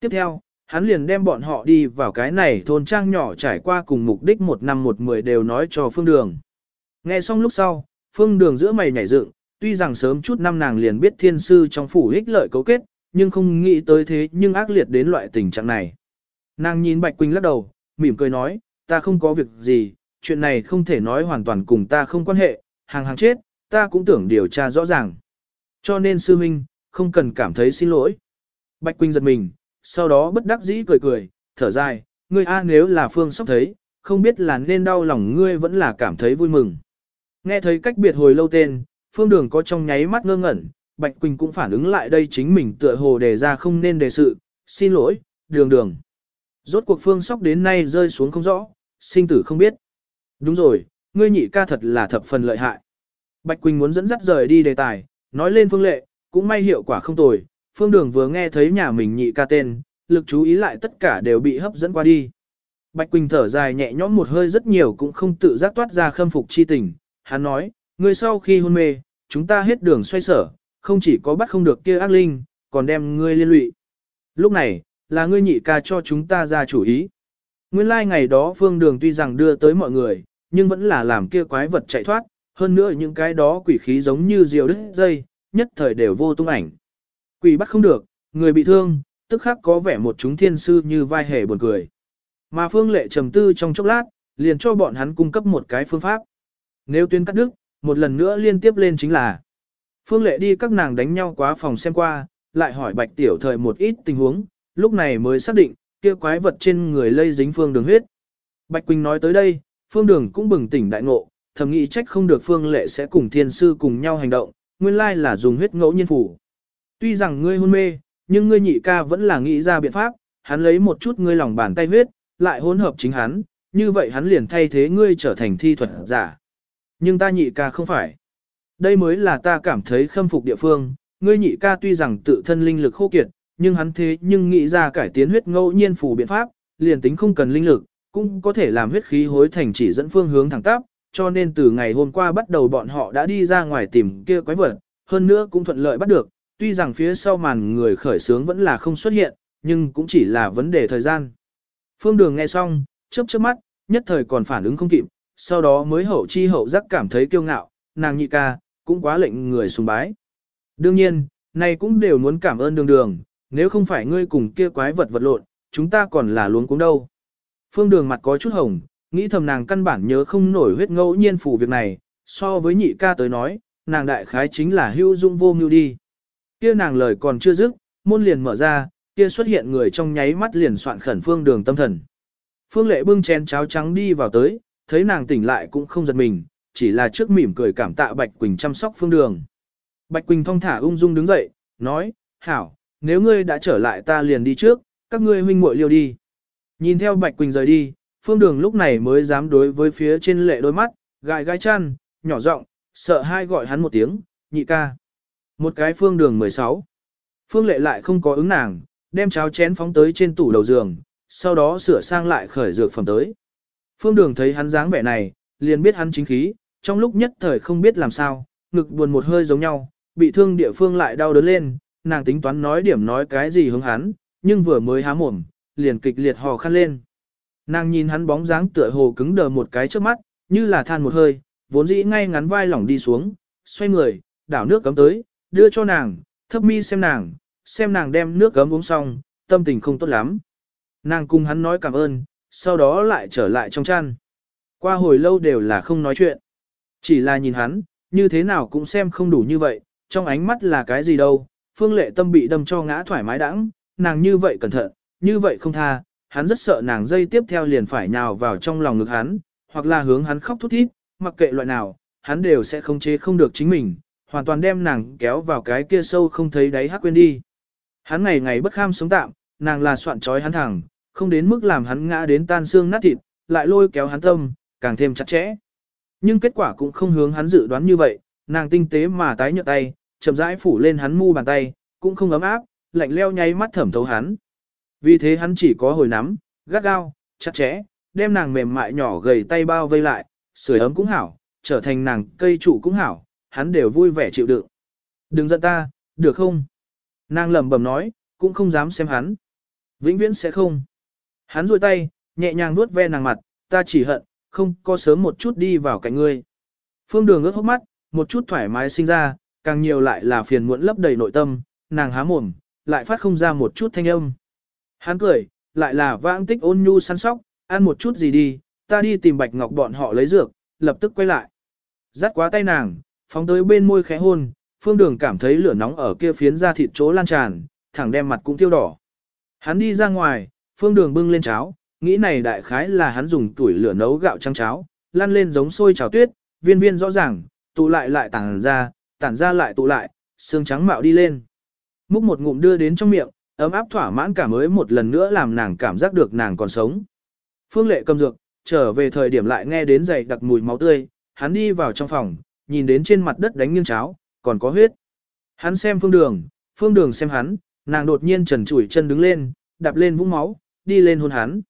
Tiếp theo, hắn liền đem bọn họ đi vào cái này thôn trang nhỏ trải qua cùng mục đích một năm một mười đều nói cho phương đường. Nghe xong lúc sau, phương đường giữa mày nhảy dựng, tuy rằng sớm chút năm nàng liền biết thiên sư trong phủ ích lợi cấu kết, nhưng không nghĩ tới thế nhưng ác liệt đến loại tình trạng này. Nàng nhìn Bạch Quỳnh lắc đầu, mỉm cười nói, ta không có việc gì, chuyện này không thể nói hoàn toàn cùng ta không quan hệ, hàng hàng chết, ta cũng tưởng điều tra rõ ràng. Cho nên sư minh, không cần cảm thấy xin lỗi. Bạch Quỳnh giật mình, sau đó bất đắc dĩ cười cười, thở dài, ngươi a nếu là phương sóc thấy, không biết là nên đau lòng ngươi vẫn là cảm thấy vui mừng. Nghe thấy cách biệt hồi lâu tên, phương đường có trong nháy mắt ngơ ngẩn, Bạch Quỳnh cũng phản ứng lại đây chính mình tựa hồ đề ra không nên đề sự, xin lỗi, đường đường. Rốt cuộc phương sóc đến nay rơi xuống không rõ, sinh tử không biết. Đúng rồi, ngươi nhị ca thật là thập phần lợi hại. Bạch Quỳnh muốn dẫn dắt rời đi đề tài, nói lên phương lệ, cũng may hiệu quả không tồi, phương đường vừa nghe thấy nhà mình nhị ca tên, lực chú ý lại tất cả đều bị hấp dẫn qua đi. Bạch Quỳnh thở dài nhẹ nhõm một hơi rất nhiều cũng không tự giác toát ra khâm phục chi tình, hắn nói, người sau khi hôn mê, chúng ta hết đường xoay sở, không chỉ có bắt không được kia ác linh, còn đem ngươi liên lụy. Lúc này, là ngươi nhị ca cho chúng ta ra chủ ý. Nguyên lai like ngày đó phương đường tuy rằng đưa tới mọi người, nhưng vẫn là làm kia quái vật chạy thoát, hơn nữa những cái đó quỷ khí giống như diều đứt dây, nhất thời đều vô tung ảnh. Quỷ bắt không được, người bị thương, tức khắc có vẻ một chúng thiên sư như vai hề buồn cười. Mà phương lệ trầm tư trong chốc lát, liền cho bọn hắn cung cấp một cái phương pháp. Nếu tuyên cắt đứt, một lần nữa liên tiếp lên chính là Phương lệ đi các nàng đánh nhau quá phòng xem qua, lại hỏi bạch tiểu thời một ít tình huống, lúc này mới xác định, kia quái vật trên người lây dính phương đường huyết. Bạch Quỳnh nói tới đây, phương đường cũng bừng tỉnh đại ngộ, thầm nghĩ trách không được phương lệ sẽ cùng thiên sư cùng nhau hành động, nguyên lai là dùng huyết ngẫu nhiên phủ. Tuy rằng ngươi hôn mê, nhưng ngươi nhị ca vẫn là nghĩ ra biện pháp, hắn lấy một chút ngươi lòng bàn tay huyết, lại hỗn hợp chính hắn, như vậy hắn liền thay thế ngươi trở thành thi thuật giả. Nhưng ta nhị ca không phải. Đây mới là ta cảm thấy khâm phục địa phương, ngươi nhị ca tuy rằng tự thân linh lực khô kiệt, nhưng hắn thế nhưng nghĩ ra cải tiến huyết ngẫu nhiên phủ biện pháp, liền tính không cần linh lực, cũng có thể làm huyết khí hối thành chỉ dẫn phương hướng thẳng tắp, cho nên từ ngày hôm qua bắt đầu bọn họ đã đi ra ngoài tìm kia quái vật, hơn nữa cũng thuận lợi bắt được, tuy rằng phía sau màn người khởi sướng vẫn là không xuất hiện, nhưng cũng chỉ là vấn đề thời gian. Phương Đường nghe xong, chớp chớp mắt, nhất thời còn phản ứng không kịp, sau đó mới hậu chi hậu giác cảm thấy kiêu ngạo, nàng nhị ca, cũng quá lệnh người sùng bái. Đương nhiên, này cũng đều muốn cảm ơn đường đường, nếu không phải ngươi cùng kia quái vật vật lộn, chúng ta còn là luống cuống đâu. Phương Đường mặt có chút hồng, nghĩ thầm nàng căn bản nhớ không nổi huyết ngẫu nhiên phủ việc này, so với nhị ca tới nói, nàng đại khái chính là hưu dung vô mưu đi. Kia nàng lời còn chưa dứt, môn liền mở ra, kia xuất hiện người trong nháy mắt liền soạn khẩn phương đường tâm thần. Phương lệ bưng chén cháo trắng đi vào tới, thấy nàng tỉnh lại cũng không giật mình, chỉ là trước mỉm cười cảm tạ Bạch Quỳnh chăm sóc phương đường. Bạch Quỳnh thong thả ung dung đứng dậy, nói, hảo, nếu ngươi đã trở lại ta liền đi trước, các ngươi huynh muội liêu đi. Nhìn theo Bạch Quỳnh rời đi, phương đường lúc này mới dám đối với phía trên lệ đôi mắt, gãi gai chăn, nhỏ giọng, sợ hai gọi hắn một tiếng, nhị ca. Một cái phương đường 16. Phương lệ lại không có ứng nàng, đem cháo chén phóng tới trên tủ đầu giường, sau đó sửa sang lại khởi dược phẩm tới. Phương đường thấy hắn dáng vẻ này, liền biết hắn chính khí, trong lúc nhất thời không biết làm sao, ngực buồn một hơi giống nhau, bị thương địa phương lại đau đớn lên, nàng tính toán nói điểm nói cái gì hướng hắn, nhưng vừa mới há mồm, liền kịch liệt hò khăn lên. Nàng nhìn hắn bóng dáng tựa hồ cứng đờ một cái trước mắt, như là than một hơi, vốn dĩ ngay ngắn vai lỏng đi xuống, xoay người, đảo nước cấm tới, đưa cho nàng, thấp mi xem nàng, xem nàng đem nước cấm uống xong, tâm tình không tốt lắm. Nàng cùng hắn nói cảm ơn, sau đó lại trở lại trong chăn. Qua hồi lâu đều là không nói chuyện. Chỉ là nhìn hắn, như thế nào cũng xem không đủ như vậy, trong ánh mắt là cái gì đâu, phương lệ tâm bị đâm cho ngã thoải mái đãng, nàng như vậy cẩn thận, như vậy không tha, hắn rất sợ nàng dây tiếp theo liền phải nhào vào trong lòng ngực hắn, hoặc là hướng hắn khóc thút thít, mặc kệ loại nào, hắn đều sẽ không chế không được chính mình, hoàn toàn đem nàng kéo vào cái kia sâu không thấy đáy hắc quên đi. Hắn ngày ngày bất kham sống tạm, nàng là soạn trói hắn thẳng, không đến mức làm hắn ngã đến tan xương nát thịt, lại lôi kéo hắn tâm, càng thêm chặt chẽ. Nhưng kết quả cũng không hướng hắn dự đoán như vậy, nàng tinh tế mà tái nhợt tay, chậm rãi phủ lên hắn mu bàn tay, cũng không ấm áp, lạnh leo nháy mắt thẩm thấu hắn. Vì thế hắn chỉ có hồi nắm, gắt gao, chặt chẽ, đem nàng mềm mại nhỏ gầy tay bao vây lại, sưởi ấm cũng hảo, trở thành nàng cây trụ cũng hảo, hắn đều vui vẻ chịu đựng. Đừng giận ta, được không? Nàng lẩm bẩm nói, cũng không dám xem hắn. Vĩnh viễn sẽ không. Hắn duỗi tay, nhẹ nhàng nuốt ve nàng mặt, ta chỉ hận, không có sớm một chút đi vào cạnh ngươi. Phương đường ướt hốc mắt, một chút thoải mái sinh ra, càng nhiều lại là phiền muộn lấp đầy nội tâm, nàng há mồm, lại phát không ra một chút thanh âm. Hắn cười, lại là vãng tích ôn nhu săn sóc, ăn một chút gì đi, ta đi tìm bạch ngọc bọn họ lấy dược, lập tức quay lại. Dắt quá tay nàng, phóng tới bên môi khẽ hôn, phương đường cảm thấy lửa nóng ở kia phiến ra thịt chỗ lan tràn, thẳng đem mặt cũng tiêu đỏ. Hắn đi ra ngoài, phương đường bưng lên cháo, nghĩ này đại khái là hắn dùng tuổi lửa nấu gạo trắng cháo, lăn lên giống sôi cháo tuyết, viên viên rõ ràng, tụ lại lại tản ra, tản ra lại tụ lại, xương trắng mạo đi lên. Múc một ngụm đưa đến trong miệng, ấm áp thỏa mãn cả mới một lần nữa làm nàng cảm giác được nàng còn sống. Phương lệ cầm dược, trở về thời điểm lại nghe đến dày đặc mùi máu tươi, hắn đi vào trong phòng, nhìn đến trên mặt đất đánh nghiêng cháo, còn có huyết. Hắn xem phương đường, phương đường xem hắn, nàng đột nhiên trần trụi chân đứng lên, đạp lên vũng máu, đi lên hôn hắn.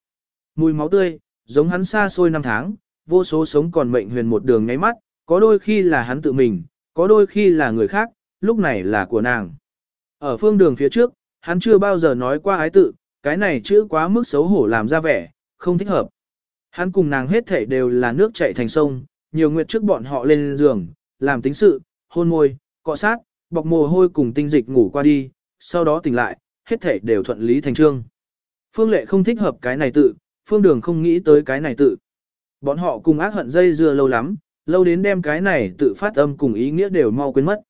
Mùi máu tươi, giống hắn xa xôi năm tháng, vô số sống còn mệnh huyền một đường ngáy mắt, có đôi khi là hắn tự mình, có đôi khi là người khác, lúc này là của nàng. Ở phương đường phía trước, hắn chưa bao giờ nói qua ái tự, cái này chữ quá mức xấu hổ làm ra vẻ, không thích hợp. Hắn cùng nàng hết thể đều là nước chảy thành sông, nhiều nguyệt trước bọn họ lên giường, làm tính sự, hôn môi, cọ sát, bọc mồ hôi cùng tinh dịch ngủ qua đi, sau đó tỉnh lại, hết thể đều thuận lý thành trương. Phương lệ không thích hợp cái này tự, phương đường không nghĩ tới cái này tự. Bọn họ cùng ác hận dây dưa lâu lắm, lâu đến đem cái này tự phát âm cùng ý nghĩa đều mau quên mất.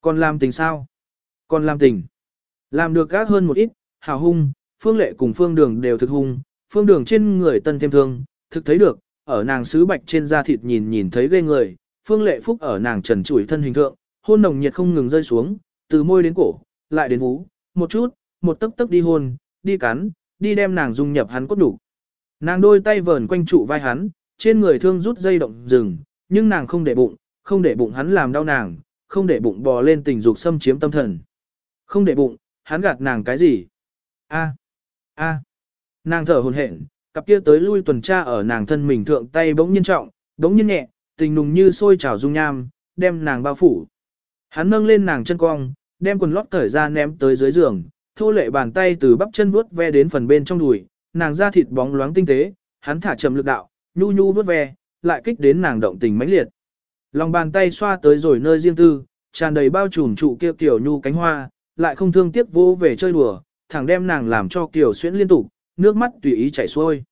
Còn làm tình sao? Còn làm tình. Làm được gác hơn một ít, hào hung, phương lệ cùng phương đường đều thực hung, phương đường trên người tân thêm thương, thực thấy được, ở nàng sứ bạch trên da thịt nhìn nhìn thấy ghê người, phương lệ phúc ở nàng trần trụi thân hình thượng, hôn nồng nhiệt không ngừng rơi xuống, từ môi đến cổ, lại đến vú, một chút, một tấc tấc đi hôn, đi cắn, đi đem nàng dung nhập hắn cốt đủ. Nàng đôi tay vờn quanh trụ vai hắn, trên người thương rút dây động rừng, nhưng nàng không để bụng, không để bụng hắn làm đau nàng, không để bụng bò lên tình dục xâm chiếm tâm thần. Không để bụng, hắn gạt nàng cái gì? A, a, nàng thở hồn hển, cặp kia tới lui tuần tra ở nàng thân mình thượng tay bỗng nhiên trọng, bỗng nhiên nhẹ, tình nùng như sôi trào dung nham, đem nàng bao phủ. Hắn nâng lên nàng chân cong, đem quần lót cởi ra ném tới dưới giường, thô lệ bàn tay từ bắp chân vuốt ve đến phần bên trong đùi, nàng da thịt bóng loáng tinh tế, hắn thả chậm lực đạo, nhu nhu vuốt ve, lại kích đến nàng động tình mãnh liệt. Lòng bàn tay xoa tới rồi nơi riêng tư, tràn đầy bao trùm trụ kia tiểu nhu cánh hoa, lại không thương tiếc vô về chơi đùa, thẳng đem nàng làm cho kiểu xuyễn liên tục, nước mắt tùy ý chảy xuôi.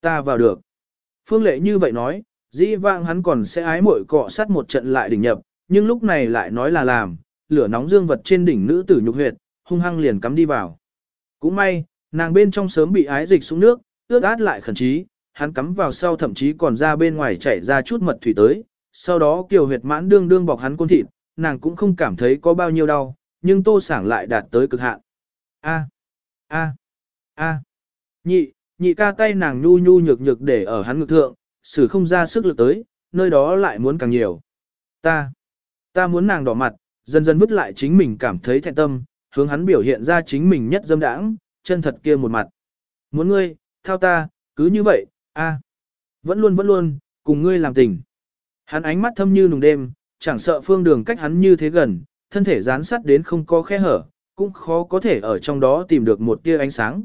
Ta vào được. Phương lệ như vậy nói, dĩ vãng hắn còn sẽ ái mội cọ sát một trận lại đỉnh nhập, nhưng lúc này lại nói là làm, lửa nóng dương vật trên đỉnh nữ tử nhục huyệt, hung hăng liền cắm đi vào. Cũng may, nàng bên trong sớm bị ái dịch xuống nước, ướt át lại khẩn trí, hắn cắm vào sau thậm chí còn ra bên ngoài chảy ra chút mật thủy tới, sau đó kiều huyệt mãn đương đương bọc hắn côn thịt, nàng cũng không cảm thấy có bao nhiêu đau, nhưng tô sảng lại đạt tới cực hạn. A, a, a, nhị, nhị ca tay nàng nhu nhu nhược nhược để ở hắn ngực thượng, xử không ra sức lực tới, nơi đó lại muốn càng nhiều. Ta, ta muốn nàng đỏ mặt, dần dần vứt lại chính mình cảm thấy thẹn tâm, hướng hắn biểu hiện ra chính mình nhất dâm đãng, chân thật kia một mặt. Muốn ngươi, theo ta, cứ như vậy, a, vẫn luôn vẫn luôn, cùng ngươi làm tình. Hắn ánh mắt thâm như nùng đêm, chẳng sợ phương đường cách hắn như thế gần, thân thể dán sát đến không có khe hở, cũng khó có thể ở trong đó tìm được một tia ánh sáng.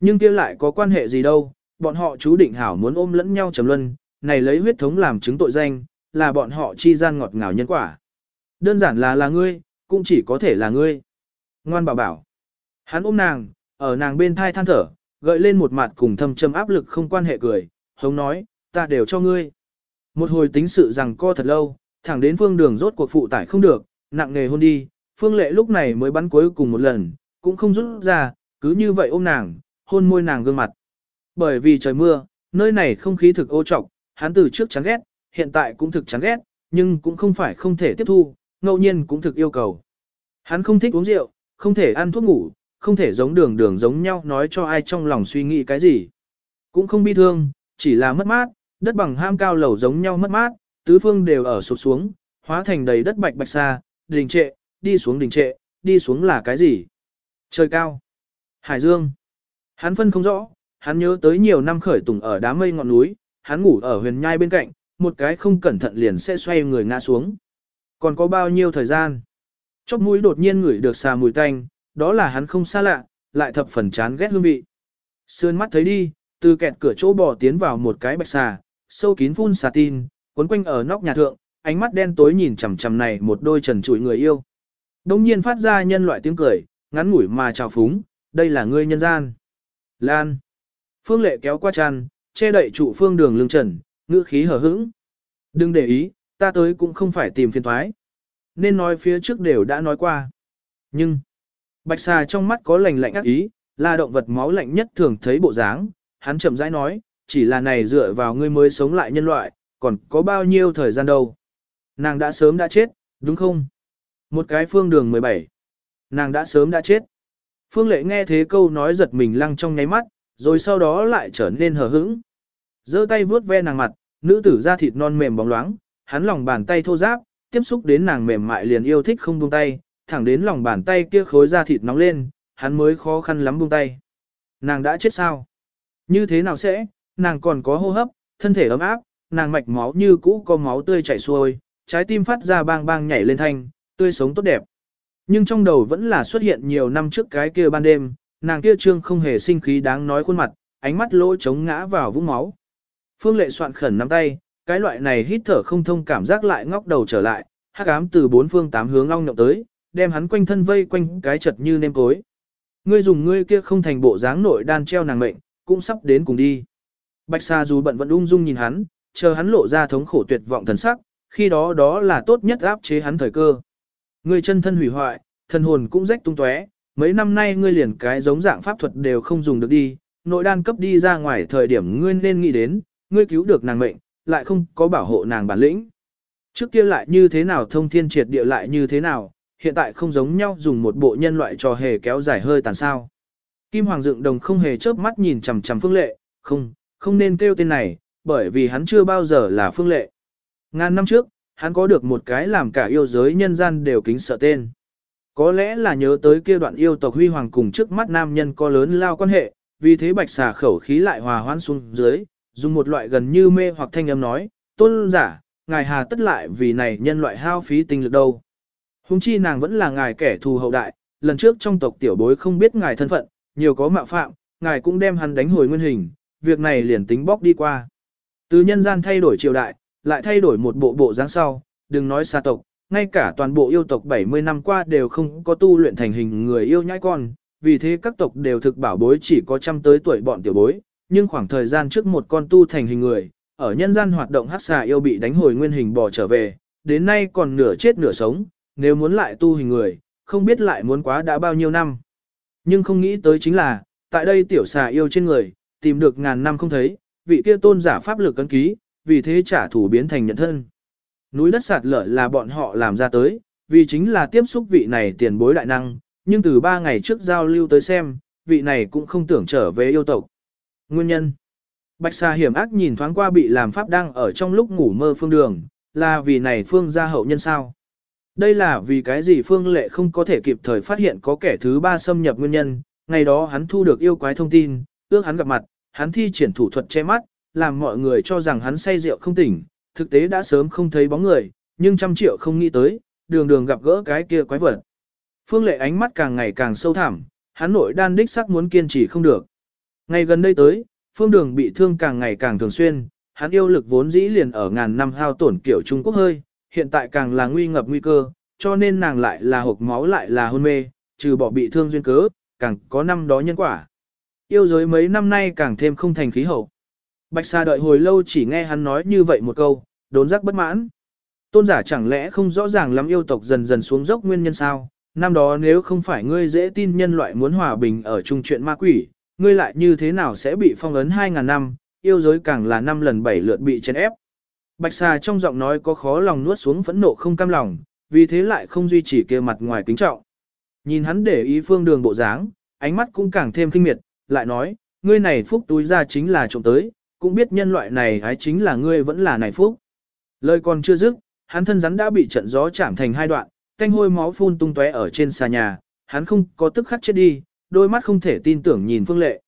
Nhưng kia lại có quan hệ gì đâu, bọn họ chú định hảo muốn ôm lẫn nhau trầm luân, này lấy huyết thống làm chứng tội danh, là bọn họ chi gian ngọt ngào nhân quả. Đơn giản là là ngươi, cũng chỉ có thể là ngươi. Ngoan bảo bảo. Hắn ôm nàng, ở nàng bên thai than thở, gợi lên một mặt cùng thâm châm áp lực không quan hệ cười, hống nói, ta đều cho ngươi. Một hồi tính sự rằng co thật lâu, thẳng đến phương đường rốt cuộc phụ tải không được, nặng nề hôn đi, phương lệ lúc này mới bắn cuối cùng một lần, cũng không rút ra, cứ như vậy ôm nàng, hôn môi nàng gương mặt. Bởi vì trời mưa, nơi này không khí thực ô trọc, hắn từ trước chán ghét, hiện tại cũng thực chán ghét, nhưng cũng không phải không thể tiếp thu, ngẫu nhiên cũng thực yêu cầu. Hắn không thích uống rượu, không thể ăn thuốc ngủ, không thể giống đường đường giống nhau nói cho ai trong lòng suy nghĩ cái gì. Cũng không bi thương, chỉ là mất mát, đất bằng ham cao lầu giống nhau mất mát, tứ phương đều ở sụp xuống, hóa thành đầy đất bạch bạch xa, đình trệ, đi xuống đình trệ, đi xuống là cái gì? Trời cao. Hải dương. Hắn phân không rõ, hắn nhớ tới nhiều năm khởi tùng ở đám mây ngọn núi, hắn ngủ ở huyền nhai bên cạnh, một cái không cẩn thận liền sẽ xoay người ngã xuống. Còn có bao nhiêu thời gian? Chóp mũi đột nhiên ngửi được xà mùi tanh, đó là hắn không xa lạ, lại thập phần chán ghét hương vị. Sườn mắt thấy đi, từ kẹt cửa chỗ bò tiến vào một cái bạch xà, sâu kín phun xà tin, quấn quanh ở nóc nhà thượng, ánh mắt đen tối nhìn chằm chằm này một đôi trần trụi người yêu. Đông nhiên phát ra nhân loại tiếng cười, ngắn ngủi mà chào phúng, đây là ngươi nhân gian. Lan. Phương lệ kéo qua tràn, che đậy trụ phương đường lưng trần, ngữ khí hở hững. Đừng để ý, ta tới cũng không phải tìm phiền thoái. Nên nói phía trước đều đã nói qua. Nhưng, bạch xà trong mắt có lành lạnh ác ý, là động vật máu lạnh nhất thường thấy bộ dáng. Hắn chậm rãi nói, chỉ là này dựa vào ngươi mới sống lại nhân loại, còn có bao nhiêu thời gian đâu. Nàng đã sớm đã chết, đúng không? Một cái phương đường 17. Nàng đã sớm đã chết. Phương lệ nghe thế câu nói giật mình lăng trong nháy mắt, rồi sau đó lại trở nên hờ hững. giơ tay vuốt ve nàng mặt, nữ tử da thịt non mềm bóng loáng, hắn lòng bàn tay thô ráp, tiếp xúc đến nàng mềm mại liền yêu thích không buông tay, thẳng đến lòng bàn tay kia khối da thịt nóng lên, hắn mới khó khăn lắm buông tay. Nàng đã chết sao? Như thế nào sẽ? Nàng còn có hô hấp, thân thể ấm áp, nàng mạch máu như cũ có máu tươi chảy xuôi, trái tim phát ra bang bang nhảy lên thanh, tươi sống tốt đẹp. Nhưng trong đầu vẫn là xuất hiện nhiều năm trước cái kia ban đêm, nàng kia trương không hề sinh khí đáng nói khuôn mặt, ánh mắt lỗ trống ngã vào vũng máu. Phương lệ soạn khẩn nắm tay, cái loại này hít thở không thông cảm giác lại ngóc đầu trở lại, hắc ám từ bốn phương tám hướng long nhộng tới, đem hắn quanh thân vây quanh cái chật như nêm cối. Ngươi dùng ngươi kia không thành bộ dáng nội đan treo nàng mệnh, cũng sắp đến cùng đi. Bạch Sa dù bận vẫn ung dung nhìn hắn, chờ hắn lộ ra thống khổ tuyệt vọng thần sắc, khi đó đó là tốt nhất áp chế hắn thời cơ. Ngươi chân thân hủy hoại, thân hồn cũng rách tung tóe, mấy năm nay ngươi liền cái giống dạng pháp thuật đều không dùng được đi, nội đan cấp đi ra ngoài thời điểm ngươi nên nghĩ đến, ngươi cứu được nàng mệnh, lại không có bảo hộ nàng bản lĩnh. Trước kia lại như thế nào thông thiên triệt địa lại như thế nào, hiện tại không giống nhau dùng một bộ nhân loại trò hề kéo dài hơi tàn sao. Kim Hoàng dựng đồng không hề chớp mắt nhìn chằm chằm phương lệ, không, không nên kêu tên này, bởi vì hắn chưa bao giờ là phương lệ. Ngàn năm trước, hắn có được một cái làm cả yêu giới nhân gian đều kính sợ tên. Có lẽ là nhớ tới kia đoạn yêu tộc huy hoàng cùng trước mắt nam nhân có lớn lao quan hệ, vì thế bạch xà khẩu khí lại hòa hoãn xuống dưới, dùng một loại gần như mê hoặc thanh âm nói, tôn giả, ngài hà tất lại vì này nhân loại hao phí tinh lực đâu. Hùng chi nàng vẫn là ngài kẻ thù hậu đại, lần trước trong tộc tiểu bối không biết ngài thân phận, nhiều có mạo phạm, ngài cũng đem hắn đánh hồi nguyên hình, việc này liền tính bóc đi qua. Từ nhân gian thay đổi triều đại, lại thay đổi một bộ bộ dáng sau, đừng nói xa tộc, ngay cả toàn bộ yêu tộc 70 năm qua đều không có tu luyện thành hình người yêu nhãi con, vì thế các tộc đều thực bảo bối chỉ có trăm tới tuổi bọn tiểu bối, nhưng khoảng thời gian trước một con tu thành hình người, ở nhân gian hoạt động hắc xà yêu bị đánh hồi nguyên hình bỏ trở về, đến nay còn nửa chết nửa sống, nếu muốn lại tu hình người, không biết lại muốn quá đã bao nhiêu năm. Nhưng không nghĩ tới chính là, tại đây tiểu xà yêu trên người, tìm được ngàn năm không thấy, vị kia tôn giả pháp lực cấn ký, vì thế trả thù biến thành nhận thân. Núi đất sạt lở là bọn họ làm ra tới, vì chính là tiếp xúc vị này tiền bối đại năng, nhưng từ ba ngày trước giao lưu tới xem, vị này cũng không tưởng trở về yêu tộc. Nguyên nhân Bạch xà hiểm ác nhìn thoáng qua bị làm pháp đang ở trong lúc ngủ mơ phương đường, là vì này phương gia hậu nhân sao. Đây là vì cái gì phương lệ không có thể kịp thời phát hiện có kẻ thứ ba xâm nhập nguyên nhân, ngày đó hắn thu được yêu quái thông tin, ước hắn gặp mặt, hắn thi triển thủ thuật che mắt, làm mọi người cho rằng hắn say rượu không tỉnh, thực tế đã sớm không thấy bóng người, nhưng trăm triệu không nghĩ tới, đường đường gặp gỡ cái kia quái vật. Phương lệ ánh mắt càng ngày càng sâu thẳm, hắn nội đan đích sắc muốn kiên trì không được. Ngày gần đây tới, phương đường bị thương càng ngày càng thường xuyên, hắn yêu lực vốn dĩ liền ở ngàn năm hao tổn kiểu Trung Quốc hơi, hiện tại càng là nguy ngập nguy cơ, cho nên nàng lại là hộp máu lại là hôn mê, trừ bỏ bị thương duyên cớ, càng có năm đó nhân quả. Yêu giới mấy năm nay càng thêm không thành khí hậu. Bạch Sa đợi hồi lâu chỉ nghe hắn nói như vậy một câu, đốn giác bất mãn. Tôn giả chẳng lẽ không rõ ràng lắm yêu tộc dần dần xuống dốc nguyên nhân sao? Năm đó nếu không phải ngươi dễ tin nhân loại muốn hòa bình ở chung chuyện ma quỷ, ngươi lại như thế nào sẽ bị phong ấn 2.000 năm, yêu giới càng là năm lần bảy lượt bị chèn ép. Bạch xà trong giọng nói có khó lòng nuốt xuống phẫn nộ không cam lòng, vì thế lại không duy trì kia mặt ngoài kính trọng. Nhìn hắn để ý phương đường bộ dáng, ánh mắt cũng càng thêm kinh miệt, lại nói, ngươi này phúc túi ra chính là trộm tới, cũng biết nhân loại này ái chính là ngươi vẫn là này phúc. Lời còn chưa dứt, hắn thân rắn đã bị trận gió chạm thành hai đoạn, canh hôi máu phun tung tóe ở trên xà nhà, hắn không có tức khắc chết đi, đôi mắt không thể tin tưởng nhìn Phương Lệ.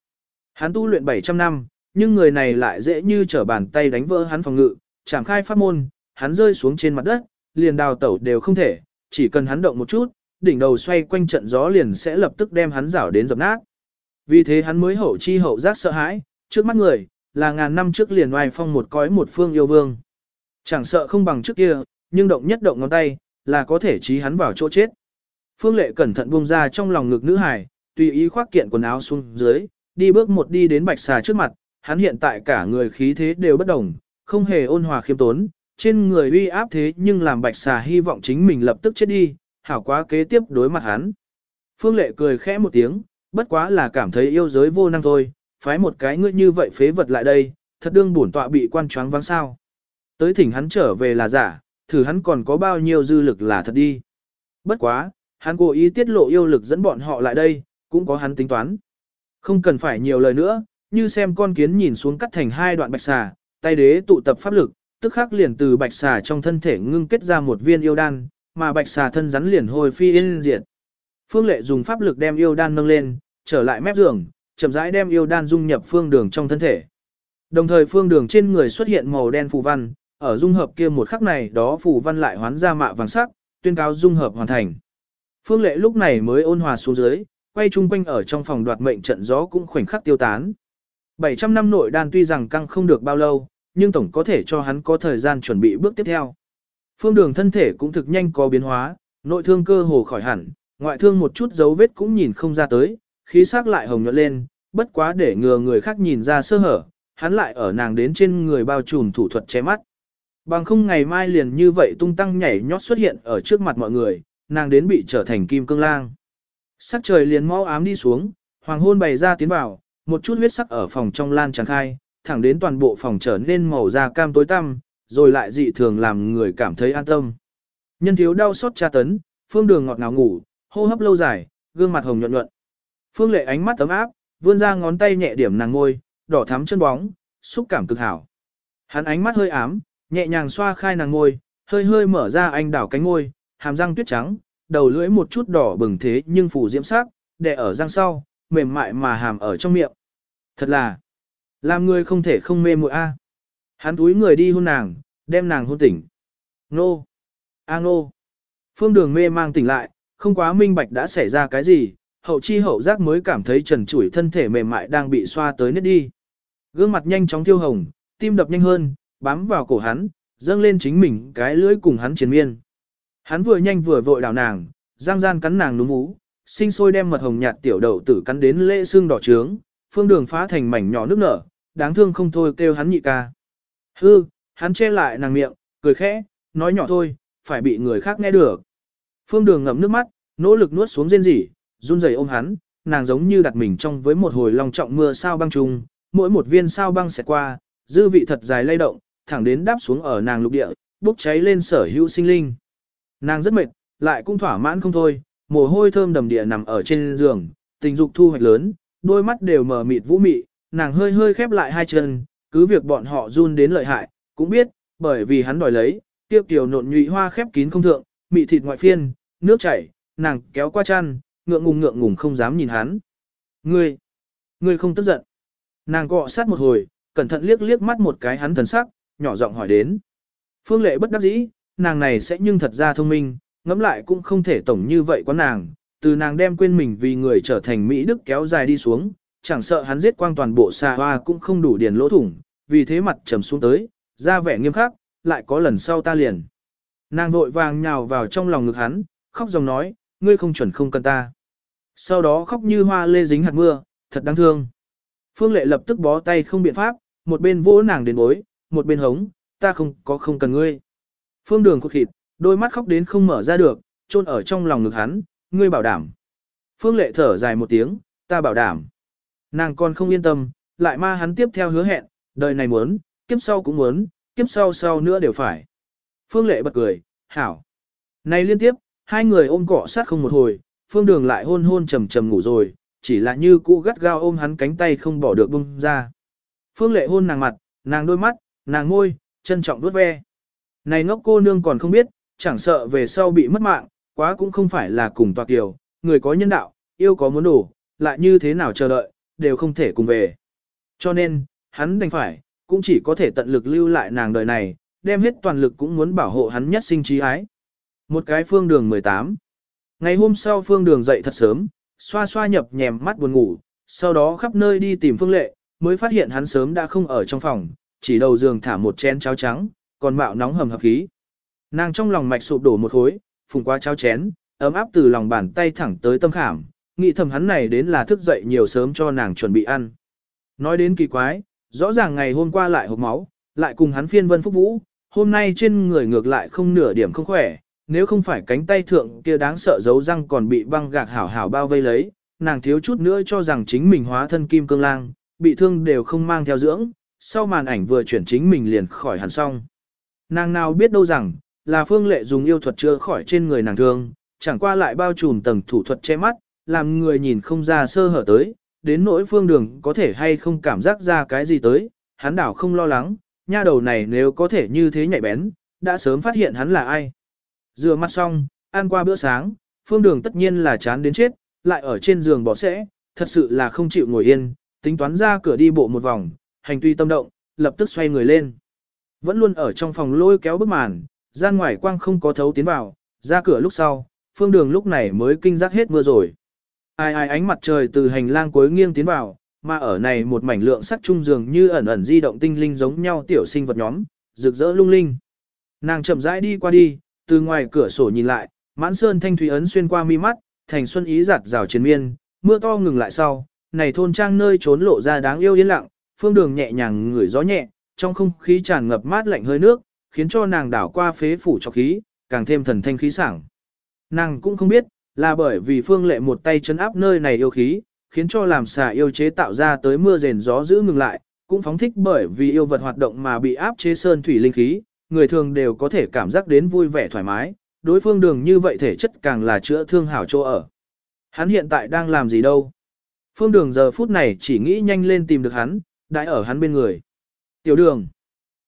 Hắn tu luyện 700 năm, nhưng người này lại dễ như trở bàn tay đánh vỡ hắn phòng ngự, chảm khai pháp môn, hắn rơi xuống trên mặt đất, liền đào tẩu đều không thể, chỉ cần hắn động một chút, đỉnh đầu xoay quanh trận gió liền sẽ lập tức đem hắn rảo đến dập nát. Vì thế hắn mới hậu chi hậu giác sợ hãi, trước mắt người, là ngàn năm trước liền oai phong một cõi một phương yêu vương. Chẳng sợ không bằng trước kia, nhưng động nhất động ngón tay, là có thể trí hắn vào chỗ chết. Phương lệ cẩn thận buông ra trong lòng ngực nữ hải, tùy ý khoác kiện quần áo xuống dưới, đi bước một đi đến bạch xà trước mặt, hắn hiện tại cả người khí thế đều bất đồng, không hề ôn hòa khiêm tốn, trên người uy áp thế nhưng làm bạch xà hy vọng chính mình lập tức chết đi, hảo quá kế tiếp đối mặt hắn. Phương lệ cười khẽ một tiếng, bất quá là cảm thấy yêu giới vô năng thôi, phái một cái ngươi như vậy phế vật lại đây, thật đương bổn tọa bị quan choáng vắng sao. Tới thỉnh hắn trở về là giả, thử hắn còn có bao nhiêu dư lực là thật đi. Bất quá, hắn cố ý tiết lộ yêu lực dẫn bọn họ lại đây, cũng có hắn tính toán. Không cần phải nhiều lời nữa, như xem con kiến nhìn xuống cắt thành hai đoạn bạch xà, tay đế tụ tập pháp lực, tức khắc liền từ bạch xà trong thân thể ngưng kết ra một viên yêu đan, mà bạch xà thân rắn liền hồi phi yên diệt. Phương Lệ dùng pháp lực đem yêu đan nâng lên, trở lại mép giường, chậm rãi đem yêu đan dung nhập phương đường trong thân thể. Đồng thời phương đường trên người xuất hiện màu đen phù văn, ở dung hợp kia một khắc này đó phù văn lại hoán ra mạ vàng sắc, tuyên cáo dung hợp hoàn thành. Phương Lệ lúc này mới ôn hòa xuống dưới, quay chung quanh ở trong phòng đoạt mệnh trận gió cũng khoảnh khắc tiêu tán. 700 năm nội đan tuy rằng căng không được bao lâu, nhưng tổng có thể cho hắn có thời gian chuẩn bị bước tiếp theo. Phương đường thân thể cũng thực nhanh có biến hóa, nội thương cơ hồ khỏi hẳn, ngoại thương một chút dấu vết cũng nhìn không ra tới, khí sắc lại hồng nhuận lên, bất quá để ngừa người khác nhìn ra sơ hở, hắn lại ở nàng đến trên người bao trùm thủ thuật che mắt. Bằng không ngày mai liền như vậy tung tăng nhảy nhót xuất hiện ở trước mặt mọi người, nàng đến bị trở thành kim cương lang. Sắc trời liền mau ám đi xuống, hoàng hôn bày ra tiến vào, một chút huyết sắc ở phòng trong lan tràn khai, thẳng đến toàn bộ phòng trở nên màu da cam tối tăm, rồi lại dị thường làm người cảm thấy an tâm. Nhân thiếu đau xót tra tấn, phương đường ngọt ngào ngủ, hô hấp lâu dài, gương mặt hồng nhuận nhuận. Phương lệ ánh mắt ấm áp, vươn ra ngón tay nhẹ điểm nàng ngôi, đỏ thắm chân bóng, xúc cảm cực hảo. Hắn ánh mắt hơi ám, nhẹ nhàng xoa khai nàng ngôi, hơi hơi mở ra anh đảo cánh ngôi, hàm răng tuyết trắng, đầu lưỡi một chút đỏ bừng thế nhưng phủ diễm sắc, đè ở răng sau, mềm mại mà hàm ở trong miệng. Thật là, làm người không thể không mê muội a. Hắn túi người đi hôn nàng, đem nàng hôn tỉnh. Nô! A nô! Phương đường mê mang tỉnh lại, không quá minh bạch đã xảy ra cái gì, hậu chi hậu giác mới cảm thấy trần trụi thân thể mềm mại đang bị xoa tới nứt đi. Gương mặt nhanh chóng thiêu hồng, tim đập nhanh hơn, bám vào cổ hắn, dâng lên chính mình cái lưỡi cùng hắn chiến miên. Hắn vừa nhanh vừa vội đào nàng, giang gian cắn nàng núm vú, sinh sôi đem mật hồng nhạt tiểu đậu tử cắn đến lễ xương đỏ trướng, phương đường phá thành mảnh nhỏ nước nở, đáng thương không thôi kêu hắn nhị ca. Hư, hắn che lại nàng miệng, cười khẽ, nói nhỏ thôi, phải bị người khác nghe được. Phương Đường ngậm nước mắt, nỗ lực nuốt xuống rên rỉ, run rẩy ôm hắn, nàng giống như đặt mình trong với một hồi long trọng mưa sao băng trùng, mỗi một viên sao băng sẽ qua, dư vị thật dài lay động, thẳng đến đáp xuống ở nàng lục địa, bốc cháy lên sở hữu sinh linh. Nàng rất mệt, lại cũng thỏa mãn không thôi, mồ hôi thơm đầm địa nằm ở trên giường, tình dục thu hoạch lớn, đôi mắt đều mở mịt vũ mị, nàng hơi hơi khép lại hai chân, cứ việc bọn họ run đến lợi hại, cũng biết, bởi vì hắn đòi lấy, tiêu kiều nộn nhụy hoa khép kín không thượng, mị thịt ngoại phiên, nước chảy, nàng kéo qua chăn, ngượng ngùng ngượng ngùng không dám nhìn hắn. Ngươi, ngươi không tức giận. Nàng cọ sát một hồi, cẩn thận liếc liếc mắt một cái hắn thần sắc, nhỏ giọng hỏi đến. Phương lệ bất đắc dĩ, nàng này sẽ nhưng thật ra thông minh, ngẫm lại cũng không thể tổng như vậy quá nàng, từ nàng đem quên mình vì người trở thành Mỹ Đức kéo dài đi xuống, chẳng sợ hắn giết quang toàn bộ xa hoa cũng không đủ điền lỗ thủng, vì thế mặt trầm xuống tới, ra vẻ nghiêm khắc, lại có lần sau ta liền. Nàng vội vàng nhào vào trong lòng ngực hắn, khóc dòng nói, ngươi không chuẩn không cần ta. Sau đó khóc như hoa lê dính hạt mưa, thật đáng thương. Phương Lệ lập tức bó tay không biện pháp, một bên vỗ nàng đến bối, một bên hống, ta không có không cần ngươi. Phương Đường cột thịt, đôi mắt khóc đến không mở ra được, chôn ở trong lòng ngực hắn, ngươi bảo đảm. Phương Lệ thở dài một tiếng, ta bảo đảm. Nàng còn không yên tâm, lại ma hắn tiếp theo hứa hẹn, đời này muốn, kiếp sau cũng muốn, kiếp sau sau nữa đều phải. Phương Lệ bật cười, hảo. Này liên tiếp, hai người ôm cọ sát không một hồi, Phương Đường lại hôn hôn trầm trầm ngủ rồi, chỉ là như cũ gắt gao ôm hắn cánh tay không bỏ được bung ra. Phương Lệ hôn nàng mặt, nàng đôi mắt, nàng ngôi, trân trọng đuốt ve. Này ngốc cô nương còn không biết, chẳng sợ về sau bị mất mạng, quá cũng không phải là cùng tòa kiều, người có nhân đạo, yêu có muốn đủ, lại như thế nào chờ đợi, đều không thể cùng về. Cho nên, hắn đành phải, cũng chỉ có thể tận lực lưu lại nàng đời này, đem hết toàn lực cũng muốn bảo hộ hắn nhất sinh trí ái. Một cái phương đường 18. Ngày hôm sau phương đường dậy thật sớm, xoa xoa nhập nhèm mắt buồn ngủ, sau đó khắp nơi đi tìm phương lệ, mới phát hiện hắn sớm đã không ở trong phòng, chỉ đầu giường thả một chén cháo trắng, còn mạo nóng hầm hập khí. Nàng trong lòng mạch sụp đổ một khối, phùng qua cháo chén, ấm áp từ lòng bàn tay thẳng tới tâm khảm, nghĩ thầm hắn này đến là thức dậy nhiều sớm cho nàng chuẩn bị ăn. Nói đến kỳ quái, rõ ràng ngày hôm qua lại hộp máu, lại cùng hắn phiên vân phúc vũ, hôm nay trên người ngược lại không nửa điểm không khỏe, nếu không phải cánh tay thượng kia đáng sợ giấu răng còn bị băng gạc hảo hảo bao vây lấy, nàng thiếu chút nữa cho rằng chính mình hóa thân kim cương lang, bị thương đều không mang theo dưỡng, sau màn ảnh vừa chuyển chính mình liền khỏi hẳn xong. Nàng nào biết đâu rằng, là phương lệ dùng yêu thuật chữa khỏi trên người nàng thương, chẳng qua lại bao trùm tầng thủ thuật che mắt, làm người nhìn không ra sơ hở tới, đến nỗi phương đường có thể hay không cảm giác ra cái gì tới, hắn đảo không lo lắng, nha đầu này nếu có thể như thế nhạy bén, đã sớm phát hiện hắn là ai. Rửa mặt xong, ăn qua bữa sáng, phương đường tất nhiên là chán đến chết, lại ở trên giường bỏ sẽ, thật sự là không chịu ngồi yên, tính toán ra cửa đi bộ một vòng, hành tuy tâm động, lập tức xoay người lên. Vẫn luôn ở trong phòng lôi kéo bức màn, gian ngoài quang không có thấu tiến vào, ra cửa lúc sau, phương đường lúc này mới kinh giác hết mưa rồi. Ai ai ánh mặt trời từ hành lang cuối nghiêng tiến vào, mà ở này một mảnh lượng sắc trung dường như ẩn ẩn di động tinh linh giống nhau tiểu sinh vật nhóm, rực rỡ lung linh. Nàng chậm rãi đi qua đi, từ ngoài cửa sổ nhìn lại, mãn sơn thanh thủy ấn xuyên qua mi mắt, thành xuân ý giặt rào chiến miên, mưa to ngừng lại sau, này thôn trang nơi trốn lộ ra đáng yêu yên lặng, phương đường nhẹ nhàng ngửi gió nhẹ, trong không khí tràn ngập mát lạnh hơi nước, khiến cho nàng đảo qua phế phủ cho khí, càng thêm thần thanh khí sảng. Nàng cũng không biết, là bởi vì phương lệ một tay chấn áp nơi này yêu khí, khiến cho làm xà yêu chế tạo ra tới mưa rền gió giữ ngừng lại, cũng phóng thích bởi vì yêu vật hoạt động mà bị áp chế sơn thủy linh khí, người thường đều có thể cảm giác đến vui vẻ thoải mái, đối phương đường như vậy thể chất càng là chữa thương hảo chỗ ở. Hắn hiện tại đang làm gì đâu? Phương đường giờ phút này chỉ nghĩ nhanh lên tìm được hắn, đại ở hắn bên người. Tiểu đường.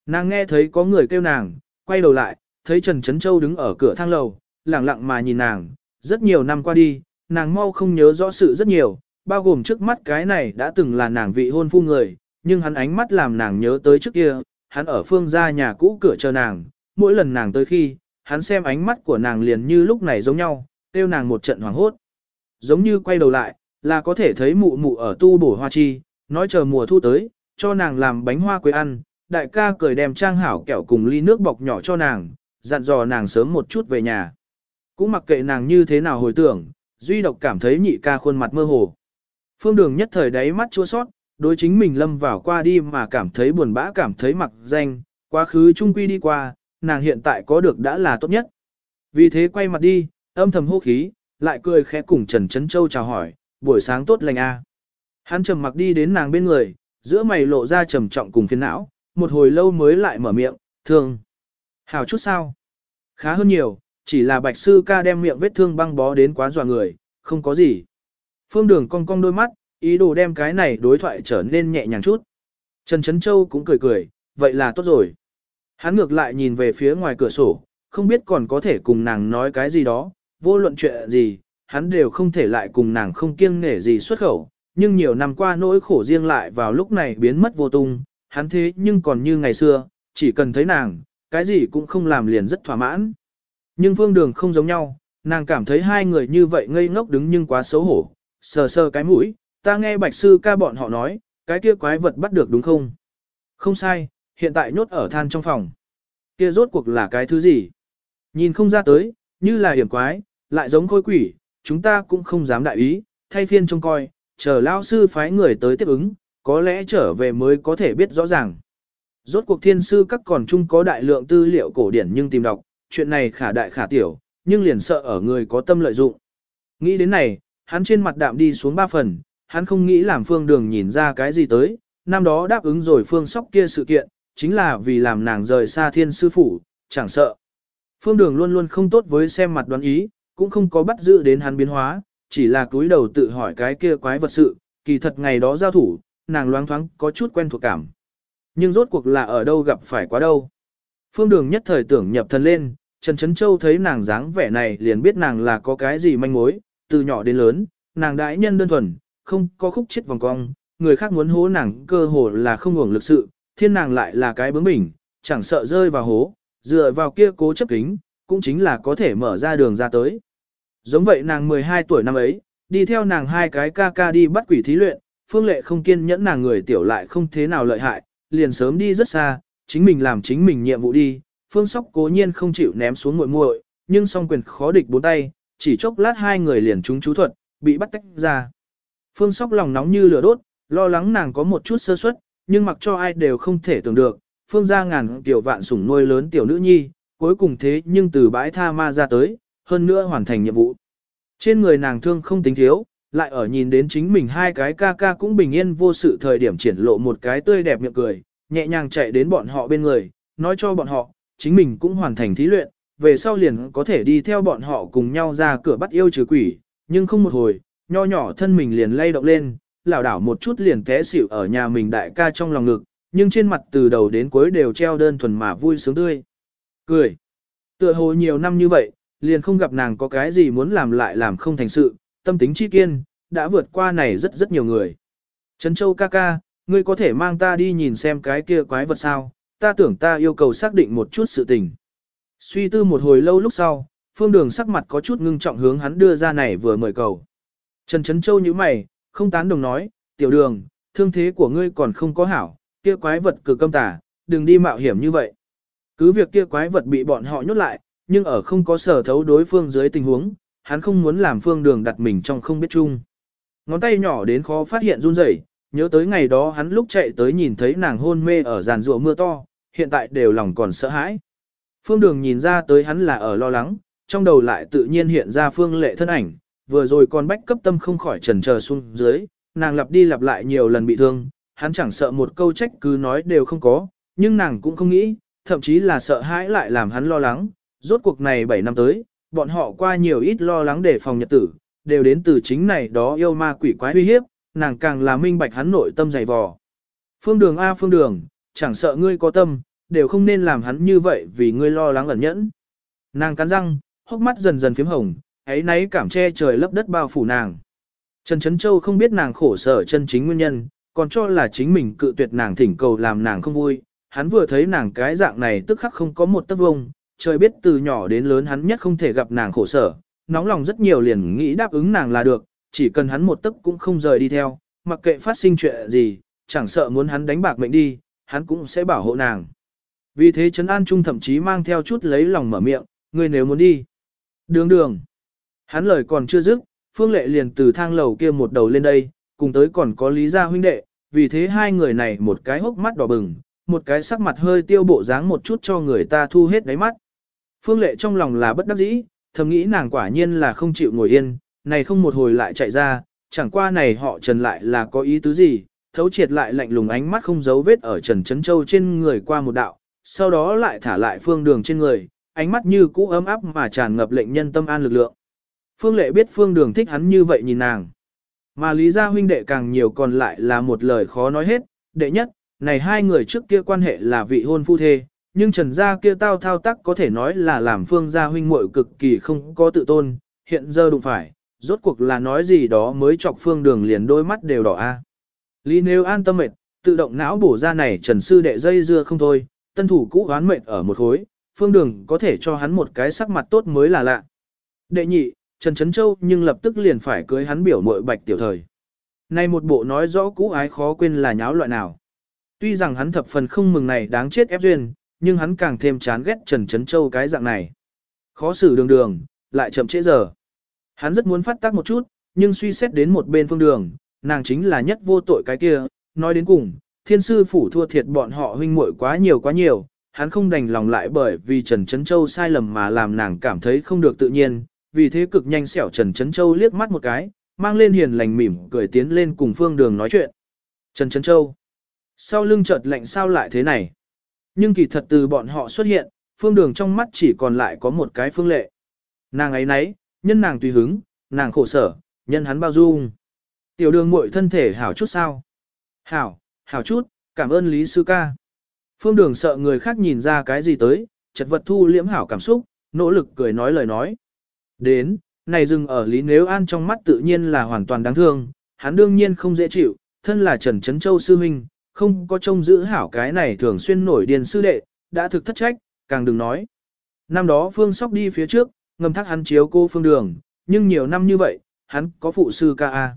Nàng nghe thấy có người kêu nàng, quay đầu lại, thấy Trần Trấn Châu đứng ở cửa thang lầu, lặng lặng mà nhìn nàng, rất nhiều năm qua đi, nàng mau không nhớ rõ sự rất nhiều, bao gồm trước mắt cái này đã từng là nàng vị hôn phu người, nhưng hắn ánh mắt làm nàng nhớ tới trước kia, hắn ở phương gia nhà cũ cửa chờ nàng, mỗi lần nàng tới khi, hắn xem ánh mắt của nàng liền như lúc này giống nhau, kêu nàng một trận hoảng hốt. Giống như quay đầu lại, là có thể thấy mụ mụ ở tu bổ hoa chi, nói chờ mùa thu tới, cho nàng làm bánh hoa quế ăn, đại ca cười đem trang hảo kẹo cùng ly nước bọc nhỏ cho nàng, dặn dò nàng sớm một chút về nhà. Cũng mặc kệ nàng như thế nào hồi tưởng, duy độc cảm thấy nhị ca khuôn mặt mơ hồ. Phương đường nhất thời đáy mắt chua sót, đối chính mình lâm vào qua đi mà cảm thấy buồn bã cảm thấy mặc danh, quá khứ trung quy đi qua, nàng hiện tại có được đã là tốt nhất, Vì thế quay mặt đi, âm thầm hô khí, lại cười khẽ cùng Trần Trấn Châu chào hỏi, buổi sáng tốt lành a. Hắn trầm mặc đi đến nàng bên người, giữa mày lộ ra trầm trọng cùng phiền não, một hồi lâu mới lại mở miệng, thương. Hào chút sao? Khá hơn nhiều, chỉ là bạch sư ca đem miệng vết thương băng bó đến quá dọa người, không có gì. Phương đường cong cong đôi mắt, ý đồ đem cái này đối thoại trở nên nhẹ nhàng chút. Trần Trấn Châu cũng cười cười, vậy là tốt rồi. Hắn ngược lại nhìn về phía ngoài cửa sổ, không biết còn có thể cùng nàng nói cái gì đó, vô luận chuyện gì, hắn đều không thể lại cùng nàng không kiêng nể gì xuất khẩu, nhưng nhiều năm qua nỗi khổ riêng lại vào lúc này biến mất vô tung, hắn thế nhưng còn như ngày xưa, chỉ cần thấy nàng, cái gì cũng không làm liền rất thỏa mãn. Nhưng phương đường không giống nhau, nàng cảm thấy hai người như vậy ngây ngốc đứng nhưng quá xấu hổ, sờ sờ cái mũi, ta nghe bạch sư ca bọn họ nói, cái kia quái vật bắt được đúng không? Không sai, hiện tại nhốt ở than trong phòng. Kia rốt cuộc là cái thứ gì? Nhìn không ra tới, như là hiểm quái, lại giống khôi quỷ, chúng ta cũng không dám đại ý, thay phiên trông coi, chờ lao sư phái người tới tiếp ứng, có lẽ trở về mới có thể biết rõ ràng. Rốt cuộc thiên sư các còn chung có đại lượng tư liệu cổ điển nhưng tìm đọc, chuyện này khả đại khả tiểu, nhưng liền sợ ở người có tâm lợi dụng. Nghĩ đến này, hắn trên mặt đạm đi xuống ba phần, hắn không nghĩ làm phương đường nhìn ra cái gì tới, năm đó đáp ứng rồi phương sóc kia sự kiện, chính là vì làm nàng rời xa thiên sư phủ, chẳng sợ. Phương đường luôn luôn không tốt với xem mặt đoán ý, cũng không có bắt giữ đến hắn biến hóa, chỉ là cúi đầu tự hỏi cái kia quái vật sự, kỳ thật ngày đó giao thủ, nàng loáng thoáng có chút quen thuộc cảm. Nhưng rốt cuộc là ở đâu gặp phải quá đâu. Phương đường nhất thời tưởng nhập thần lên, Trần Trấn Châu thấy nàng dáng vẻ này liền biết nàng là có cái gì manh mối, từ nhỏ đến lớn, nàng đại nhân đơn thuần, không có khúc chết vòng cong, người khác muốn hố nàng cơ hồ là không hưởng lực sự, thiên nàng lại là cái bướng bỉnh, chẳng sợ rơi vào hố, dựa vào kia cố chấp kính, cũng chính là có thể mở ra đường ra tới. Giống vậy nàng 12 tuổi năm ấy, đi theo nàng hai cái ca ca đi bắt quỷ thí luyện, phương lệ không kiên nhẫn nàng người tiểu lại không thế nào lợi hại, liền sớm đi rất xa, chính mình làm chính mình nhiệm vụ đi, phương sóc cố nhiên không chịu ném xuống muội muội, nhưng song quyền khó địch bốn tay, chỉ chốc lát hai người liền trúng chú thuật, bị bắt tách ra. Phương sóc lòng nóng như lửa đốt, lo lắng nàng có một chút sơ suất, nhưng mặc cho ai đều không thể tưởng được, phương gia ngàn tiểu vạn sủng nuôi lớn tiểu nữ nhi, cuối cùng thế nhưng từ bãi tha ma ra tới, hơn nữa hoàn thành nhiệm vụ. Trên người nàng thương không tính thiếu, lại ở nhìn đến chính mình hai cái ca ca cũng bình yên vô sự thời điểm triển lộ một cái tươi đẹp miệng cười, nhẹ nhàng chạy đến bọn họ bên người, nói cho bọn họ, chính mình cũng hoàn thành thí luyện, về sau liền có thể đi theo bọn họ cùng nhau ra cửa bắt yêu trừ quỷ, nhưng không một hồi, nho nhỏ thân mình liền lay động lên, lảo đảo một chút liền té xỉu ở nhà mình đại ca trong lòng ngực, nhưng trên mặt từ đầu đến cuối đều treo đơn thuần mà vui sướng tươi. Cười. Tựa hồ nhiều năm như vậy, liền không gặp nàng có cái gì muốn làm lại làm không thành sự, tâm tính chi kiên, đã vượt qua này rất rất nhiều người. Trấn Châu ca ca, ngươi có thể mang ta đi nhìn xem cái kia quái vật sao, ta tưởng ta yêu cầu xác định một chút sự tình. Suy tư một hồi lâu lúc sau, phương đường sắc mặt có chút ngưng trọng hướng hắn đưa ra này vừa mời cầu. Trần Trấn Châu như mày, không tán đồng nói, tiểu đường, thương thế của ngươi còn không có hảo, kia quái vật cực câm tả, đừng đi mạo hiểm như vậy. Cứ việc kia quái vật bị bọn họ nhốt lại, nhưng ở không có sở thấu đối phương dưới tình huống, hắn không muốn làm phương đường đặt mình trong không biết chung. Ngón tay nhỏ đến khó phát hiện run rẩy, nhớ tới ngày đó hắn lúc chạy tới nhìn thấy nàng hôn mê ở giàn rùa mưa to, hiện tại đều lòng còn sợ hãi. Phương đường nhìn ra tới hắn là ở lo lắng, trong đầu lại tự nhiên hiện ra phương lệ thân ảnh, vừa rồi còn bách cấp tâm không khỏi trần chờ xuống dưới, nàng lặp đi lặp lại nhiều lần bị thương, hắn chẳng sợ một câu trách cứ nói đều không có, nhưng nàng cũng không nghĩ, thậm chí là sợ hãi lại làm hắn lo lắng, rốt cuộc này 7 năm tới, bọn họ qua nhiều ít lo lắng để phòng nhật tử, đều đến từ chính này đó yêu ma quỷ quái uy hiếp, nàng càng là minh bạch hắn nội tâm dày vò. Phương đường A phương đường, chẳng sợ ngươi có tâm, đều không nên làm hắn như vậy vì ngươi lo lắng ẩn nhẫn. Nàng cắn răng, hốc mắt dần dần phím hồng, ấy nấy cảm che trời lấp đất bao phủ nàng. Trần Trấn Châu không biết nàng khổ sở chân chính nguyên nhân, còn cho là chính mình cự tuyệt nàng thỉnh cầu làm nàng không vui. Hắn vừa thấy nàng cái dạng này tức khắc không có một tấc vông, trời biết từ nhỏ đến lớn hắn nhất không thể gặp nàng khổ sở, nóng lòng rất nhiều liền nghĩ đáp ứng nàng là được, chỉ cần hắn một tấc cũng không rời đi theo, mặc kệ phát sinh chuyện gì, chẳng sợ muốn hắn đánh bạc mệnh đi, hắn cũng sẽ bảo hộ nàng. Vì thế Trấn An Trung thậm chí mang theo chút lấy lòng mở miệng, ngươi nếu muốn đi. Đường đường. Hắn lời còn chưa dứt, Phương Lệ liền từ thang lầu kia một đầu lên đây, cùng tới còn có Lý Gia huynh đệ, vì thế hai người này một cái hốc mắt đỏ bừng, một cái sắc mặt hơi tiêu bộ dáng một chút cho người ta thu hết đáy mắt. Phương Lệ trong lòng là bất đắc dĩ, thầm nghĩ nàng quả nhiên là không chịu ngồi yên, này không một hồi lại chạy ra, chẳng qua này họ Trần lại là có ý tứ gì, thấu triệt lại lạnh lùng ánh mắt không giấu vết ở Trần Trấn Châu trên người qua một đạo, sau đó lại thả lại phương đường trên người, ánh mắt như cũ ấm áp mà tràn ngập lệnh nhân tâm an lực lượng. Phương Lệ biết phương đường thích hắn như vậy nhìn nàng. Mà lý gia huynh đệ càng nhiều còn lại là một lời khó nói hết, đệ nhất, này hai người trước kia quan hệ là vị hôn phu thê, nhưng trần gia kia tao thao tác có thể nói là làm phương gia huynh muội cực kỳ không có tự tôn, hiện giờ đụng phải, rốt cuộc là nói gì đó mới chọc phương đường liền đôi mắt đều đỏ a. Lý nếu an tâm mệt, tự động não bổ ra này trần sư đệ dây dưa không thôi, tân thủ cũ oán mệt ở một khối, phương đường có thể cho hắn một cái sắc mặt tốt mới là lạ. Đệ nhị, Trần Trấn Châu nhưng lập tức liền phải cưới hắn biểu muội bạch tiểu thời. nay một bộ nói rõ cũ ái khó quên là nháo loại nào. Tuy rằng hắn thập phần không mừng này đáng chết ép duyên, nhưng hắn càng thêm chán ghét Trần Trấn Châu cái dạng này. Khó xử đường đường, lại chậm trễ giờ. Hắn rất muốn phát tác một chút, nhưng suy xét đến một bên phương đường, nàng chính là nhất vô tội cái kia, nói đến cùng, thiên sư phủ thua thiệt bọn họ huynh muội quá nhiều quá nhiều, hắn không đành lòng lại bởi vì Trần Trấn Châu sai lầm mà làm nàng cảm thấy không được tự nhiên, vì thế cực nhanh xẻo Trần Trấn Châu liếc mắt một cái, mang lên hiền lành mỉm cười tiến lên cùng phương đường nói chuyện. Trần Trấn Châu. Sau lưng chợt lạnh sao lại thế này? Nhưng kỳ thật từ bọn họ xuất hiện, phương đường trong mắt chỉ còn lại có một cái phương lệ. Nàng ấy nấy, nhân nàng tùy hứng, nàng khổ sở, nhân hắn bao dung. Tiểu đường muội thân thể hảo chút sao? Hảo, hảo chút, cảm ơn Lý Sư Ca. Phương đường sợ người khác nhìn ra cái gì tới, chật vật thu liễm hảo cảm xúc, nỗ lực cười nói lời nói. Đến, này dừng ở Lý Nếu An trong mắt tự nhiên là hoàn toàn đáng thương, hắn đương nhiên không dễ chịu, thân là Trần Trấn Châu sư huynh, không có trông giữ hảo cái này thường xuyên nổi điên sư đệ, đã thực thất trách, càng đừng nói. Năm đó Phương Sóc đi phía trước, ngầm thác hắn chiếu cô Phương Đường, nhưng nhiều năm như vậy, hắn có phụ sư ca a.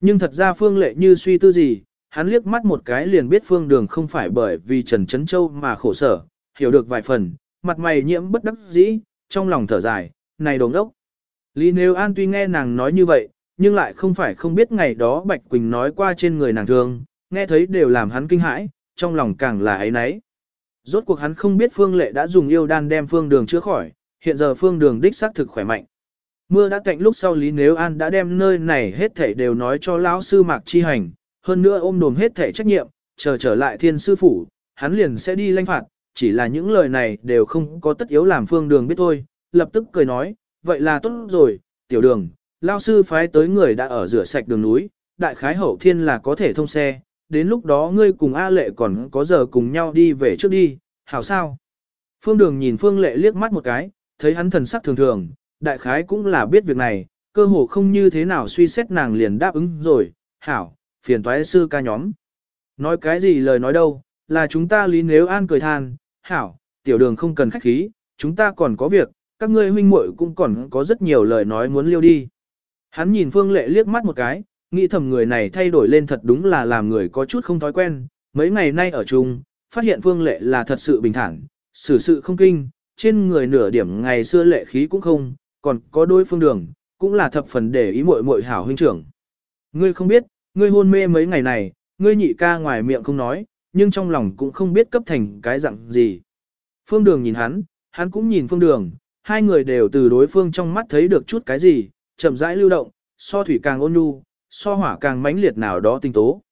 Nhưng thật ra Phương Lệ như suy tư gì, hắn liếc mắt một cái liền biết Phương Đường không phải bởi vì Trần Trấn Châu mà khổ sở, hiểu được vài phần, mặt mày nhiễm bất đắc dĩ, trong lòng thở dài, này đồng đốc. Lý nêu An tuy nghe nàng nói như vậy, nhưng lại không phải không biết ngày đó Bạch Quỳnh nói qua trên người nàng thương, nghe thấy đều làm hắn kinh hãi, trong lòng càng là ấy nấy. Rốt cuộc hắn không biết Phương Lệ đã dùng yêu đan đem Phương Đường chữa khỏi, hiện giờ Phương Đường đích xác thực khỏe mạnh. Mưa đã cạnh lúc sau Lý Nếu An đã đem nơi này hết thảy đều nói cho lão sư Mạc Chi Hành, hơn nữa ôm đồm hết thảy trách nhiệm, chờ trở lại thiên sư phủ, hắn liền sẽ đi lãnh phạt, chỉ là những lời này đều không có tất yếu làm Phương Đường biết thôi, lập tức cười nói, vậy là tốt rồi, tiểu đường, Lão sư phái tới người đã ở rửa sạch đường núi, đại khái hậu thiên là có thể thông xe, đến lúc đó ngươi cùng A lệ còn có giờ cùng nhau đi về trước đi, hảo sao? Phương đường nhìn Phương lệ liếc mắt một cái, thấy hắn thần sắc thường thường, đại khái cũng là biết việc này, cơ hồ không như thế nào suy xét nàng liền đáp ứng rồi, hảo, phiền toái sư ca nhóm. Nói cái gì lời nói đâu, là chúng ta lý nếu an cười than, hảo, tiểu đường không cần khách khí, chúng ta còn có việc, các ngươi huynh muội cũng còn có rất nhiều lời nói muốn liêu đi. Hắn nhìn Phương Lệ liếc mắt một cái, nghĩ thầm người này thay đổi lên thật đúng là làm người có chút không thói quen, mấy ngày nay ở chung, phát hiện Phương Lệ là thật sự bình thản, xử sự không kinh, trên người nửa điểm ngày xưa lệ khí cũng không, còn có đôi phương đường, cũng là thập phần để ý muội muội hảo huynh trưởng. Ngươi không biết, ngươi hôn mê mấy ngày này, ngươi nhị ca ngoài miệng không nói, nhưng trong lòng cũng không biết cấp thành cái dạng gì. Phương đường nhìn hắn, hắn cũng nhìn phương đường, hai người đều từ đối phương trong mắt thấy được chút cái gì, chậm rãi lưu động, so thủy càng ôn nhu, so hỏa càng mãnh liệt nào đó tinh tố.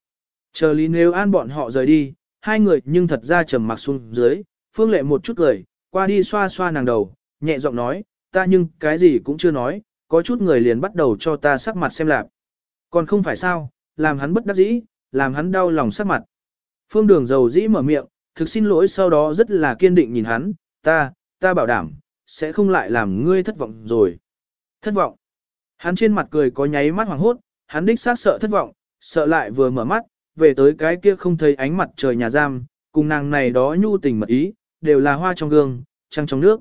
Chờ Lý Nếu An bọn họ rời đi, hai người nhưng thật ra trầm mặc xuống dưới, Phương Lệ một chút cười, qua đi xoa xoa nàng đầu, nhẹ giọng nói, ta nhưng cái gì cũng chưa nói, có chút người liền bắt đầu cho ta sắc mặt xem lạc. Còn không phải sao, làm hắn bất đắc dĩ, làm hắn đau lòng sắc mặt. Phương Đường dầu dĩ mở miệng, thực xin lỗi sau đó rất là kiên định nhìn hắn, ta, ta bảo đảm, sẽ không lại làm ngươi thất vọng rồi. Thất vọng. Hắn trên mặt cười có nháy mắt hoàng hốt, hắn đích xác sợ thất vọng, sợ lại vừa mở mắt, về tới cái kia không thấy ánh mặt trời nhà giam, cùng nàng này đó nhu tình mật ý, đều là hoa trong gương, trăng trong nước.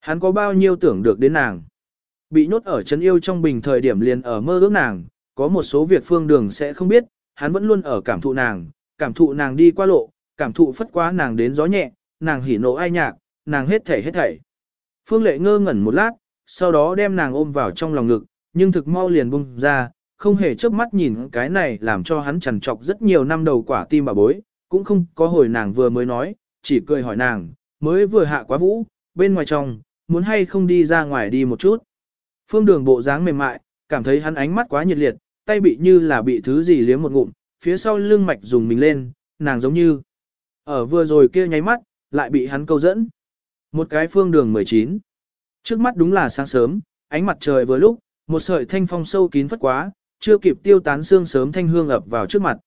Hắn có bao nhiêu tưởng được đến nàng. Bị nhốt ở chân yêu trong bình thời điểm liền ở mơ ước nàng, có một số việc phương đường sẽ không biết, hắn vẫn luôn ở cảm thụ nàng, cảm thụ nàng đi qua lộ, cảm thụ phất quá nàng đến gió nhẹ, nàng hỉ nộ ai nhạc, nàng hết thảy hết thảy. Phương Lệ ngơ ngẩn một lát, sau đó đem nàng ôm vào trong lòng ngực, nhưng thực mau liền bung ra, không hề chớp mắt nhìn cái này làm cho hắn chằn trọc rất nhiều năm đầu quả tim bà bối, cũng không có hồi nàng vừa mới nói, chỉ cười hỏi nàng, mới vừa hạ quá vũ, bên ngoài trong, muốn hay không đi ra ngoài đi một chút. Phương đường bộ dáng mềm mại, cảm thấy hắn ánh mắt quá nhiệt liệt, tay bị như là bị thứ gì liếm một ngụm, phía sau lưng mạch dùng mình lên, nàng giống như. Ở vừa rồi kia nháy mắt, lại bị hắn câu dẫn. Một cái phương đường 19. Trước mắt đúng là sáng sớm, ánh mặt trời vừa lúc, một sợi thanh phong sâu kín phất quá, chưa kịp tiêu tán xương sớm thanh hương ập vào trước mặt.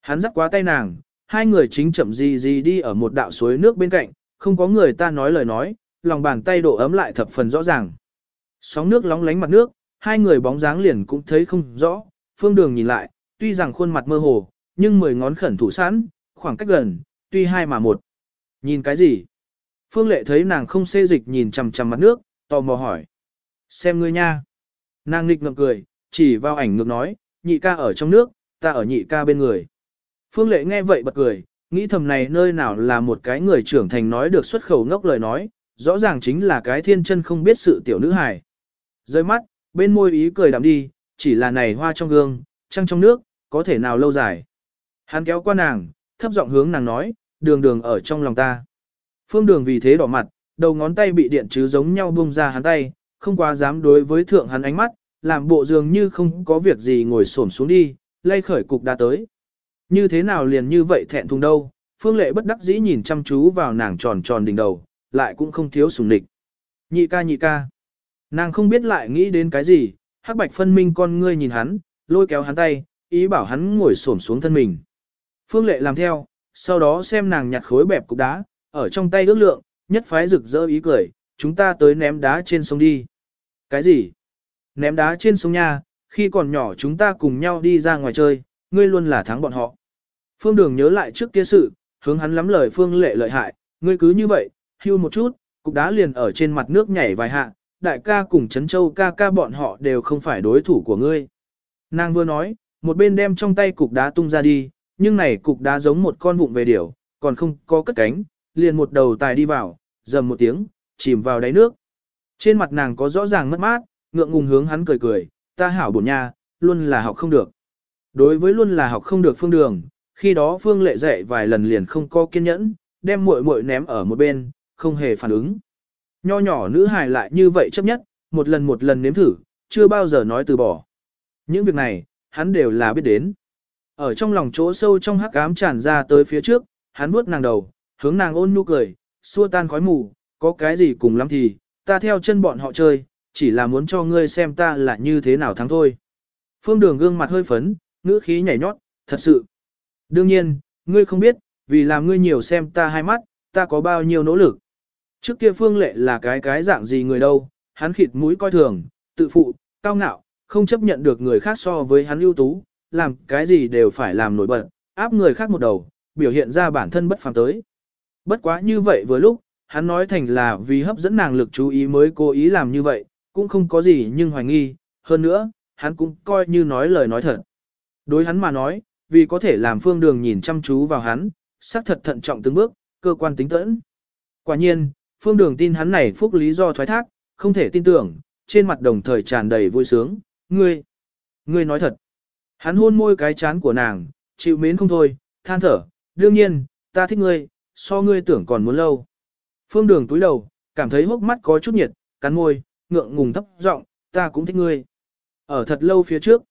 Hắn dắt quá tay nàng, hai người chính chậm gì gì đi ở một đạo suối nước bên cạnh, không có người ta nói lời nói, lòng bàn tay độ ấm lại thập phần rõ ràng. Sóng nước lóng lánh mặt nước, hai người bóng dáng liền cũng thấy không rõ, phương đường nhìn lại, tuy rằng khuôn mặt mơ hồ, nhưng mười ngón khẩn thủ sẵn, khoảng cách gần, tuy hai mà một. Nhìn cái gì? Phương lệ thấy nàng không xê dịch nhìn chằm chằm mặt nước, tò mò hỏi. Xem ngươi nha. Nàng nghịch ngậm cười, chỉ vào ảnh ngược nói, nhị ca ở trong nước, ta ở nhị ca bên người. Phương lệ nghe vậy bật cười, nghĩ thầm này nơi nào là một cái người trưởng thành nói được xuất khẩu ngốc lời nói, rõ ràng chính là cái thiên chân không biết sự tiểu nữ hài. Rơi mắt, bên môi ý cười đạm đi, chỉ là này hoa trong gương, trăng trong nước, có thể nào lâu dài. Hắn kéo qua nàng, thấp giọng hướng nàng nói, đường đường ở trong lòng ta. Phương đường vì thế đỏ mặt, đầu ngón tay bị điện chứ giống nhau bung ra hắn tay, không quá dám đối với thượng hắn ánh mắt, làm bộ dường như không có việc gì ngồi xổm xuống đi, lay khởi cục đá tới. Như thế nào liền như vậy thẹn thùng đâu, phương lệ bất đắc dĩ nhìn chăm chú vào nàng tròn tròn đỉnh đầu, lại cũng không thiếu sùng địch. Nhị ca nhị ca. Nàng không biết lại nghĩ đến cái gì, hắc bạch phân minh con ngươi nhìn hắn, lôi kéo hắn tay, ý bảo hắn ngồi xổm xuống thân mình. Phương lệ làm theo, sau đó xem nàng nhặt khối bẹp cục đá, ở trong tay ước lượng, nhất phái rực rỡ ý cười, chúng ta tới ném đá trên sông đi. Cái gì? Ném đá trên sông nha, khi còn nhỏ chúng ta cùng nhau đi ra ngoài chơi, ngươi luôn là thắng bọn họ. Phương Đường nhớ lại trước kia sự, hướng hắn lắm lời Phương Lệ lợi hại, ngươi cứ như vậy, hưu một chút, cục đá liền ở trên mặt nước nhảy vài hạ, đại ca cùng Trấn Châu ca ca bọn họ đều không phải đối thủ của ngươi. Nàng vừa nói, một bên đem trong tay cục đá tung ra đi, nhưng này cục đá giống một con vụng về điểu, còn không có cất cánh, liền một đầu tài đi vào, dầm một tiếng, chìm vào đáy nước. Trên mặt nàng có rõ ràng mất mát, ngượng ngùng hướng hắn cười cười, ta hảo bổn nha, luôn là học không được. Đối với luôn là học không được phương đường, khi đó phương lệ dạy vài lần liền không có kiên nhẫn, đem muội muội ném ở một bên, không hề phản ứng. Nho nhỏ nữ hài lại như vậy chấp nhất, một lần một lần nếm thử, chưa bao giờ nói từ bỏ. Những việc này, hắn đều là biết đến. Ở trong lòng chỗ sâu trong hắc ám tràn ra tới phía trước, hắn vuốt nàng đầu, hướng nàng ôn nhu cười, xua tan khói mù, có cái gì cùng lắm thì, ta theo chân bọn họ chơi, chỉ là muốn cho ngươi xem ta là như thế nào thắng thôi. Phương đường gương mặt hơi phấn, ngữ khí nhảy nhót, thật sự. Đương nhiên, ngươi không biết, vì làm ngươi nhiều xem ta hai mắt, ta có bao nhiêu nỗ lực. Trước kia Phương Lệ là cái cái dạng gì người đâu, hắn khịt mũi coi thường, tự phụ, cao ngạo, không chấp nhận được người khác so với hắn ưu tú, làm cái gì đều phải làm nổi bật, áp người khác một đầu, biểu hiện ra bản thân bất phàm tới. Bất quá như vậy vừa lúc, hắn nói thành là vì hấp dẫn nàng lực chú ý mới cố ý làm như vậy, cũng không có gì nhưng hoài nghi, hơn nữa, hắn cũng coi như nói lời nói thật. Đối hắn mà nói, vì có thể làm phương đường nhìn chăm chú vào hắn, xác thật thận trọng từng bước, cơ quan tính tẫn. Quả nhiên, phương đường tin hắn này phúc lý do thoái thác, không thể tin tưởng, trên mặt đồng thời tràn đầy vui sướng, ngươi, ngươi nói thật. Hắn hôn môi cái chán của nàng, chịu mến không thôi, than thở, đương nhiên, ta thích ngươi, so ngươi tưởng còn muốn lâu. Phương đường túi đầu, cảm thấy hốc mắt có chút nhiệt, cắn môi, ngượng ngùng thấp giọng, ta cũng thích ngươi. Ở thật lâu phía trước,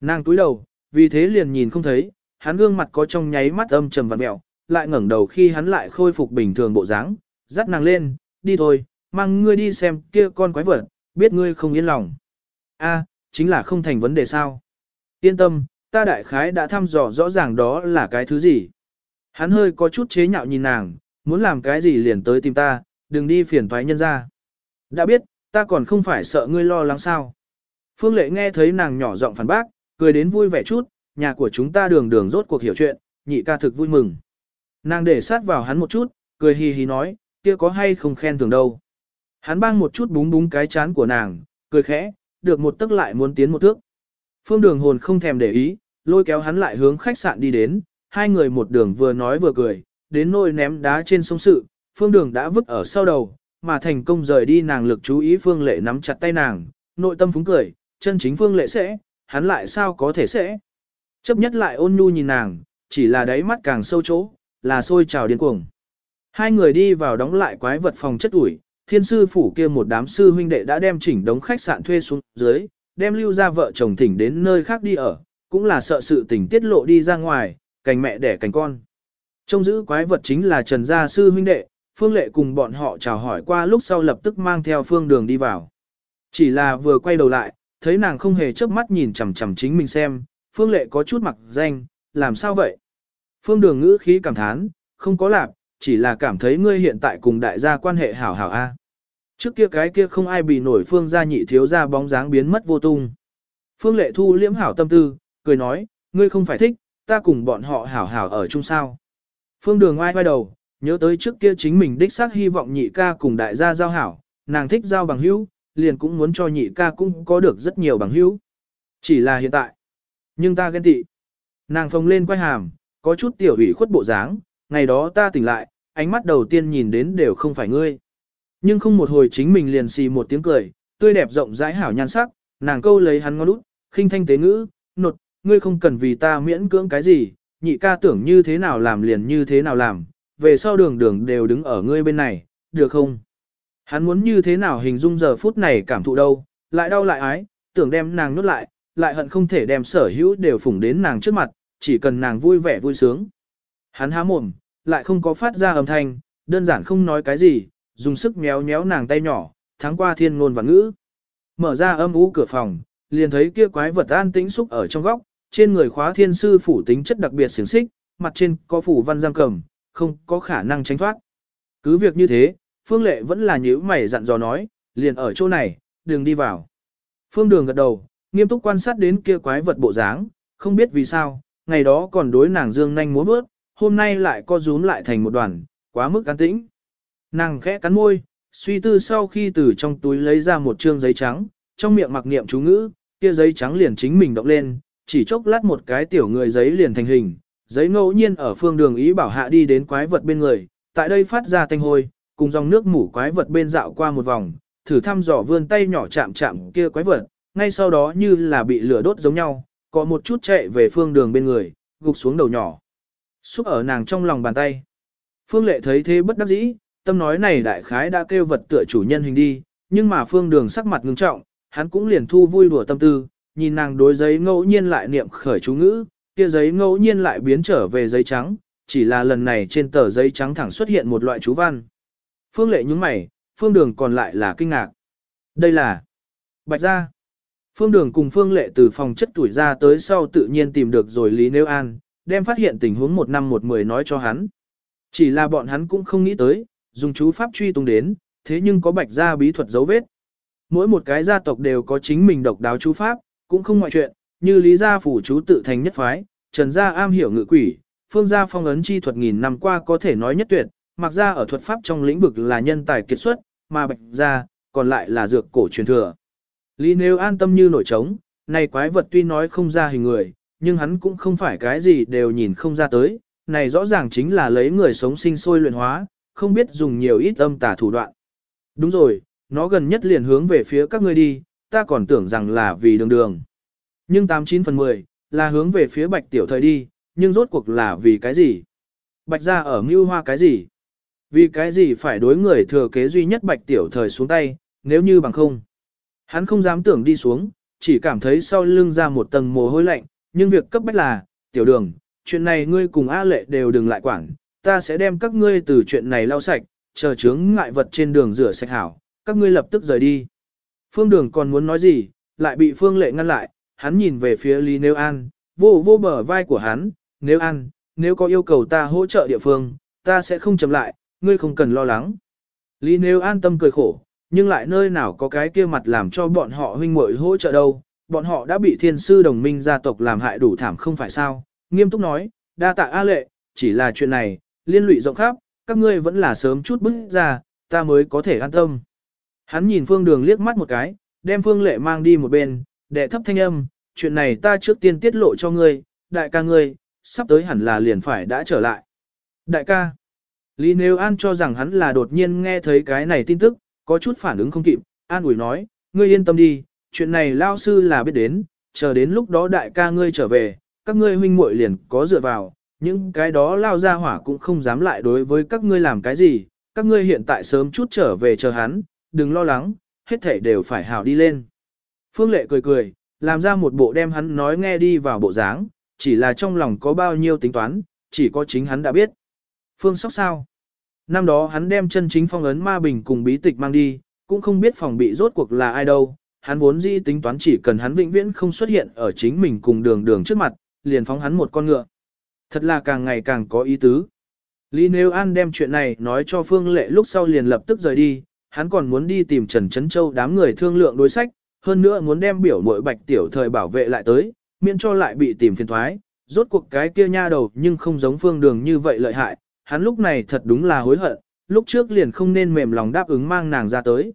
nàng túi đầu, vì thế liền nhìn không thấy, hắn gương mặt có trong nháy mắt âm trầm vặn mẹo, lại ngẩng đầu khi hắn lại khôi phục bình thường bộ dáng, dắt nàng lên, đi thôi, mang ngươi đi xem kia con quái vật, biết ngươi không yên lòng. A, chính là không thành vấn đề sao. Yên tâm, ta đại khái đã thăm dò rõ ràng đó là cái thứ gì. Hắn hơi có chút chế nhạo nhìn nàng, muốn làm cái gì liền tới tìm ta, đừng đi phiền thoái nhân ra. Đã biết, ta còn không phải sợ ngươi lo lắng sao. Phương Lệ nghe thấy nàng nhỏ giọng phản bác, cười đến vui vẻ chút, nhà của chúng ta đường đường rốt cuộc hiểu chuyện, nhị ca thực vui mừng. Nàng để sát vào hắn một chút, cười hì hì nói, kia có hay không khen thường đâu. Hắn bang một chút búng búng cái chán của nàng, cười khẽ, được một tức lại muốn tiến một thước. Phương đường hồn không thèm để ý, lôi kéo hắn lại hướng khách sạn đi đến, hai người một đường vừa nói vừa cười, đến nôi ném đá trên sông sự, phương đường đã vứt ở sau đầu, mà thành công rời đi nàng lực chú ý phương lệ nắm chặt tay nàng, nội tâm phúng cười, chân chính phương lệ sẽ, hắn lại sao có thể sẽ. Chấp nhất lại ôn nhu nhìn nàng, chỉ là đáy mắt càng sâu chỗ, là sôi trào điên cuồng. Hai người đi vào đóng lại quái vật phòng chất ủi, thiên sư phủ kia một đám sư huynh đệ đã đem chỉnh đống khách sạn thuê xuống dưới, đem lưu ra vợ chồng thỉnh đến nơi khác đi ở, cũng là sợ sự tình tiết lộ đi ra ngoài, cành mẹ đẻ cành con. trong giữ quái vật chính là Trần Gia Sư huynh đệ, Phương Lệ cùng bọn họ chào hỏi qua lúc sau lập tức mang theo Phương Đường đi vào. Chỉ là vừa quay đầu lại, thấy nàng không hề chớp mắt nhìn chằm chằm chính mình xem, Phương Lệ có chút mặc danh, làm sao vậy? Phương Đường ngữ khí cảm thán, không có lạc, chỉ là cảm thấy ngươi hiện tại cùng đại gia quan hệ hảo hảo a. Trước kia cái kia không ai bị nổi Phương gia nhị thiếu gia bóng dáng biến mất vô tung. Phương Lệ thu liễm hảo tâm tư, cười nói, ngươi không phải thích, ta cùng bọn họ hảo hảo ở chung sao. Phương Đường oai quay đầu, nhớ tới trước kia chính mình đích xác hy vọng nhị ca cùng đại gia giao hảo, nàng thích giao bằng hữu, liền cũng muốn cho nhị ca cũng có được rất nhiều bằng hữu. Chỉ là hiện tại. Nhưng ta ghen tị. Nàng phồng lên quay hàm, có chút tiểu ủy khuất bộ dáng, ngày đó ta tỉnh lại, ánh mắt đầu tiên nhìn đến đều không phải ngươi. Nhưng không một hồi chính mình liền xì một tiếng cười, tươi đẹp rộng rãi hảo nhan sắc, nàng câu lấy hắn ngón út, khinh thanh tế ngữ, nột, ngươi không cần vì ta miễn cưỡng cái gì, nhị ca tưởng như thế nào làm liền như thế nào làm, về sau đường đường đều đứng ở ngươi bên này, được không? Hắn muốn như thế nào hình dung giờ phút này cảm thụ đâu, lại đau lại ái, tưởng đem nàng nuốt lại, lại hận không thể đem sở hữu đều phủng đến nàng trước mặt, chỉ cần nàng vui vẻ vui sướng. Hắn há mồm, lại không có phát ra âm thanh, đơn giản không nói cái gì, dùng sức méo méo nàng tay nhỏ, tháng qua thiên ngôn và ngữ. Mở ra âm ú cửa phòng, liền thấy kia quái vật an tĩnh xúc ở trong góc, trên người khóa thiên sư phủ tính chất đặc biệt xiềng xích, mặt trên có phủ văn giam cầm, không có khả năng tránh thoát. Cứ việc như thế, Phương Lệ vẫn là nhíu mày dặn dò nói, liền ở chỗ này, đừng đi vào. Phương Đường gật đầu, nghiêm túc quan sát đến kia quái vật bộ dáng, không biết vì sao, ngày đó còn đối nàng dương nhanh muốn bước, hôm nay lại co rúm lại thành một đoàn, quá mức an tĩnh. Nàng khẽ cắn môi, suy tư sau khi từ trong túi lấy ra một trương giấy trắng, trong miệng mặc niệm chú ngữ, kia giấy trắng liền chính mình động lên, chỉ chốc lát một cái tiểu người giấy liền thành hình, giấy ngẫu nhiên ở phương đường ý bảo hạ đi đến quái vật bên người, tại đây phát ra thanh hôi, cùng dòng nước mủ quái vật bên dạo qua một vòng, thử thăm dò vươn tay nhỏ chạm chạm kia quái vật, ngay sau đó như là bị lửa đốt giống nhau, có một chút chạy về phương đường bên người, gục xuống đầu nhỏ. Xúc ở nàng trong lòng bàn tay. Phương lệ thấy thế bất đắc dĩ, tâm nói này đại khái đã kêu vật tựa chủ nhân hình đi, nhưng mà phương đường sắc mặt ngưng trọng, hắn cũng liền thu vui đùa tâm tư, nhìn nàng đối giấy ngẫu nhiên lại niệm khởi chú ngữ, kia giấy ngẫu nhiên lại biến trở về giấy trắng, chỉ là lần này trên tờ giấy trắng thẳng xuất hiện một loại chú văn. Phương lệ nhúng mày, phương đường còn lại là kinh ngạc. Đây là Bạch Gia. Phương đường cùng phương lệ từ phòng chất tuổi ra tới sau tự nhiên tìm được rồi Lý Nêu An, đem phát hiện tình huống một năm một mười nói cho hắn. Chỉ là bọn hắn cũng không nghĩ tới, dùng chú pháp truy tung đến, thế nhưng có Bạch Gia bí thuật dấu vết. Mỗi một cái gia tộc đều có chính mình độc đáo chú pháp, cũng không ngoại chuyện, như Lý Gia phủ chú tự thành nhất phái, Trần Gia am hiểu ngự quỷ, Phương Gia phong ấn chi thuật nghìn năm qua có thể nói nhất tuyệt, mặc ra ở thuật pháp trong lĩnh vực là nhân tài kiệt xuất, mà Bạch Gia còn lại là dược cổ truyền thừa. Lý nếu an tâm như nổi trống, này quái vật tuy nói không ra hình người, nhưng hắn cũng không phải cái gì đều nhìn không ra tới, này rõ ràng chính là lấy người sống sinh sôi luyện hóa, không biết dùng nhiều ít âm tà thủ đoạn. Đúng rồi, nó gần nhất liền hướng về phía các ngươi đi, ta còn tưởng rằng là vì đường đường. Nhưng 89 phần 10, là hướng về phía bạch tiểu thời đi, nhưng rốt cuộc là vì cái gì? Bạch ra ở mưu hoa cái gì? Vì cái gì phải đối người thừa kế duy nhất bạch tiểu thời xuống tay, nếu như bằng không? Hắn không dám tưởng đi xuống, chỉ cảm thấy sau lưng ra một tầng mồ hôi lạnh, nhưng việc cấp bách là, tiểu đường, chuyện này ngươi cùng A lệ đều đừng lại quản, ta sẽ đem các ngươi từ chuyện này lau sạch, chờ chướng ngại vật trên đường rửa sạch hảo, các ngươi lập tức rời đi. Phương đường còn muốn nói gì, lại bị Phương lệ ngăn lại, hắn nhìn về phía Lý Nếu An, vô vô bờ vai của hắn, Nếu An, nếu có yêu cầu ta hỗ trợ địa phương, ta sẽ không chậm lại, ngươi không cần lo lắng. Lý Nếu An tâm cười khổ, nhưng lại nơi nào có cái kia mặt làm cho bọn họ huynh muội hỗ trợ đâu, bọn họ đã bị thiên sư đồng minh gia tộc làm hại đủ thảm không phải sao, nghiêm túc nói, đa tạ A lệ, chỉ là chuyện này, liên lụy rộng khắp, các ngươi vẫn là sớm chút bước ra, ta mới có thể an tâm. Hắn nhìn phương đường liếc mắt một cái, đem phương lệ mang đi một bên, đệ thấp thanh âm, chuyện này ta trước tiên tiết lộ cho ngươi, đại ca ngươi, sắp tới hẳn là liền phải đã trở lại. Đại ca, Lý Nếu An cho rằng hắn là đột nhiên nghe thấy cái này tin tức, có chút phản ứng không kịp, An ủi nói, ngươi yên tâm đi, chuyện này lao sư là biết đến, chờ đến lúc đó đại ca ngươi trở về, các ngươi huynh muội liền có dựa vào, những cái đó lao ra hỏa cũng không dám lại đối với các ngươi làm cái gì, các ngươi hiện tại sớm chút trở về chờ hắn, đừng lo lắng, hết thể đều phải hảo đi lên. Phương Lệ cười cười, làm ra một bộ đem hắn nói nghe đi vào bộ dáng, chỉ là trong lòng có bao nhiêu tính toán, chỉ có chính hắn đã biết. Phương Sóc sao? Năm đó hắn đem chân chính phong ấn ma bình cùng bí tịch mang đi, cũng không biết phòng bị rốt cuộc là ai đâu, hắn vốn dĩ tính toán chỉ cần hắn vĩnh viễn không xuất hiện ở chính mình cùng đường đường trước mặt, liền phóng hắn một con ngựa. Thật là càng ngày càng có ý tứ. Lý Nêu An đem chuyện này nói cho Phương Lệ lúc sau liền lập tức rời đi, hắn còn muốn đi tìm Trần Trấn Châu đám người thương lượng đối sách, hơn nữa muốn đem biểu mội bạch tiểu thời bảo vệ lại tới, miễn cho lại bị tìm phiền thoái. Rốt cuộc cái kia nha đầu nhưng không giống phương đường như vậy lợi hại, hắn lúc này thật đúng là hối hận, lúc trước liền không nên mềm lòng đáp ứng mang nàng ra tới.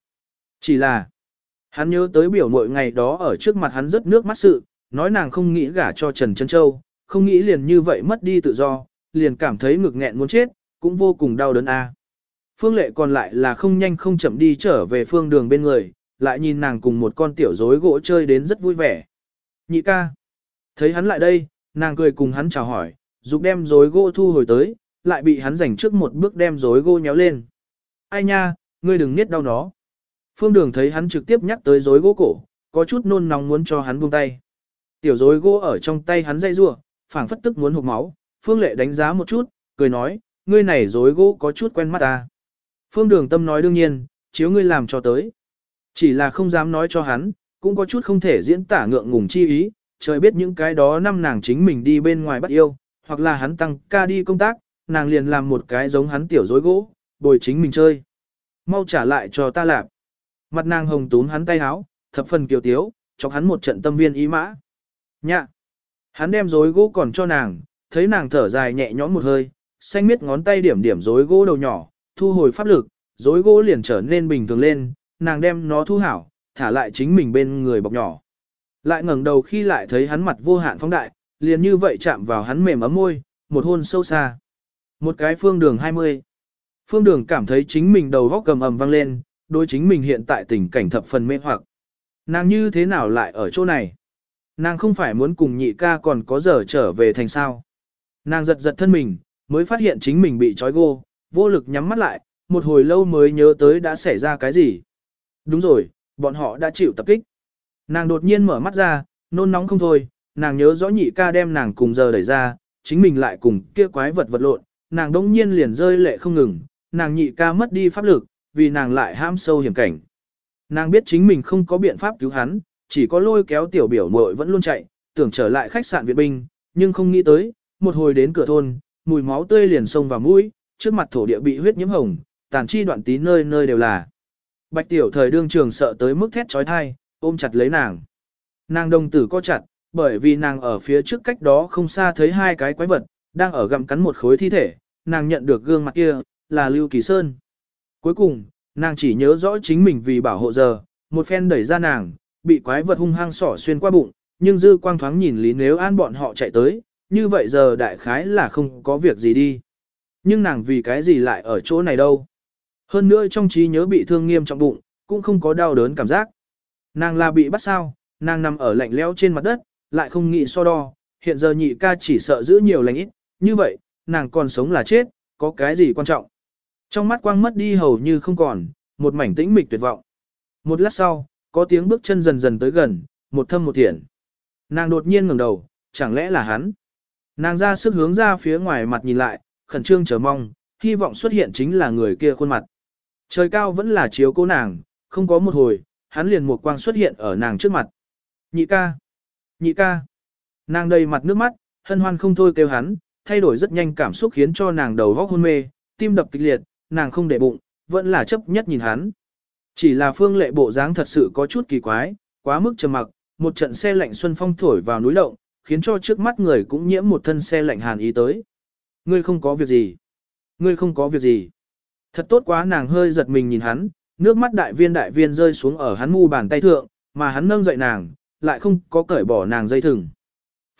Chỉ là, hắn nhớ tới biểu mội ngày đó ở trước mặt hắn rất nước mắt sự, nói nàng không nghĩ gả cho Trần Trân Châu, không nghĩ liền như vậy mất đi tự do, liền cảm thấy ngực nghẹn muốn chết, cũng vô cùng đau đớn a. Phương lệ còn lại là không nhanh không chậm đi trở về phương đường bên người, lại nhìn nàng cùng một con tiểu rối gỗ chơi đến rất vui vẻ. Nhị ca. Thấy hắn lại đây, nàng cười cùng hắn chào hỏi, dục đem rối gỗ thu hồi tới, lại bị hắn giành trước một bước đem rối gỗ nhéo lên. Ai nha, ngươi đừng niết đau nó. Phương đường thấy hắn trực tiếp nhắc tới rối gỗ cổ, có chút nôn nóng muốn cho hắn buông tay. Tiểu rối gỗ ở trong tay hắn dây rua, phảng phất tức muốn hụt máu, Phương Lệ đánh giá một chút, cười nói, ngươi này rối gỗ có chút quen mắt ta. Phương Đường Tâm nói đương nhiên, chiếu ngươi làm cho tới. Chỉ là không dám nói cho hắn, cũng có chút không thể diễn tả ngượng ngùng chi ý, trời biết những cái đó năm nàng chính mình đi bên ngoài bắt yêu, hoặc là hắn tăng ca đi công tác, nàng liền làm một cái giống hắn tiểu rối gỗ, bồi chính mình chơi. Mau trả lại cho ta làm. Mặt nàng hồng túm hắn tay háo, thập phần kiều tiếu, chọc hắn một trận tâm viên ý mã. Nhạ! Hắn đem rối gỗ còn cho nàng, thấy nàng thở dài nhẹ nhõm một hơi, xanh miết ngón tay điểm điểm rối gỗ đầu nhỏ, thu hồi pháp lực, rối gỗ liền trở nên bình thường lên, nàng đem nó thu hảo, thả lại chính mình bên người bọc nhỏ. Lại ngẩng đầu khi lại thấy hắn mặt vô hạn phóng đại, liền như vậy chạm vào hắn mềm ấm môi, một hôn sâu xa. Một cái phương đường 20. Phương đường cảm thấy chính mình đầu góc cầm ầm vang lên, đối chính mình hiện tại tình cảnh thập phần mê hoặc. Nàng như thế nào lại ở chỗ này? Nàng không phải muốn cùng nhị ca còn có giờ trở về thành sao. Nàng giật giật thân mình, mới phát hiện chính mình bị trói gô, vô lực nhắm mắt lại, một hồi lâu mới nhớ tới đã xảy ra cái gì. Đúng rồi, bọn họ đã chịu tập kích. Nàng đột nhiên mở mắt ra, nôn nóng không thôi, nàng nhớ rõ nhị ca đem nàng cùng giờ đẩy ra, chính mình lại cùng kia quái vật vật lộn, nàng đống nhiên liền rơi lệ không ngừng, nàng nhị ca mất đi pháp lực, vì nàng lại ham sâu hiểm cảnh. Nàng biết chính mình không có biện pháp cứu hắn, chỉ có lôi kéo tiểu biểu muội vẫn luôn chạy, tưởng trở lại khách sạn Việt Binh, nhưng không nghĩ tới, một hồi đến cửa thôn, mùi máu tươi liền xông vào mũi, trước mặt thổ địa bị huyết nhiễm hồng, tàn chi đoạn tí nơi nơi đều là. Bạch tiểu thời đương trường sợ tới mức thét trói thai, ôm chặt lấy nàng. Nàng đồng tử co chặt, bởi vì nàng ở phía trước cách đó không xa thấy hai cái quái vật, đang ở gặm cắn một khối thi thể, nàng nhận được gương mặt kia, là Lưu Kỳ Sơn. Cuối cùng, nàng chỉ nhớ rõ chính mình vì bảo hộ giờ, một phen đẩy ra nàng, bị quái vật hung hăng sỏ xuyên qua bụng, nhưng dư quang thoáng nhìn Lý Nếu An bọn họ chạy tới, như vậy giờ đại khái là không có việc gì đi. Nhưng nàng vì cái gì lại ở chỗ này đâu. Hơn nữa trong trí nhớ bị thương nghiêm trọng bụng, cũng không có đau đớn cảm giác. Nàng là bị bắt sao, nàng nằm ở lạnh lẽo trên mặt đất, lại không nghĩ so đo, hiện giờ nhị ca chỉ sợ giữ nhiều lành ít, như vậy, nàng còn sống là chết, có cái gì quan trọng. Trong mắt quang mất đi hầu như không còn, một mảnh tĩnh mịch tuyệt vọng. Một lát sau, có tiếng bước chân dần dần tới gần, một thâm một thiện. Nàng đột nhiên ngẩng đầu, chẳng lẽ là hắn? Nàng ra sức hướng ra phía ngoài mặt nhìn lại, khẩn trương chờ mong, hy vọng xuất hiện chính là người kia khuôn mặt. Trời cao vẫn là chiếu cố nàng, không có một hồi, hắn liền một quang xuất hiện ở nàng trước mặt. Nhị ca! Nhị ca! Nàng đầy mặt nước mắt, hân hoan không thôi kêu hắn, thay đổi rất nhanh cảm xúc khiến cho nàng đầu góc hôn mê, tim đập kịch liệt, nàng không để bụng, vẫn là chấp nhất nhìn hắn. Chỉ là phương lệ bộ dáng thật sự có chút kỳ quái, quá mức trầm mặc, một trận xe lạnh xuân phong thổi vào núi động, khiến cho trước mắt người cũng nhiễm một thân xe lạnh hàn ý tới. Ngươi không có việc gì. Ngươi không có việc gì. Thật tốt quá nàng hơi giật mình nhìn hắn, nước mắt đại viên đại viên rơi xuống ở hắn mu bàn tay thượng, mà hắn nâng dậy nàng, lại không có cởi bỏ nàng dây thừng.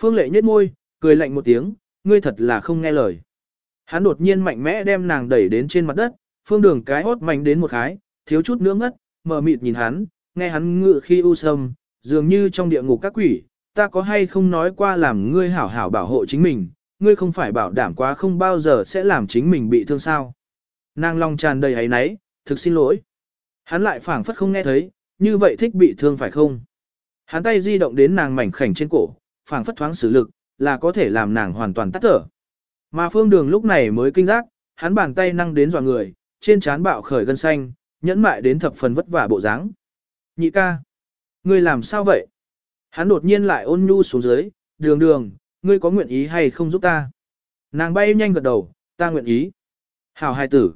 Phương lệ nhếch môi, cười lạnh một tiếng, ngươi thật là không nghe lời. Hắn đột nhiên mạnh mẽ đem nàng đẩy đến trên mặt đất, phương đường cái hốt mạnh đến một khái, thiếu chút nữa ngất, mờ mịt nhìn hắn, nghe hắn ngự khi u sâm, dường như trong địa ngục các quỷ, ta có hay không nói qua làm ngươi hảo hảo bảo hộ chính mình, ngươi không phải bảo đảm quá không bao giờ sẽ làm chính mình bị thương sao. Nàng lòng tràn đầy ấy náy, thực xin lỗi. Hắn lại phảng phất không nghe thấy, như vậy thích bị thương phải không? Hắn tay di động đến nàng mảnh khảnh trên cổ, phảng phất thoáng sử lực, là có thể làm nàng hoàn toàn tắt thở. Mà phương đường lúc này mới kinh giác, hắn bàn tay năng đến dò người, trên trán bạo khởi gân xanh, nhẫn mại đến thập phần vất vả bộ dáng. Nhị ca, ngươi làm sao vậy? Hắn đột nhiên lại ôn nhu xuống dưới, đường đường, ngươi có nguyện ý hay không giúp ta? Nàng bay nhanh gật đầu, ta nguyện ý. Hảo hài tử.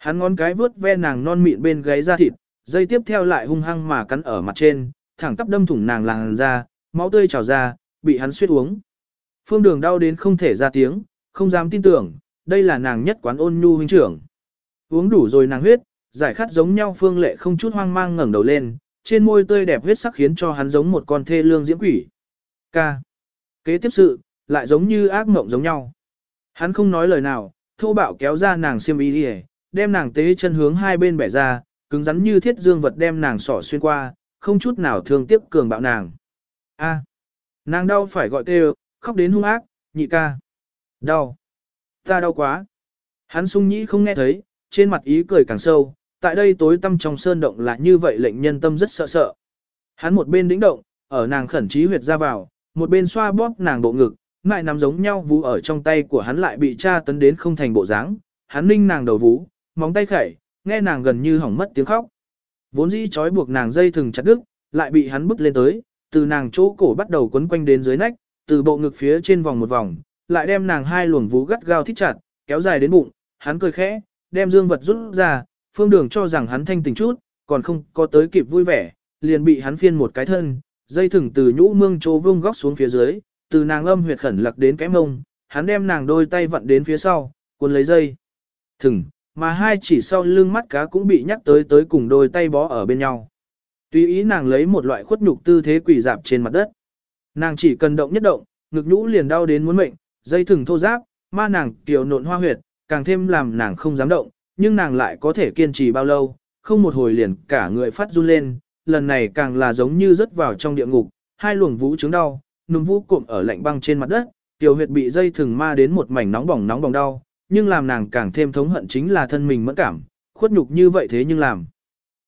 Hắn ngón cái vướt ve nàng non mịn bên gáy da thịt, dây tiếp theo lại hung hăng mà cắn ở mặt trên, thẳng tắp đâm thủng nàng làn ra, máu tươi trào ra, bị hắn suýt uống. Phương đường đau đến không thể ra tiếng, không dám tin tưởng, đây là nàng nhất quán ôn nhu huynh trưởng. Uống đủ rồi nàng huyết, giải khát giống nhau phương lệ không chút hoang mang ngẩng đầu lên, trên môi tươi đẹp huyết sắc khiến cho hắn giống một con thê lương diễm quỷ. Ca. Kế tiếp sự, lại giống như ác mộng giống nhau. Hắn không nói lời nào, thô bạo kéo ra nàng xiêm y đi đem nàng tế chân hướng hai bên bẻ ra, cứng rắn như thiết dương vật đem nàng sỏ xuyên qua, không chút nào thương tiếc cường bạo nàng. A. À, nàng đau phải gọi kêu, khóc đến hung ác, nhị ca. Đau. Ta đau quá. Hắn sung nhĩ không nghe thấy, trên mặt ý cười càng sâu, tại đây tối tăm trong sơn động là như vậy lệnh nhân tâm rất sợ sợ. Hắn một bên đĩnh động, ở nàng khẩn trí huyệt ra vào, một bên xoa bóp nàng bộ ngực, ngại nằm giống nhau vú ở trong tay của hắn lại bị cha tấn đến không thành bộ dáng. Hắn ninh nàng đầu vú, móng tay khẩy, nghe nàng gần như hỏng mất tiếng khóc. Vốn dĩ trói buộc nàng dây thừng chặt đứt, lại bị hắn bứt lên tới, từ nàng chỗ cổ bắt đầu quấn quanh đến dưới nách, từ bộ ngực phía trên vòng một vòng, lại đem nàng hai luồng vú gắt gao thít chặt, kéo dài đến bụng, hắn cười khẽ, đem dương vật rút ra, phương đường cho rằng hắn thanh tỉnh chút, còn không có tới kịp vui vẻ, liền bị hắn phiên một cái thân, dây thừng từ nhũ mương chỗ vương góc xuống phía dưới, từ nàng âm huyệt khẩn lặc đến cái mông, hắn đem nàng đôi tay vặn đến phía sau, cuốn lấy dây thừng, mà hai chỉ sau lưng mắt cá cũng bị nhắc tới tới cùng đôi tay bó ở bên nhau. Tùy ý nàng lấy một loại khuất nhục tư thế quỳ dạp trên mặt đất. Nàng chỉ cần động nhất động, ngực nhũ liền đau đến muốn mệnh, dây thừng thô giáp, ma nàng tiểu nộn hoa huyệt, càng thêm làm nàng không dám động, nhưng nàng lại có thể kiên trì bao lâu, không một hồi liền cả người phát run lên, lần này càng là giống như rớt vào trong địa ngục, hai luồng vũ chứng đau, núm vũ cụm ở lạnh băng trên mặt đất, tiểu huyệt bị dây thừng ma đến một mảnh nóng bỏng nóng bỏng đau, nhưng làm nàng càng thêm thống hận chính là thân mình mẫn cảm, khuất nhục như vậy thế nhưng làm.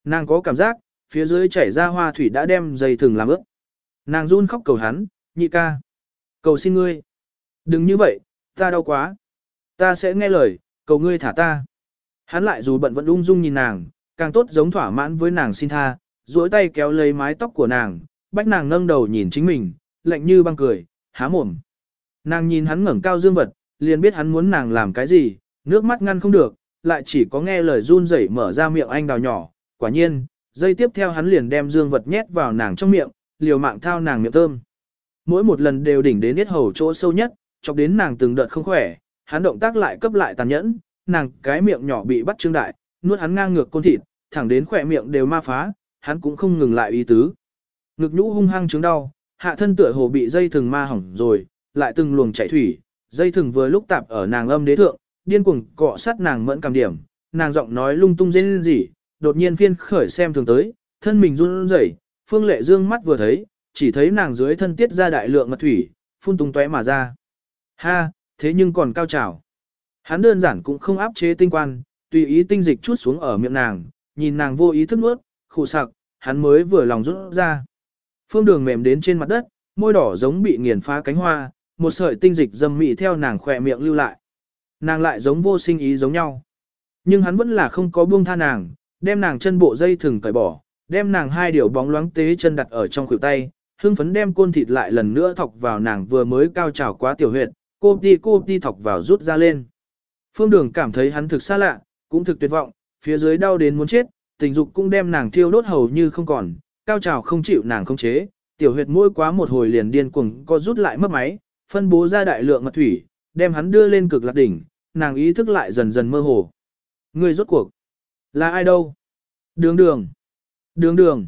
Nàng có cảm giác, phía dưới chảy ra hoa thủy đã đem dây thừng làm ướt. Nàng run khóc cầu hắn, nhị ca. Cầu xin ngươi. Đừng như vậy, ta đau quá. Ta sẽ nghe lời, cầu ngươi thả ta. Hắn lại dù bận vẫn ung dung nhìn nàng, càng tốt giống thỏa mãn với nàng xin tha, duỗi tay kéo lấy mái tóc của nàng, bách nàng nâng đầu nhìn chính mình, lạnh như băng cười, há mồm. Nàng nhìn hắn ngẩng cao dương vật, liền biết hắn muốn nàng làm cái gì, nước mắt ngăn không được, lại chỉ có nghe lời run rẩy mở ra miệng anh đào nhỏ, quả nhiên, dây tiếp theo hắn liền đem dương vật nhét vào nàng trong miệng, liều mạng thao nàng miệng thơm. Mỗi một lần đều đỉnh đến hết hầu chỗ sâu nhất, chọc đến nàng từng đợt không khỏe, hắn động tác lại cấp lại tàn nhẫn, nàng cái miệng nhỏ bị bắt trương đại, nuốt hắn ngang ngược côn thịt, thẳng đến khỏe miệng đều ma phá, hắn cũng không ngừng lại ý tứ. Ngực nhũ hung hăng chứng đau, hạ thân tựa hồ bị dây thừng ma hỏng rồi, lại từng luồng chảy thủy, dây thừng vừa lúc tạp ở nàng âm đế thượng, điên cuồng cọ sát nàng mẫn cảm điểm, nàng giọng nói lung tung rên rỉ, đột nhiên phiên khởi xem thường tới, thân mình run rẩy, Phương Lệ dương mắt vừa thấy, chỉ thấy nàng dưới thân tiết ra đại lượng mật thủy, phun tung tóe mà ra. Ha, thế nhưng còn cao trào. Hắn đơn giản cũng không áp chế tinh quan, tùy ý tinh dịch chút xuống ở miệng nàng, nhìn nàng vô ý thức nuốt, khủ sặc, hắn mới vừa lòng rút ra. Phương đường mềm đến trên mặt đất, môi đỏ giống bị nghiền phá cánh hoa, một sợi tinh dịch dâm mị theo nàng khỏe miệng lưu lại. Nàng lại giống vô sinh ý giống nhau. Nhưng hắn vẫn là không có buông tha nàng, đem nàng chân bộ dây thừng cởi bỏ, đem nàng hai điều bóng loáng tế chân đặt ở trong khuỷu tay, hương phấn đem côn thịt lại lần nữa thọc vào nàng vừa mới cao trào quá tiểu huyệt, cô đi cô đi thọc vào rút ra lên. Phương Đường cảm thấy hắn thực xa lạ, cũng thực tuyệt vọng, phía dưới đau đến muốn chết, tình dục cũng đem nàng thiêu đốt hầu như không còn, cao trào không chịu nàng không chế, tiểu huyệt mỗi quá một hồi liền điên cuồng co rút lại mất máy, phân bố ra đại lượng mật thủy, đem hắn đưa lên cực lạc đỉnh, nàng ý thức lại dần dần mơ hồ. Người rốt cuộc, là ai đâu? Đường đường, đường đường.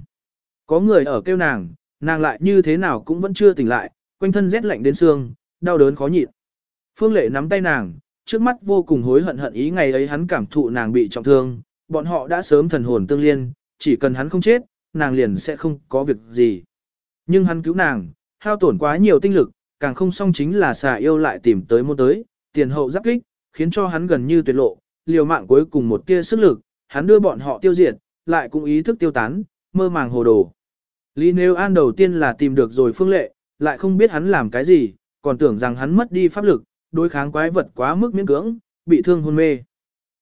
Có người ở kêu nàng, nàng lại như thế nào cũng vẫn chưa tỉnh lại, quanh thân rét lạnh đến xương, đau đớn khó nhịn. Phương Lệ nắm tay nàng, trước mắt vô cùng hối hận hận ý ngày ấy hắn cảm thụ nàng bị trọng thương, bọn họ đã sớm thần hồn tương liên, chỉ cần hắn không chết, nàng liền sẽ không có việc gì. Nhưng hắn cứu nàng, hao tổn quá nhiều tinh lực, càng không xong chính là xà yêu lại tìm tới môn tới, tiền hậu giáp kích, khiến cho hắn gần như tuyệt lộ, liều mạng cuối cùng một tia sức lực, hắn đưa bọn họ tiêu diệt, lại cũng ý thức tiêu tán, mơ màng hồ đồ. Lý Nếu An đầu tiên là tìm được rồi phương lệ, lại không biết hắn làm cái gì, còn tưởng rằng hắn mất đi pháp lực, đối kháng quái vật quá mức miễn cưỡng, bị thương hôn mê.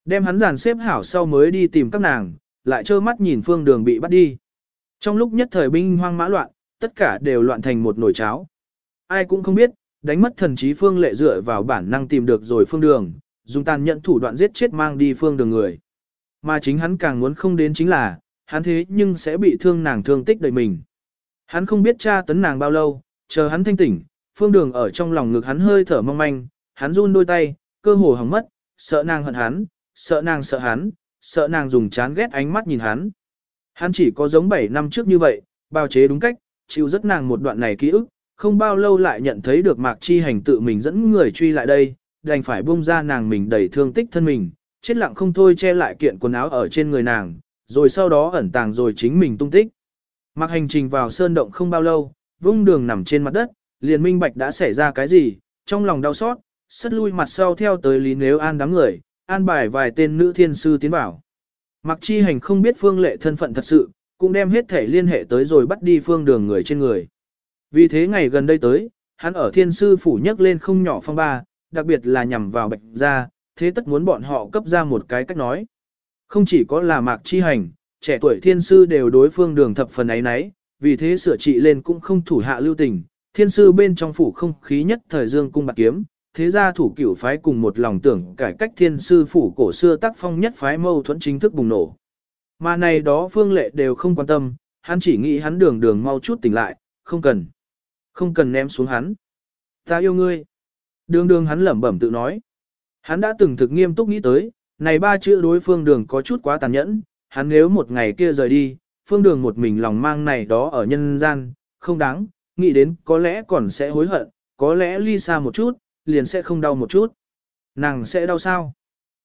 Đem hắn dàn xếp hảo sau mới đi tìm các nàng, lại trơ mắt nhìn phương đường bị bắt đi. Trong lúc nhất thời binh hoang mã loạn, tất cả đều loạn thành một nồi cháo. Ai cũng không biết, đánh mất thần trí phương lệ dựa vào bản năng tìm được rồi phương đường, dùng tàn nhẫn thủ đoạn giết chết mang đi phương đường người. Mà chính hắn càng muốn không đến chính là, hắn thế nhưng sẽ bị thương nàng thương tích đầy mình. Hắn không biết tra tấn nàng bao lâu, chờ hắn thanh tỉnh, phương đường ở trong lòng ngực hắn hơi thở mong manh, hắn run đôi tay, cơ hồ hỏng mất, sợ nàng hận hắn, sợ nàng sợ hắn, sợ nàng dùng chán ghét ánh mắt nhìn hắn. Hắn chỉ có giống 7 năm trước như vậy, bào chế đúng cách, chịu rất nàng một đoạn này ký ức, không bao lâu lại nhận thấy được Mạc Chi Hành tự mình dẫn người truy lại đây, đành phải buông ra nàng mình đầy thương tích thân mình, chết lặng không thôi che lại kiện quần áo ở trên người nàng, rồi sau đó ẩn tàng rồi chính mình tung tích. Mặc hành trình vào sơn động không bao lâu, vung đường nằm trên mặt đất, liền minh bạch đã xảy ra cái gì, trong lòng đau xót, sất lui mặt sau theo tới Lý Nếu An đám người, an bài vài tên nữ thiên sư tiến vào. Mặc chi hành không biết phương lệ thân phận thật sự, cũng đem hết thể liên hệ tới rồi bắt đi phương đường người trên người. Vì thế ngày gần đây tới, hắn ở thiên sư phủ nhắc lên không nhỏ phong ba, đặc biệt là nhằm vào bạch gia, thế tất muốn bọn họ cấp ra một cái cách nói. Không chỉ có là mạc chi hành, trẻ tuổi thiên sư đều đối phương đường thập phần ấy nấy, vì thế sửa trị lên cũng không thủ hạ lưu tình, thiên sư bên trong phủ không khí nhất thời dương cung bạc kiếm, thế gia thủ cửu phái cùng một lòng tưởng cải cách thiên sư phủ cổ xưa tác phong nhất phái mâu thuẫn chính thức bùng nổ. Mà này đó phương lệ đều không quan tâm, hắn chỉ nghĩ hắn đường đường mau chút tỉnh lại, không cần. Không cần ném xuống hắn. Ta yêu ngươi. Đường đường hắn lẩm bẩm tự nói. Hắn đã từng thực nghiêm túc nghĩ tới, này ba chữ đối phương đường có chút quá tàn nhẫn, hắn nếu một ngày kia rời đi, phương đường một mình lòng mang này đó ở nhân gian, không đáng, nghĩ đến có lẽ còn sẽ hối hận, có lẽ ly xa một chút, liền sẽ không đau một chút. Nàng sẽ đau sao?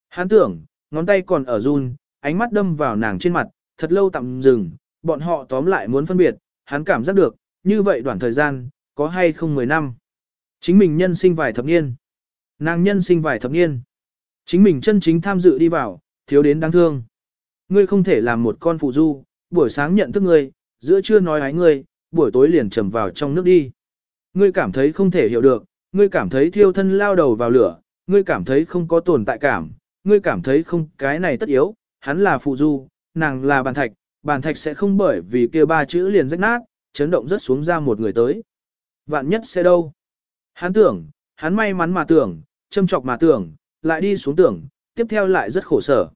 Hắn tưởng, ngón tay còn ở run, ánh mắt đâm vào nàng trên mặt, thật lâu tạm dừng, bọn họ tóm lại muốn phân biệt, hắn cảm giác được, như vậy đoạn thời gian, có hay không 10 năm. Chính mình nhân sinh vài thập niên. Nàng nhân sinh vài thập niên. Chính mình chân chính tham dự đi vào, thiếu đến đáng thương. Ngươi không thể làm một con phụ du, buổi sáng nhận thức ngươi, giữa trưa nói ái ngươi, buổi tối liền trầm vào trong nước đi. Ngươi cảm thấy không thể hiểu được, ngươi cảm thấy thiêu thân lao đầu vào lửa, ngươi cảm thấy không có tồn tại cảm, ngươi cảm thấy không cái này tất yếu, hắn là phụ du, nàng là bàn thạch, bàn thạch sẽ không bởi vì kia ba chữ liền rách nát, chấn động rất xuống ra một người tới. Vạn nhất sẽ đâu? Hắn tưởng, hắn may mắn mà tưởng, châm chọc mà tưởng, lại đi xuống tưởng, tiếp theo lại rất khổ sở.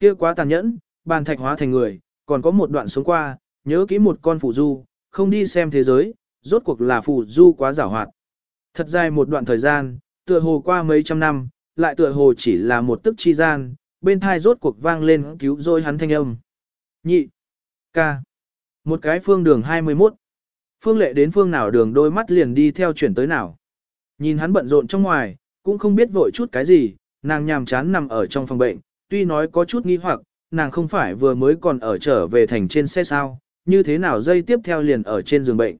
Kia quá tàn nhẫn, bàn thạch hóa thành người, còn có một đoạn sống qua, nhớ kỹ một con phù du, không đi xem thế giới, rốt cuộc là phù du quá giảo hoạt. Thật dài một đoạn thời gian, tựa hồ qua mấy trăm năm, lại tựa hồ chỉ là một tức chi gian, bên thai rốt cuộc vang lên cứu rồi hắn thanh âm. Nhị. Ca. Một cái phương đường 21. Phương lệ đến phương nào đường đôi mắt liền đi theo chuyển tới nào. Nhìn hắn bận rộn trong ngoài, cũng không biết vội chút cái gì, nàng nhàm chán nằm ở trong phòng bệnh, tuy nói có chút nghi hoặc, nàng không phải vừa mới còn ở trở về thành trên xe sao, như thế nào dây tiếp theo liền ở trên giường bệnh.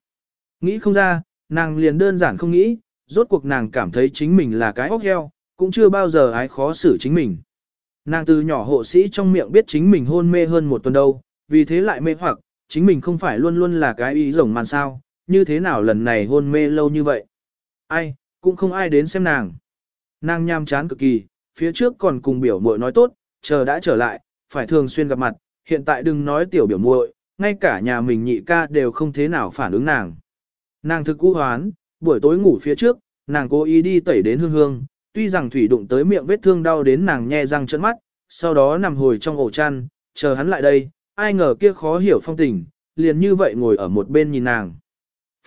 Nghĩ không ra, nàng liền đơn giản không nghĩ, rốt cuộc nàng cảm thấy chính mình là cái óc heo, cũng chưa bao giờ ái khó xử chính mình. Nàng từ nhỏ hộ sĩ trong miệng biết chính mình hôn mê hơn một tuần đâu, vì thế lại mê hoặc, chính mình không phải luôn luôn là cái ý rồng màn sao, như thế nào lần này hôn mê lâu như vậy. Ai, cũng không ai đến xem nàng. Nàng nham chán cực kỳ, phía trước còn cùng biểu muội nói tốt, chờ đã trở lại, phải thường xuyên gặp mặt, hiện tại đừng nói tiểu biểu muội, ngay cả nhà mình nhị ca đều không thế nào phản ứng nàng. Nàng thực cũ hoán, buổi tối ngủ phía trước, nàng cố ý đi tẩy đến hương hương, tuy rằng thủy đụng tới miệng vết thương đau đến nàng nhe răng trợn mắt, sau đó nằm hồi trong ổ chăn, chờ hắn lại đây, ai ngờ kia khó hiểu phong tình, liền như vậy ngồi ở một bên nhìn nàng.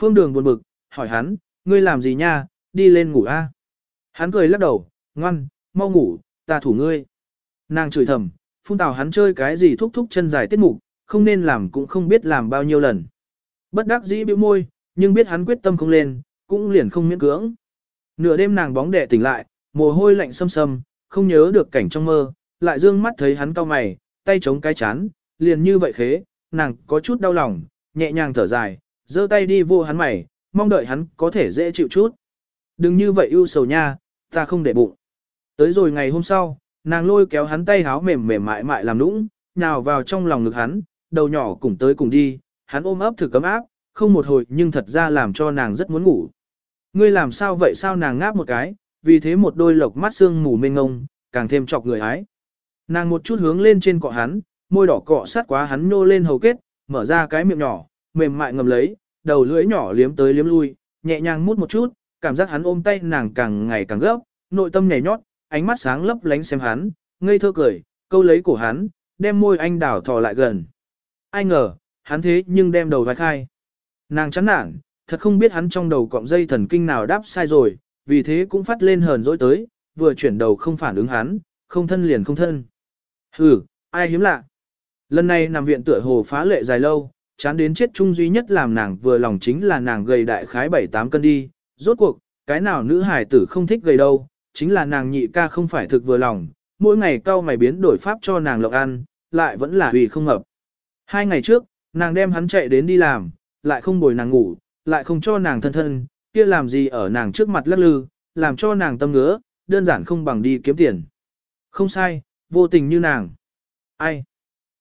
Phương đường buồn bực, hỏi hắn, ngươi làm gì nha, đi lên ngủ a. Hắn cười lắc đầu, ngoan, mau ngủ, ta thủ ngươi. Nàng chửi thầm, phun tào hắn chơi cái gì thúc thúc chân dài tiết mục, không nên làm cũng không biết làm bao nhiêu lần. Bất đắc dĩ bĩu môi, nhưng biết hắn quyết tâm không lên, cũng liền không miễn cưỡng. Nửa đêm nàng bóng đẻ tỉnh lại, mồ hôi lạnh xâm xâm, không nhớ được cảnh trong mơ, lại dương mắt thấy hắn cau mày, tay chống cái chán, liền như vậy khế, nàng có chút đau lòng, nhẹ nhàng thở dài, giơ tay đi vô hắn mày, mong đợi hắn có thể dễ chịu chút. Đừng như vậy ưu sầu nha, ta không để bụng. Tới rồi ngày hôm sau, Nàng lôi kéo hắn tay háo mềm mềm mại mại làm nũng, nhào vào trong lòng ngực hắn, đầu nhỏ cùng tới cùng đi, hắn ôm ấp thử cấm áp, không một hồi nhưng thật ra làm cho nàng rất muốn ngủ. Ngươi làm sao vậy sao nàng ngáp một cái, vì thế một đôi lộc mắt xương mù mênh ngông, càng thêm chọc người ái. Nàng một chút hướng lên trên cọ hắn, môi đỏ cọ sát quá hắn nô lên hầu kết, mở ra cái miệng nhỏ, mềm mại ngầm lấy, đầu lưỡi nhỏ liếm tới liếm lui, nhẹ nhàng mút một chút, cảm giác hắn ôm tay nàng càng ngày càng gấp, nội tâm nhảy nhót, ánh mắt sáng lấp lánh xem hắn, ngây thơ cười, câu lấy cổ hắn, đem môi anh đảo thò lại gần. Ai ngờ, hắn thế nhưng đem đầu vai khai. Nàng chán nản, thật không biết hắn trong đầu cọng dây thần kinh nào đáp sai rồi, vì thế cũng phát lên hờn dỗi tới, vừa chuyển đầu không phản ứng hắn, không thân liền không thân. Hừ, ai hiếm lạ. Lần này nằm viện tựa hồ phá lệ dài lâu, chán đến chết chung duy nhất làm nàng vừa lòng chính là nàng gầy đại khái 7-8 cân đi. Rốt cuộc, cái nào nữ hải tử không thích gầy đâu, chính là nàng nhị ca không phải thực vừa lòng, mỗi ngày cao mày biến đổi pháp cho nàng lộc ăn, lại vẫn là vì không hợp. Hai ngày trước, nàng đem hắn chạy đến đi làm, lại không bồi nàng ngủ, lại không cho nàng thân thân, kia làm gì ở nàng trước mặt lắc lư, làm cho nàng tâm ngứa, đơn giản không bằng đi kiếm tiền. Không sai, vô tình như nàng. Ai?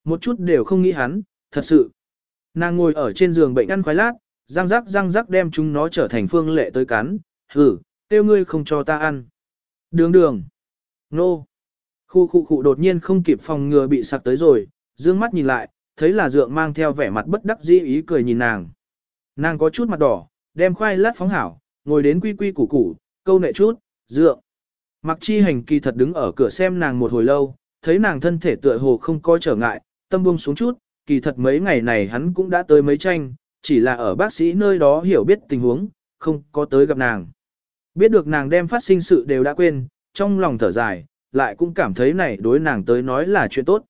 Một chút đều không nghĩ hắn, thật sự. Nàng ngồi ở trên giường bệnh ăn khoái lát, răng rắc răng rắc đem chúng nó trở thành phương lệ tới cắn, hử, tiêu ngươi không cho ta ăn. Đường đường. Nô. Khu khu khu đột nhiên không kịp phòng ngừa bị sặc tới rồi, dương mắt nhìn lại, thấy là dượng mang theo vẻ mặt bất đắc dĩ ý cười nhìn nàng. Nàng có chút mặt đỏ, đem khoai lát phóng hảo, ngồi đến quy quy củ củ, câu nệ chút, dượng. Mặc chi hành kỳ thật đứng ở cửa xem nàng một hồi lâu, thấy nàng thân thể tựa hồ không có trở ngại, tâm buông xuống chút, kỳ thật mấy ngày này hắn cũng đã tới mấy tranh, chỉ là ở bác sĩ nơi đó hiểu biết tình huống, không có tới gặp nàng. Biết được nàng đem phát sinh sự đều đã quên, trong lòng thở dài, lại cũng cảm thấy này đối nàng tới nói là chuyện tốt.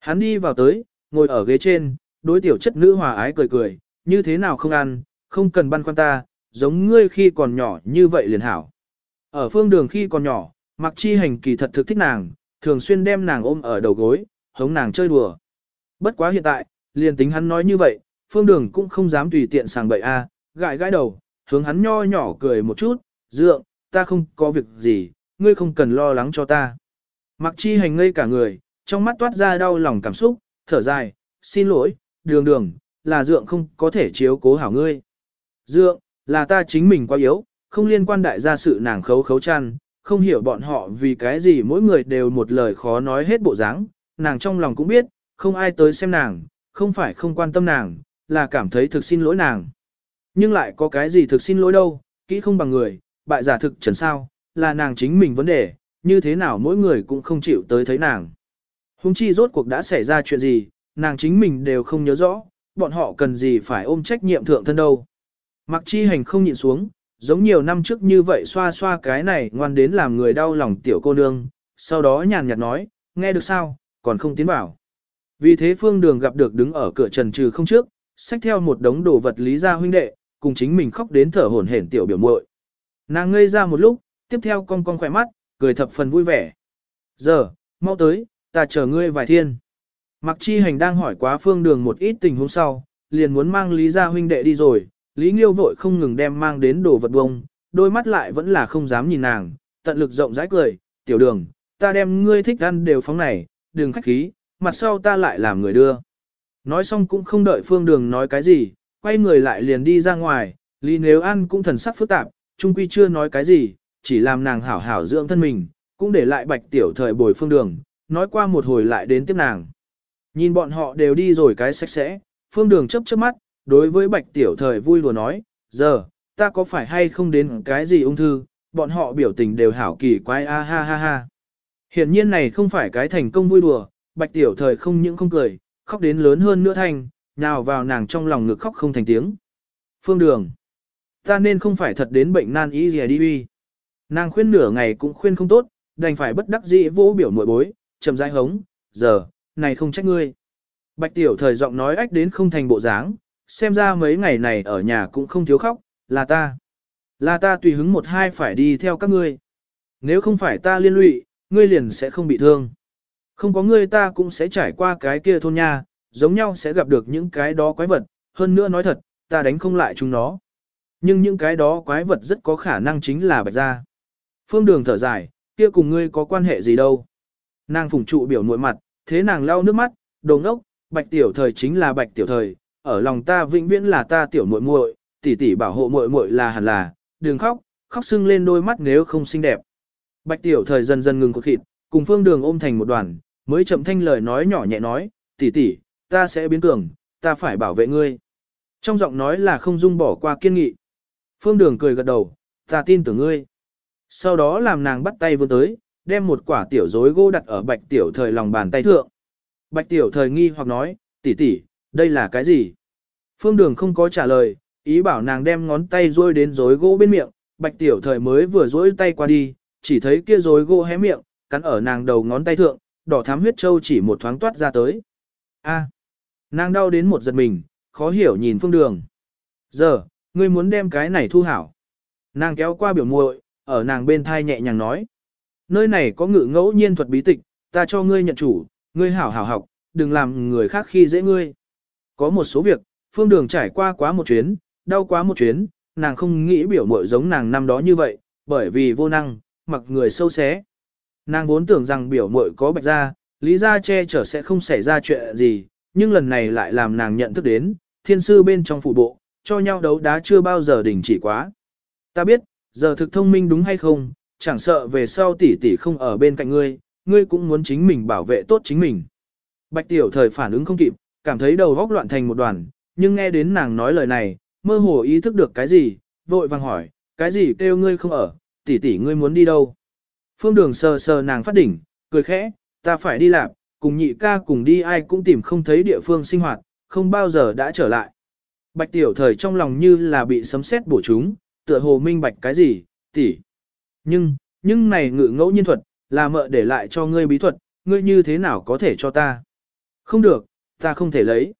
Hắn đi vào tới, ngồi ở ghế trên, đối tiểu chất nữ hòa ái cười cười, như thế nào không ăn, không cần băn khoăn ta, giống ngươi khi còn nhỏ như vậy liền hảo. Ở phương đường khi còn nhỏ, mặc chi hành kỳ thật thực thích nàng, thường xuyên đem nàng ôm ở đầu gối, hống nàng chơi đùa. Bất quá hiện tại, liền tính hắn nói như vậy, phương đường cũng không dám tùy tiện sàng bậy a, gãi gãi đầu, hướng hắn nho nhỏ cười một chút, dượng, ta không có việc gì, ngươi không cần lo lắng cho ta. Mặc chi hành ngây cả người, trong mắt toát ra đau lòng cảm xúc, thở dài, xin lỗi, đường đường, là dượng không có thể chiếu cố hảo ngươi. Dượng, là ta chính mình quá yếu, không liên quan đại gia sự nàng khấu khấu chăn, không hiểu bọn họ vì cái gì mỗi người đều một lời khó nói hết bộ dáng, nàng trong lòng cũng biết, không ai tới xem nàng, không phải không quan tâm nàng, là cảm thấy thực xin lỗi nàng. Nhưng lại có cái gì thực xin lỗi đâu, kỹ không bằng người, bại giả thực trần sao, là nàng chính mình vấn đề, như thế nào mỗi người cũng không chịu tới thấy nàng. Hùng chi rốt cuộc đã xảy ra chuyện gì, nàng chính mình đều không nhớ rõ, bọn họ cần gì phải ôm trách nhiệm thượng thân đâu. Mặc chi hành không nhịn xuống, giống nhiều năm trước như vậy xoa xoa cái này ngoan đến làm người đau lòng tiểu cô nương, sau đó nhàn nhạt nói, nghe được sao, còn không tiến bảo. Vì thế phương đường gặp được đứng ở cửa trần trừ không trước, xách theo một đống đồ vật lý ra huynh đệ, cùng chính mình khóc đến thở hổn hển tiểu biểu muội. Nàng ngây ra một lúc, tiếp theo cong cong khỏe mắt, cười thập phần vui vẻ. Giờ, mau tới, ta chờ ngươi vài thiên. Mặc chi hành đang hỏi quá phương đường một ít tình huống sau, liền muốn mang Lý gia huynh đệ đi rồi, Lý Nghiêu vội không ngừng đem mang đến đồ vật bông, đôi mắt lại vẫn là không dám nhìn nàng, tận lực rộng rãi cười, tiểu đường, ta đem ngươi thích ăn đều phóng này, đừng khách khí, mặt sau ta lại làm người đưa. Nói xong cũng không đợi phương đường nói cái gì, quay người lại liền đi ra ngoài, Lý nếu ăn cũng thần sắc phức tạp, trung quy chưa nói cái gì, chỉ làm nàng hảo hảo dưỡng thân mình, cũng để lại bạch tiểu thời bồi phương đường, nói qua một hồi lại đến tiếp nàng. Nhìn bọn họ đều đi rồi cái sạch sẽ, phương đường chấp chớp mắt, đối với bạch tiểu thời vui lùa nói, giờ, ta có phải hay không đến cái gì ung thư, bọn họ biểu tình đều hảo kỳ quái a ha ha ha. Hiện nhiên này không phải cái thành công vui đùa, bạch tiểu thời không những không cười, khóc đến lớn hơn nữa thành, nhào vào nàng trong lòng ngực khóc không thành tiếng. Phương đường, ta nên không phải thật đến bệnh nan y gì đi uy. Nàng khuyên nửa ngày cũng khuyên không tốt, đành phải bất đắc dĩ vô biểu muội bối, chậm rãi hống, giờ, này không trách ngươi. Bạch tiểu thời giọng nói ách đến không thành bộ dáng, xem ra mấy ngày này ở nhà cũng không thiếu khóc, là ta. Là ta tùy hứng một hai phải đi theo các ngươi. Nếu không phải ta liên lụy, ngươi liền sẽ không bị thương. Không có ngươi ta cũng sẽ trải qua cái kia thôn nha, giống nhau sẽ gặp được những cái đó quái vật, hơn nữa nói thật, ta đánh không lại chúng nó. Nhưng những cái đó quái vật rất có khả năng chính là bạch gia. Phương đường thở dài, kia cùng ngươi có quan hệ gì đâu. Nàng phùng trụ biểu nội mặt, thế nàng lau nước mắt, đồ ngốc, bạch tiểu thời chính là bạch tiểu thời, ở lòng ta vĩnh viễn là ta tiểu muội muội, tỷ tỷ bảo hộ muội muội là hẳn là, đừng khóc, khóc sưng lên đôi mắt nếu không xinh đẹp. Bạch tiểu thời dần dần ngừng cuộc thịt, cùng phương đường ôm thành một đoàn, mới chậm thanh lời nói nhỏ nhẹ nói, tỷ tỷ, ta sẽ biến cường, ta phải bảo vệ ngươi. Trong giọng nói là không dung bỏ qua kiên nghị. Phương đường cười gật đầu, ta tin tưởng ngươi. Sau đó làm nàng bắt tay vươn tới, đem một quả tiểu rối gỗ đặt ở bạch tiểu thời lòng bàn tay thượng. Bạch tiểu thời nghi hoặc nói, tỷ tỷ, đây là cái gì? Phương đường không có trả lời, ý bảo nàng đem ngón tay rôi đến rối gỗ bên miệng, bạch tiểu thời mới vừa rối tay qua đi, chỉ thấy kia rối gỗ hé miệng, cắn ở nàng đầu ngón tay thượng, đỏ thám huyết châu chỉ một thoáng toát ra tới. A, nàng đau đến một giật mình, khó hiểu nhìn phương đường. Giờ, ngươi muốn đem cái này thu hảo. Nàng kéo qua biểu muội, ở nàng bên thai nhẹ nhàng nói. Nơi này có ngự ngẫu nhiên thuật bí tịch, ta cho ngươi nhận chủ, ngươi hảo hảo học, đừng làm người khác khi dễ ngươi. Có một số việc, phương đường trải qua quá một chuyến, đau quá một chuyến, nàng không nghĩ biểu muội giống nàng năm đó như vậy, bởi vì vô năng, mặc người sâu xé. Nàng vốn tưởng rằng biểu muội có bạch gia, lý gia che chở sẽ không xảy ra chuyện gì, nhưng lần này lại làm nàng nhận thức đến, thiên sư bên trong phủ bộ, cho nhau đấu đá chưa bao giờ đình chỉ quá. Ta biết, giờ thực thông minh đúng hay không, chẳng sợ về sau tỷ tỷ không ở bên cạnh ngươi, ngươi cũng muốn chính mình bảo vệ tốt chính mình. Bạch tiểu thời phản ứng không kịp, cảm thấy đầu góc loạn thành một đoàn, nhưng nghe đến nàng nói lời này, mơ hồ ý thức được cái gì, vội vàng hỏi, cái gì kêu ngươi không ở, tỷ tỷ ngươi muốn đi đâu. Phương đường sờ sờ nàng phát đỉnh, cười khẽ, ta phải đi làm, cùng nhị ca cùng đi ai cũng tìm không thấy địa phương sinh hoạt, không bao giờ đã trở lại. Bạch tiểu thời trong lòng như là bị sấm sét bổ chúng, tựa hồ minh bạch cái gì, tỷ. Nhưng, nhưng này ngự ngẫu nhiên thuật, là mợ để lại cho ngươi bí thuật, ngươi như thế nào có thể cho ta? Không được, ta không thể lấy.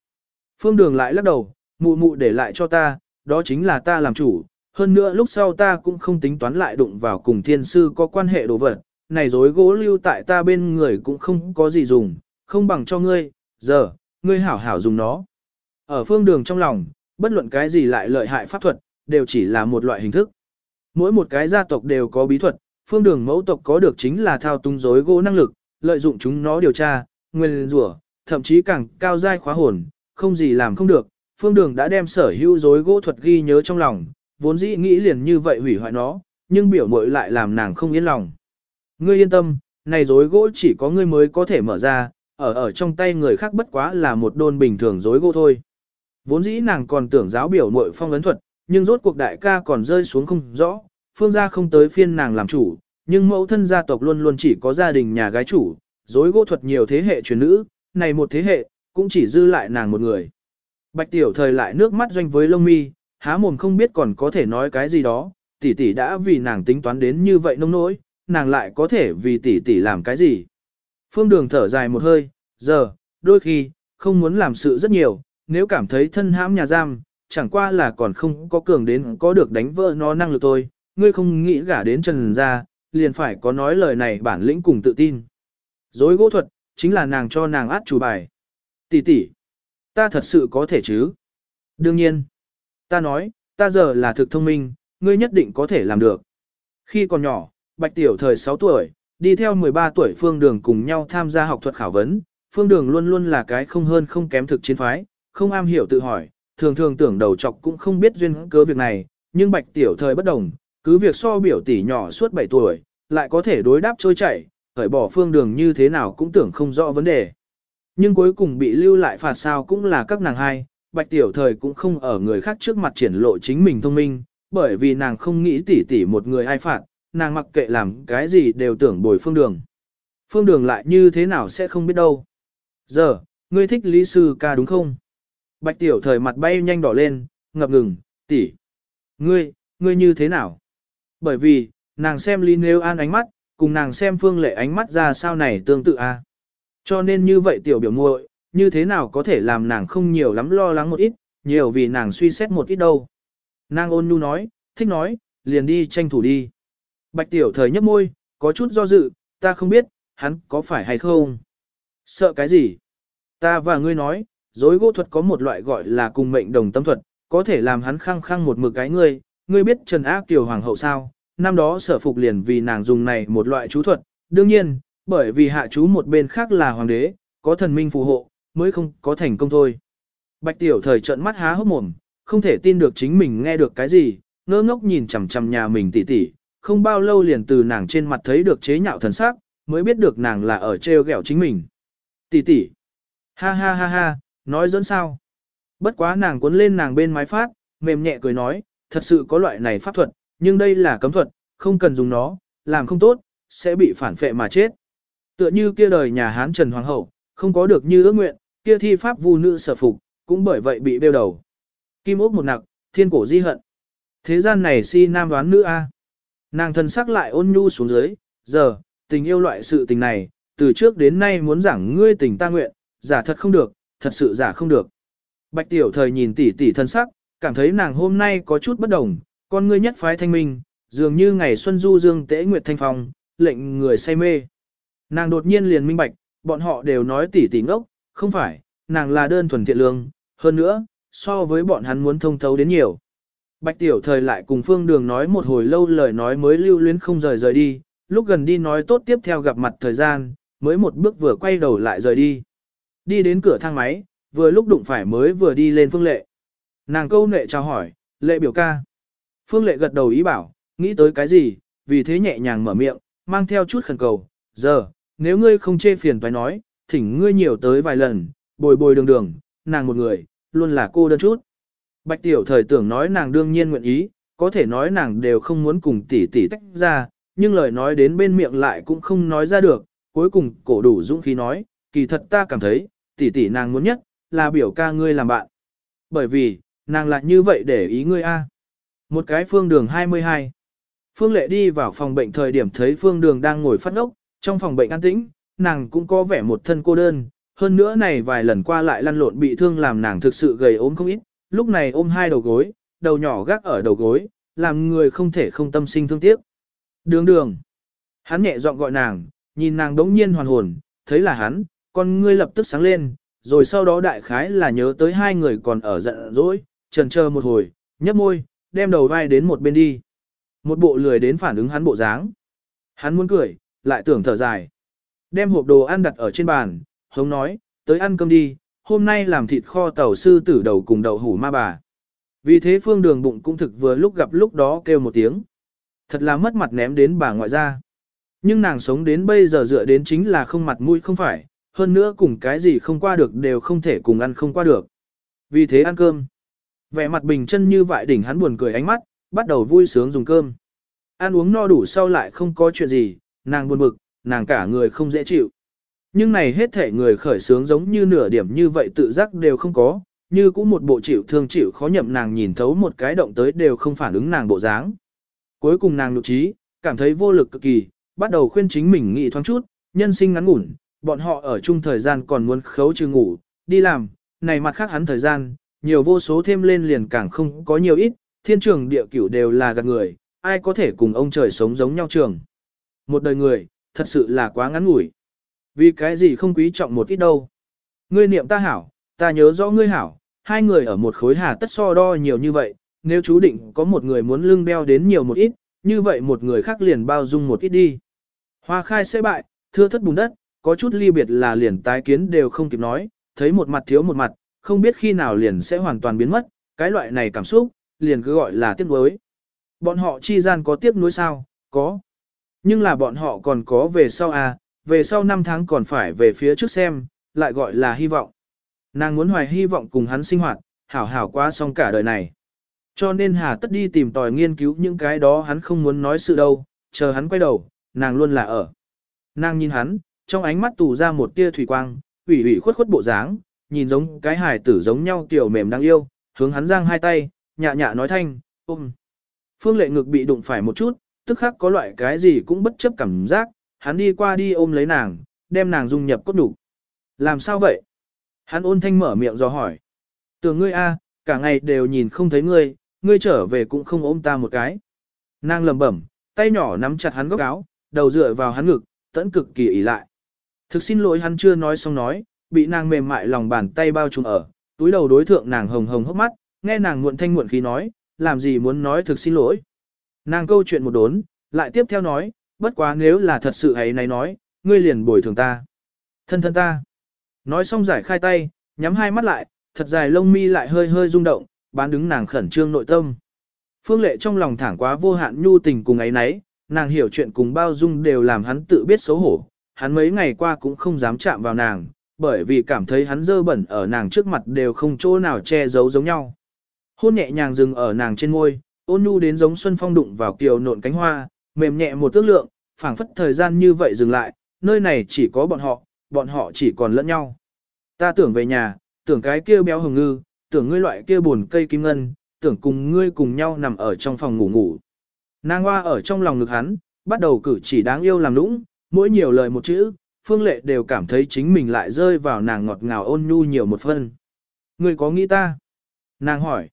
Phương đường lại lắc đầu, mụ mụ để lại cho ta, đó chính là ta làm chủ. Hơn nữa lúc sau ta cũng không tính toán lại đụng vào cùng thiên sư có quan hệ đồ vật, này dối gỗ lưu tại ta bên người cũng không có gì dùng, không bằng cho ngươi, giờ, ngươi hảo hảo dùng nó. Ở phương đường trong lòng, bất luận cái gì lại lợi hại pháp thuật, đều chỉ là một loại hình thức. Mỗi một cái gia tộc đều có bí thuật, phương đường mẫu tộc có được chính là thao túng dối gỗ năng lực, lợi dụng chúng nó điều tra, nguyên rủa, thậm chí càng cao giai khóa hồn, không gì làm không được. Phương đường đã đem sở hữu dối gỗ thuật ghi nhớ trong lòng, vốn dĩ nghĩ liền như vậy hủy hoại nó, nhưng biểu mội lại làm nàng không yên lòng. Ngươi yên tâm, này dối gỗ chỉ có ngươi mới có thể mở ra, ở ở trong tay người khác bất quá là một đôn bình thường dối gỗ thôi. Vốn dĩ nàng còn tưởng giáo biểu mội phong ấn thuật, nhưng rốt cuộc đại ca còn rơi xuống không rõ, phương gia không tới phiên nàng làm chủ, nhưng mẫu thân gia tộc luôn luôn chỉ có gia đình nhà gái chủ, dối gỗ thuật nhiều thế hệ truyền nữ, này một thế hệ, cũng chỉ dư lại nàng một người. Bạch tiểu thời lại nước mắt doanh với lông mi, há mồm không biết còn có thể nói cái gì đó, tỷ tỷ đã vì nàng tính toán đến như vậy nông nỗi, nàng lại có thể vì tỷ tỷ làm cái gì. Phương đường thở dài một hơi, giờ, đôi khi, không muốn làm sự rất nhiều, nếu cảm thấy thân hãm nhà giam, chẳng qua là còn không có cường đến có được đánh vỡ nó năng lực thôi, ngươi không nghĩ gả đến trần ra, liền phải có nói lời này bản lĩnh cùng tự tin. Dối gỗ thuật, chính là nàng cho nàng át chủ bài. Tỷ tỷ, ta thật sự có thể chứ? Đương nhiên, ta nói, ta giờ là thực thông minh, ngươi nhất định có thể làm được. Khi còn nhỏ, Bạch Tiểu thời 6 tuổi, đi theo 13 tuổi Phương Đường cùng nhau tham gia học thuật khảo vấn, Phương Đường luôn luôn là cái không hơn không kém thực chiến phái, không am hiểu tự hỏi, thường thường tưởng đầu chọc cũng không biết duyên cớ việc này, nhưng Bạch Tiểu thời bất đồng, cứ việc so biểu tỷ nhỏ suốt 7 tuổi, lại có thể đối đáp trôi chảy, khởi bỏ Phương Đường như thế nào cũng tưởng không rõ vấn đề. Nhưng cuối cùng bị lưu lại phạt sao cũng là các nàng hai, Bạch Tiểu thời cũng không ở người khác trước mặt triển lộ chính mình thông minh, bởi vì nàng không nghĩ tỉ tỉ một người ai phạt, nàng mặc kệ làm cái gì đều tưởng bồi phương đường. Phương đường lại như thế nào sẽ không biết đâu. Giờ, ngươi thích lý sư ca đúng không? Bạch tiểu thời mặt bay nhanh đỏ lên, ngập ngừng, tỷ, Ngươi, ngươi như thế nào? Bởi vì, nàng xem Lý Nêu An ánh mắt, cùng nàng xem Phương Lệ ánh mắt ra sao này tương tự a. À? Cho nên như vậy tiểu biểu muội, như thế nào có thể làm nàng không nhiều lắm lo lắng một ít, nhiều vì nàng suy xét một ít đâu. Nàng ôn nhu nói, thích nói, liền đi tranh thủ đi. Bạch tiểu thời nhấp môi, có chút do dự, ta không biết, hắn có phải hay không. Sợ cái gì? Ta và ngươi nói, dối gỗ thuật có một loại gọi là cùng mệnh đồng tâm thuật, có thể làm hắn khăng khăng một mực cái ngươi. Ngươi biết Trần Ác Kiều Hoàng hậu sao? Năm đó sở phục liền vì nàng dùng này một loại chú thuật. Đương nhiên, bởi vì hạ chú một bên khác là hoàng đế, có thần minh phù hộ, mới không có thành công thôi. Bạch tiểu thời trợn mắt há hốc mồm, không thể tin được chính mình nghe được cái gì, ngơ ngốc nhìn chằm chằm nhà mình tỉ tỉ, không bao lâu liền từ nàng trên mặt thấy được chế nhạo thần sắc, mới biết được nàng là ở treo ghẹo chính mình. Tỷ tỷ, ha ha ha ha, nói dẫn sao? Bất quá nàng cuốn lên nàng bên mái phát, mềm nhẹ cười nói, thật sự có loại này pháp thuật, nhưng đây là cấm thuật, không cần dùng nó, làm không tốt, sẽ bị phản phệ mà chết. Tựa như kia đời nhà Hán Trần Hoàng hậu, không có được như ước nguyện, kia thi pháp vu nữ sở phục, cũng bởi vậy bị đeo đầu. Kim ốc một nặc, thiên cổ di hận. Thế gian này si nam đoán nữ a. Nàng thân sắc lại ôn nhu xuống dưới, giờ, tình yêu loại sự tình này, từ trước đến nay muốn giảng ngươi tình ta nguyện, giả thật không được, thật sự giả không được. Bạch tiểu thời nhìn tỷ tỷ thân sắc, cảm thấy nàng hôm nay có chút bất đồng, con ngươi nhất phái thanh minh, dường như ngày xuân du dương tễ nguyệt thanh phong, lệnh người say mê. Nàng đột nhiên liền minh bạch, bọn họ đều nói tỷ tỷ ngốc, không phải, nàng là đơn thuần thiện lương, hơn nữa, so với bọn hắn muốn thông thấu đến nhiều. Bạch tiểu thời lại cùng phương đường nói một hồi lâu lời nói mới lưu luyến không rời rời đi, lúc gần đi nói tốt tiếp theo gặp mặt thời gian, mới một bước vừa quay đầu lại rời đi. Đi đến cửa thang máy, vừa lúc đụng phải mới vừa đi lên phương lệ. Nàng câu nệ chào hỏi, lệ biểu ca. Phương lệ gật đầu ý bảo, nghĩ tới cái gì, vì thế nhẹ nhàng mở miệng, mang theo chút khẩn cầu. Giờ, nếu ngươi không chê phiền phải nói, thỉnh ngươi nhiều tới vài lần, bồi bồi đường đường, nàng một người, luôn là cô đơn chút. Bạch tiểu thời tưởng nói nàng đương nhiên nguyện ý, có thể nói nàng đều không muốn cùng tỷ tỷ tách ra, nhưng lời nói đến bên miệng lại cũng không nói ra được, cuối cùng cổ đủ dũng khí nói, kỳ thật ta cảm thấy, tỷ tỷ nàng muốn nhất, là biểu ca ngươi làm bạn. Bởi vì, nàng lại như vậy để ý ngươi a. Một cái phương đường 22. Phương lệ đi vào phòng bệnh thời điểm thấy phương đường đang ngồi phát ốc, trong phòng bệnh an tĩnh, nàng cũng có vẻ một thân cô đơn, hơn nữa này vài lần qua lại lăn lộn bị thương làm nàng thực sự gầy ốm không ít, lúc này ôm hai đầu gối, đầu nhỏ gác ở đầu gối, làm người không thể không tâm sinh thương tiếc. Đường đường. Hắn nhẹ giọng gọi nàng, nhìn nàng đống nhiên hoàn hồn, thấy là hắn, con ngươi lập tức sáng lên, rồi sau đó đại khái là nhớ tới hai người còn ở giận dỗi, trần chờ một hồi, nhấp môi, đem đầu vai đến một bên đi. Một bộ lười đến phản ứng hắn bộ dáng. Hắn muốn cười, lại tưởng thở dài. Đem hộp đồ ăn đặt ở trên bàn, hống nói, tới ăn cơm đi, hôm nay làm thịt kho tàu sư tử đầu cùng đậu hủ ma bà. Vì thế phương đường bụng cũng thực vừa lúc gặp lúc đó kêu một tiếng. Thật là mất mặt ném đến bà ngoại ra. Nhưng nàng sống đến bây giờ dựa đến chính là không mặt mũi không phải, hơn nữa cùng cái gì không qua được đều không thể cùng ăn không qua được. Vì thế ăn cơm. Vẻ mặt bình chân như vậy đỉnh hắn buồn cười ánh mắt, bắt đầu vui sướng dùng cơm. Ăn uống no đủ sau lại không có chuyện gì, nàng buồn bực, nàng cả người không dễ chịu. Nhưng này hết thể người khởi sướng giống như nửa điểm như vậy tự giác đều không có, như cũng một bộ chịu thương chịu khó nhậm nàng nhìn thấu một cái động tới đều không phản ứng nàng bộ dáng. Cuối cùng nàng nụ trí, cảm thấy vô lực cực kỳ, bắt đầu khuyên chính mình nghĩ thoáng chút, nhân sinh ngắn ngủn, bọn họ ở chung thời gian còn muốn khấu trừ ngủ, đi làm, này mặt khác hắn thời gian, nhiều vô số thêm lên liền càng không có nhiều ít, thiên trường địa cửu đều là gạt người, ai có thể cùng ông trời sống giống nhau trường. Một đời người, thật sự là quá ngắn ngủi. Vì cái gì không quý trọng một ít đâu. Ngươi niệm ta hảo, ta nhớ rõ ngươi hảo, hai người ở một khối hà tất so đo nhiều như vậy, nếu chú định có một người muốn lưng đeo đến nhiều một ít, như vậy một người khác liền bao dung một ít đi. Hoa khai sẽ bại, thưa thất bùn đất, có chút ly biệt là liền tái kiến đều không kịp nói, thấy một mặt thiếu một mặt, không biết khi nào liền sẽ hoàn toàn biến mất, cái loại này cảm xúc, liền cứ gọi là tiếc nuối. Bọn họ chi gian có tiếc nuối sao? Có. Nhưng là bọn họ còn có về sau à, về sau 5 tháng còn phải về phía trước xem, lại gọi là hy vọng. Nàng muốn hoài hy vọng cùng hắn sinh hoạt, hảo hảo qua xong cả đời này. Cho nên Hà tất đi tìm tòi nghiên cứu những cái đó hắn không muốn nói sự đâu, chờ hắn quay đầu, nàng luôn là ở. Nàng nhìn hắn, trong ánh mắt tù ra một tia thủy quang, ủy ủy khuất khuất bộ dáng, nhìn giống cái hài tử giống nhau tiểu mềm đáng yêu, hướng hắn giang hai tay, nhạ nhạ nói thanh, ôm. Phương lệ ngực bị đụng phải một chút, tức khắc có loại cái gì cũng bất chấp cảm giác, hắn đi qua đi ôm lấy nàng, đem nàng dung nhập cốt đủ. Làm sao vậy? Hắn ôn thanh mở miệng do hỏi. Tưởng ngươi a, cả ngày đều nhìn không thấy ngươi, ngươi trở về cũng không ôm ta một cái. Nàng lầm bẩm, tay nhỏ nắm chặt hắn góc áo, đầu dựa vào hắn ngực, tẫn cực kỳ ỉ lại. Thực xin lỗi hắn chưa nói xong nói, bị nàng mềm mại lòng bàn tay bao trùm ở, túi đầu đối thượng nàng hồng hồng hốc mắt, nghe nàng muộn thanh muộn khí nói, làm gì muốn nói thực xin lỗi. Nàng câu chuyện một đốn, lại tiếp theo nói, bất quá nếu là thật sự ấy này nói, ngươi liền bồi thường ta. Thân thân ta. Nói xong giải khai tay, nhắm hai mắt lại, thật dài lông mi lại hơi hơi rung động, bán đứng nàng khẩn trương nội tâm. Phương lệ trong lòng thẳng quá vô hạn nhu tình cùng ấy nấy, nàng hiểu chuyện cùng bao dung đều làm hắn tự biết xấu hổ, hắn mấy ngày qua cũng không dám chạm vào nàng, bởi vì cảm thấy hắn dơ bẩn ở nàng trước mặt đều không chỗ nào che giấu giống nhau. Hôn nhẹ nhàng dừng ở nàng trên môi, ôn nhu đến giống xuân phong đụng vào kiều nộn cánh hoa, mềm nhẹ một tước lượng, phảng phất thời gian như vậy dừng lại, nơi này chỉ có bọn họ, bọn họ chỉ còn lẫn nhau. Ta tưởng về nhà, tưởng cái kia béo hồng ngư, tưởng ngươi loại kia buồn cây kim ngân, tưởng cùng ngươi cùng nhau nằm ở trong phòng ngủ ngủ. Nàng hoa ở trong lòng ngực hắn, bắt đầu cử chỉ đáng yêu làm lũng, mỗi nhiều lời một chữ, Phương Lệ đều cảm thấy chính mình lại rơi vào nàng ngọt ngào ôn nhu nhiều một phân. Ngươi có nghĩ ta? Nàng hỏi.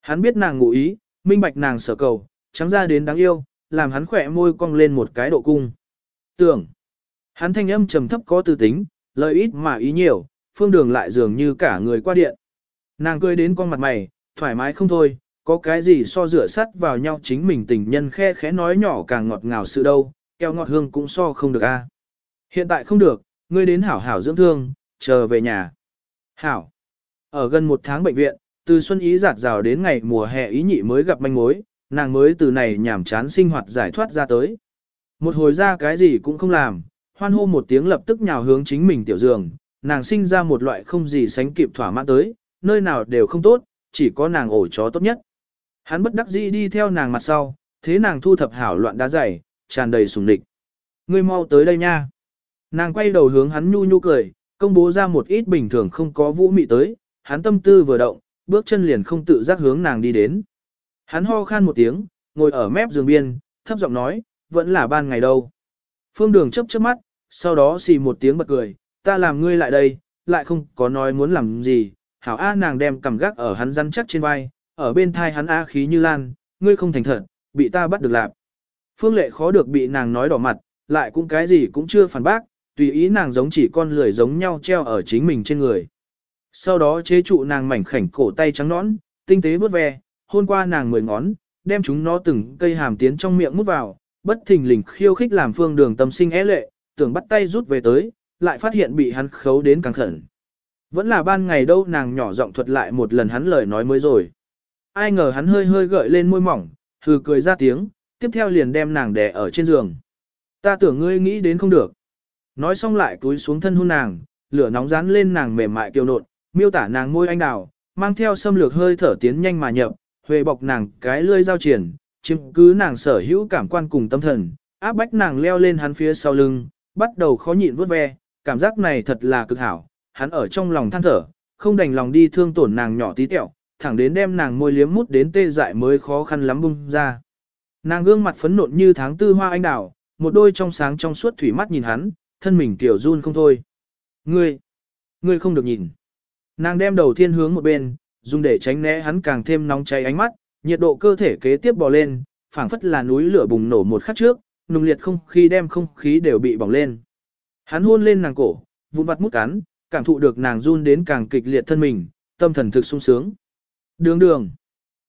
Hắn biết nàng ngụ ý, minh bạch nàng sở cầu, trắng ra đến đáng yêu, làm hắn khỏe môi cong lên một cái độ cung. Tưởng. Hắn thanh âm trầm thấp có tư tính, lời ít mà ý nhiều, phương đường lại dường như cả người qua điện. Nàng cười đến con mặt mày, thoải mái không thôi, có cái gì so rửa sắt vào nhau chính mình tình nhân khe khẽ nói nhỏ càng ngọt ngào sự đâu, keo ngọt hương cũng so không được a. Hiện tại không được, ngươi đến hảo hảo dưỡng thương, chờ về nhà. Hảo. Ở gần một tháng bệnh viện, từ xuân ý giạt rào đến ngày mùa hè ý nhị mới gặp manh mối, nàng mới từ này nhảm chán sinh hoạt giải thoát ra tới. Một hồi ra cái gì cũng không làm, hoan hô một tiếng lập tức nhào hướng chính mình tiểu giường, nàng sinh ra một loại không gì sánh kịp thỏa mãn tới, nơi nào đều không tốt, chỉ có nàng ổ chó tốt nhất. Hắn bất đắc dĩ đi theo nàng mặt sau, thế nàng thu thập hảo loạn đá dày, tràn đầy sùng địch. Ngươi mau tới đây nha. Nàng quay đầu hướng hắn nhu nhu cười, công bố ra một ít bình thường không có vũ mị tới, hắn tâm tư vừa động, bước chân liền không tự giác hướng nàng đi đến. Hắn ho khan một tiếng, ngồi ở mép giường biên, thấp giọng nói, vẫn là ban ngày đâu. Phương đường chấp chớp mắt, sau đó xì một tiếng bật cười, ta làm ngươi lại đây, lại không có nói muốn làm gì, hảo A nàng đem cầm gác ở hắn rắn chắc trên vai, ở bên thai hắn A khí như lan, ngươi không thành thật, bị ta bắt được lạp. Phương lệ khó được bị nàng nói đỏ mặt, lại cũng cái gì cũng chưa phản bác, tùy ý nàng giống chỉ con lười giống nhau treo ở chính mình trên người. Sau đó chế trụ nàng mảnh khảnh cổ tay trắng nõn, tinh tế vuốt ve, hôn qua nàng mười ngón, đem chúng nó từng cây hàm tiến trong miệng mút vào, bất thình lình khiêu khích làm phương đường tâm sinh é lệ, tưởng bắt tay rút về tới, lại phát hiện bị hắn khấu đến càng khẩn. Vẫn là ban ngày đâu nàng nhỏ giọng thuật lại một lần hắn lời nói mới rồi. Ai ngờ hắn hơi hơi gợi lên môi mỏng, hừ cười ra tiếng, tiếp theo liền đem nàng đè ở trên giường. Ta tưởng ngươi nghĩ đến không được. Nói xong lại túi xuống thân hôn nàng, lửa nóng dán lên nàng mềm mại kiều nộn, miêu tả nàng môi anh đào, mang theo xâm lược hơi thở tiến nhanh mà nhập, huệ bọc nàng cái lươi giao triển, chứng cứ nàng sở hữu cảm quan cùng tâm thần, áp bách nàng leo lên hắn phía sau lưng, bắt đầu khó nhịn vuốt ve, cảm giác này thật là cực hảo, hắn ở trong lòng than thở, không đành lòng đi thương tổn nàng nhỏ tí tẹo, thẳng đến đem nàng môi liếm mút đến tê dại mới khó khăn lắm bung ra. Nàng gương mặt phấn nộn như tháng tư hoa anh đào, một đôi trong sáng trong suốt thủy mắt nhìn hắn, thân mình tiểu run không thôi. Ngươi, ngươi không được nhìn. Nàng đem đầu thiên hướng một bên, dùng để tránh né hắn càng thêm nóng cháy ánh mắt, nhiệt độ cơ thể kế tiếp bò lên, phảng phất là núi lửa bùng nổ một khắc trước, nung liệt không khí đem không khí đều bị bỏng lên. Hắn hôn lên nàng cổ, vụn vặt mút cắn, cảm thụ được nàng run đến càng kịch liệt thân mình, tâm thần thực sung sướng. Đường đường.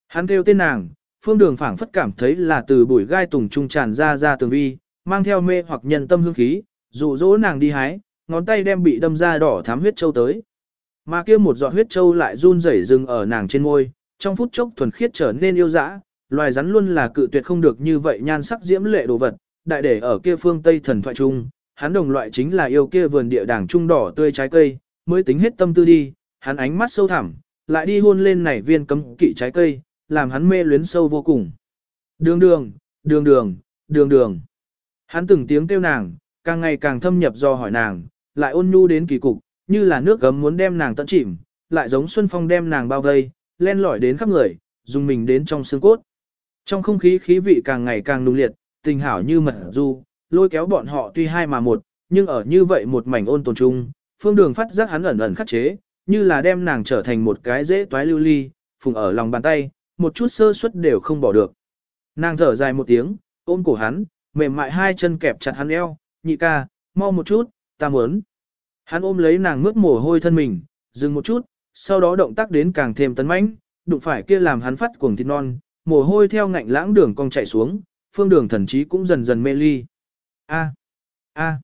Hắn kêu tên nàng, phương đường phảng phất cảm thấy là từ bụi gai tùng trung tràn ra ra tường vi, mang theo mê hoặc nhân tâm hương khí, dụ dỗ nàng đi hái, ngón tay đem bị đâm ra đỏ thám huyết châu tới. Mà kia một giọt huyết châu lại run rẩy dừng ở nàng trên môi, trong phút chốc thuần khiết trở nên yêu dã, loài rắn luôn là cự tuyệt không được như vậy nhan sắc diễm lệ đồ vật, đại để ở kia phương Tây thần thoại trung, hắn đồng loại chính là yêu kia vườn địa đàng trung đỏ tươi trái cây, mới tính hết tâm tư đi, hắn ánh mắt sâu thẳm, lại đi hôn lên nảy viên cấm kỵ trái cây, làm hắn mê luyến sâu vô cùng. Đường đường, đường đường, đường đường. Hắn từng tiếng kêu nàng, càng ngày càng thâm nhập do hỏi nàng, lại ôn nhu đến kỳ cục, như là nước gấm muốn đem nàng tận chìm, lại giống xuân phong đem nàng bao vây, len lỏi đến khắp người, dùng mình đến trong xương cốt. Trong không khí khí vị càng ngày càng nung liệt, tình hảo như mật du, lôi kéo bọn họ tuy hai mà một, nhưng ở như vậy một mảnh ôn tồn chung, phương đường phát giác hắn ẩn ẩn khắc chế, như là đem nàng trở thành một cái dễ toái lưu ly, phùng ở lòng bàn tay, một chút sơ suất đều không bỏ được. Nàng thở dài một tiếng, ôm cổ hắn, mềm mại hai chân kẹp chặt hắn eo, nhị ca, mau một chút, ta muốn. Hắn ôm lấy nàng mướt mồ hôi thân mình, dừng một chút, sau đó động tác đến càng thêm tấn mãnh, đụng phải kia làm hắn phát cuồng thịt non, mồ hôi theo ngạnh lãng đường cong chạy xuống, phương đường thần trí cũng dần dần mê ly. A, a,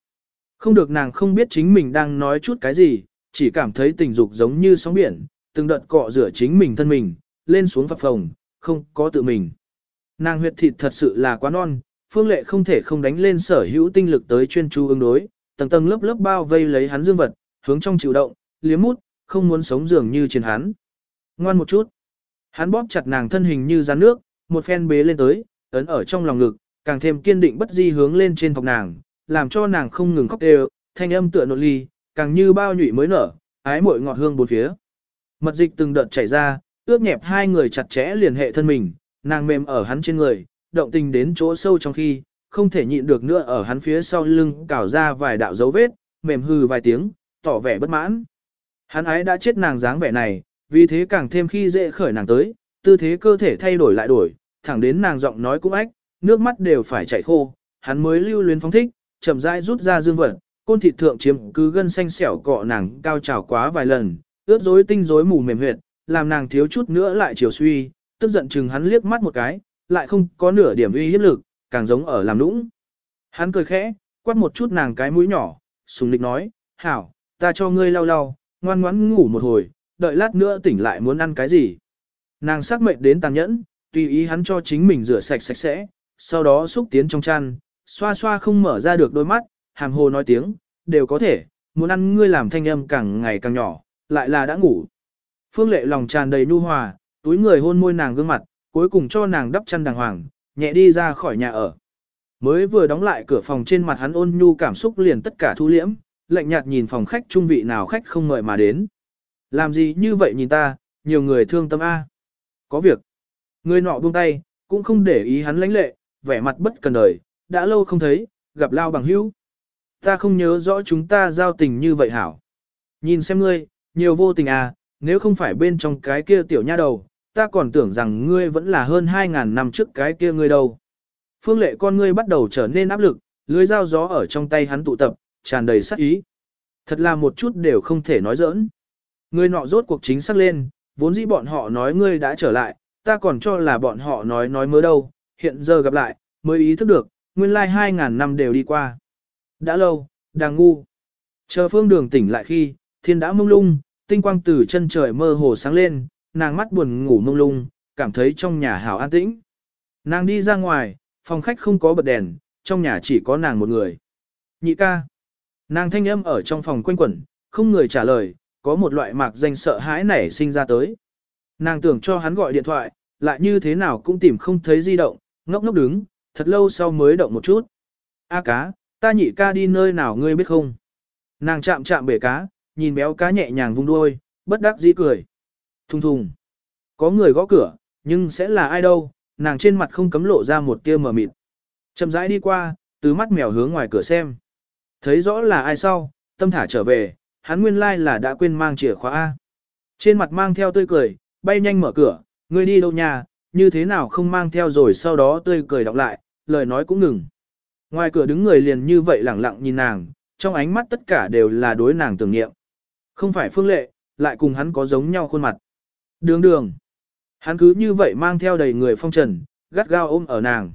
Không được nàng không biết chính mình đang nói chút cái gì, chỉ cảm thấy tình dục giống như sóng biển, từng đợt cọ rửa chính mình thân mình, lên xuống phập phồng, không có tự mình. Nàng huyệt thịt thật sự là quá non, phương lệ không thể không đánh lên sở hữu tinh lực tới chuyên chú ứng đối, tầng tầng lớp lớp bao vây lấy hắn dương vật, hướng trong chịu động, liếm mút, không muốn sống dường như trên hắn. Ngoan một chút. Hắn bóp chặt nàng thân hình như rắn nước, một phen bế lên tới, ấn ở trong lòng ngực, càng thêm kiên định bất di hướng lên trên thọc nàng, làm cho nàng không ngừng khóc đều, thanh âm tựa nội ly, càng như bao nhụy mới nở, ái muội ngọt hương bốn phía. Mật dịch từng đợt chảy ra, ướt nhẹp hai người chặt chẽ liền hệ thân mình, nàng mềm ở hắn trên người, động tình đến chỗ sâu trong khi, không thể nhịn được nữa ở hắn phía sau lưng cào ra vài đạo dấu vết, mềm hừ vài tiếng, tỏ vẻ bất mãn. Hắn ái đã chết nàng dáng vẻ này, vì thế càng thêm khi dễ khởi nàng tới, tư thế cơ thể thay đổi lại đổi, thẳng đến nàng giọng nói cũng ách, nước mắt đều phải chảy khô, hắn mới lưu luyến phóng thích, chậm rãi rút ra dương vật, côn thịt thượng chiếm cứ gân xanh xẻo cọ nàng cao trào quá vài lần, ướt rối tinh rối mù mềm huyệt, làm nàng thiếu chút nữa lại chiều suy, tức giận chừng hắn liếc mắt một cái, lại không có nửa điểm uy hiếp lực, càng giống ở làm nũng. Hắn cười khẽ, quát một chút nàng cái mũi nhỏ, sùng lịch nói, hảo, ta cho ngươi lau lau, ngoan ngoãn ngủ một hồi, đợi lát nữa tỉnh lại muốn ăn cái gì. Nàng sắc mệnh đến tàn nhẫn, tùy ý hắn cho chính mình rửa sạch sạch sẽ, sau đó xúc tiến trong chăn, xoa xoa không mở ra được đôi mắt, hàm hồ nói tiếng, đều có thể, muốn ăn ngươi làm thanh âm càng ngày càng nhỏ, lại là đã ngủ. Phương lệ lòng tràn đầy nu hòa, túi người hôn môi nàng gương mặt, cuối cùng cho nàng đắp chăn đàng hoàng, nhẹ đi ra khỏi nhà ở. Mới vừa đóng lại cửa phòng trên mặt hắn ôn nhu cảm xúc liền tất cả thu liễm, lạnh nhạt nhìn phòng khách trung vị nào khách không mời mà đến. Làm gì như vậy nhìn ta, nhiều người thương tâm A. Có việc. Người nọ buông tay, cũng không để ý hắn lãnh lệ, vẻ mặt bất cần đời, đã lâu không thấy, gặp lao bằng hữu. Ta không nhớ rõ chúng ta giao tình như vậy hảo. Nhìn xem ngươi, nhiều vô tình à, nếu không phải bên trong cái kia tiểu nha đầu, ta còn tưởng rằng ngươi vẫn là hơn 2.000 năm trước cái kia ngươi đâu. Phương lệ con ngươi bắt đầu trở nên áp lực, lưới dao gió ở trong tay hắn tụ tập, tràn đầy sắc ý. Thật là một chút đều không thể nói giỡn. Ngươi nọ rốt cuộc chính xác lên, vốn dĩ bọn họ nói ngươi đã trở lại, ta còn cho là bọn họ nói nói mới đâu, hiện giờ gặp lại, mới ý thức được, nguyên lai like 2.000 năm đều đi qua. Đã lâu, đang ngu. Chờ phương đường tỉnh lại khi, thiên đã mông lung, tinh quang từ chân trời mơ hồ sáng lên, nàng mắt buồn ngủ mông lung, cảm thấy trong nhà hảo an tĩnh. Nàng đi ra ngoài, phòng khách không có bật đèn, trong nhà chỉ có nàng một người. Nhị ca. Nàng thanh âm ở trong phòng quanh quẩn, không người trả lời, có một loại mạc danh sợ hãi nảy sinh ra tới. Nàng tưởng cho hắn gọi điện thoại, lại như thế nào cũng tìm không thấy di động, ngốc ngốc đứng, thật lâu sau mới động một chút. A cá, ta nhị ca đi nơi nào ngươi biết không? Nàng chạm chạm bể cá, nhìn béo cá nhẹ nhàng vung đuôi, bất đắc dĩ cười. Thùng thùng. Có người gõ cửa, nhưng sẽ là ai đâu, nàng trên mặt không cấm lộ ra một tia mờ mịt. Chậm rãi đi qua, từ mắt mèo hướng ngoài cửa xem. Thấy rõ là ai sau, tâm thả trở về, hắn nguyên lai like là đã quên mang chìa khóa A. Trên mặt mang theo tươi cười, bay nhanh mở cửa, ngươi đi đâu nhà, như thế nào không mang theo rồi sau đó tươi cười đọc lại, lời nói cũng ngừng. Ngoài cửa đứng người liền như vậy lẳng lặng nhìn nàng, trong ánh mắt tất cả đều là đối nàng tưởng niệm. Không phải phương lệ, lại cùng hắn có giống nhau khuôn mặt. Đường đường. Hắn cứ như vậy mang theo đầy người phong trần, gắt gao ôm ở nàng.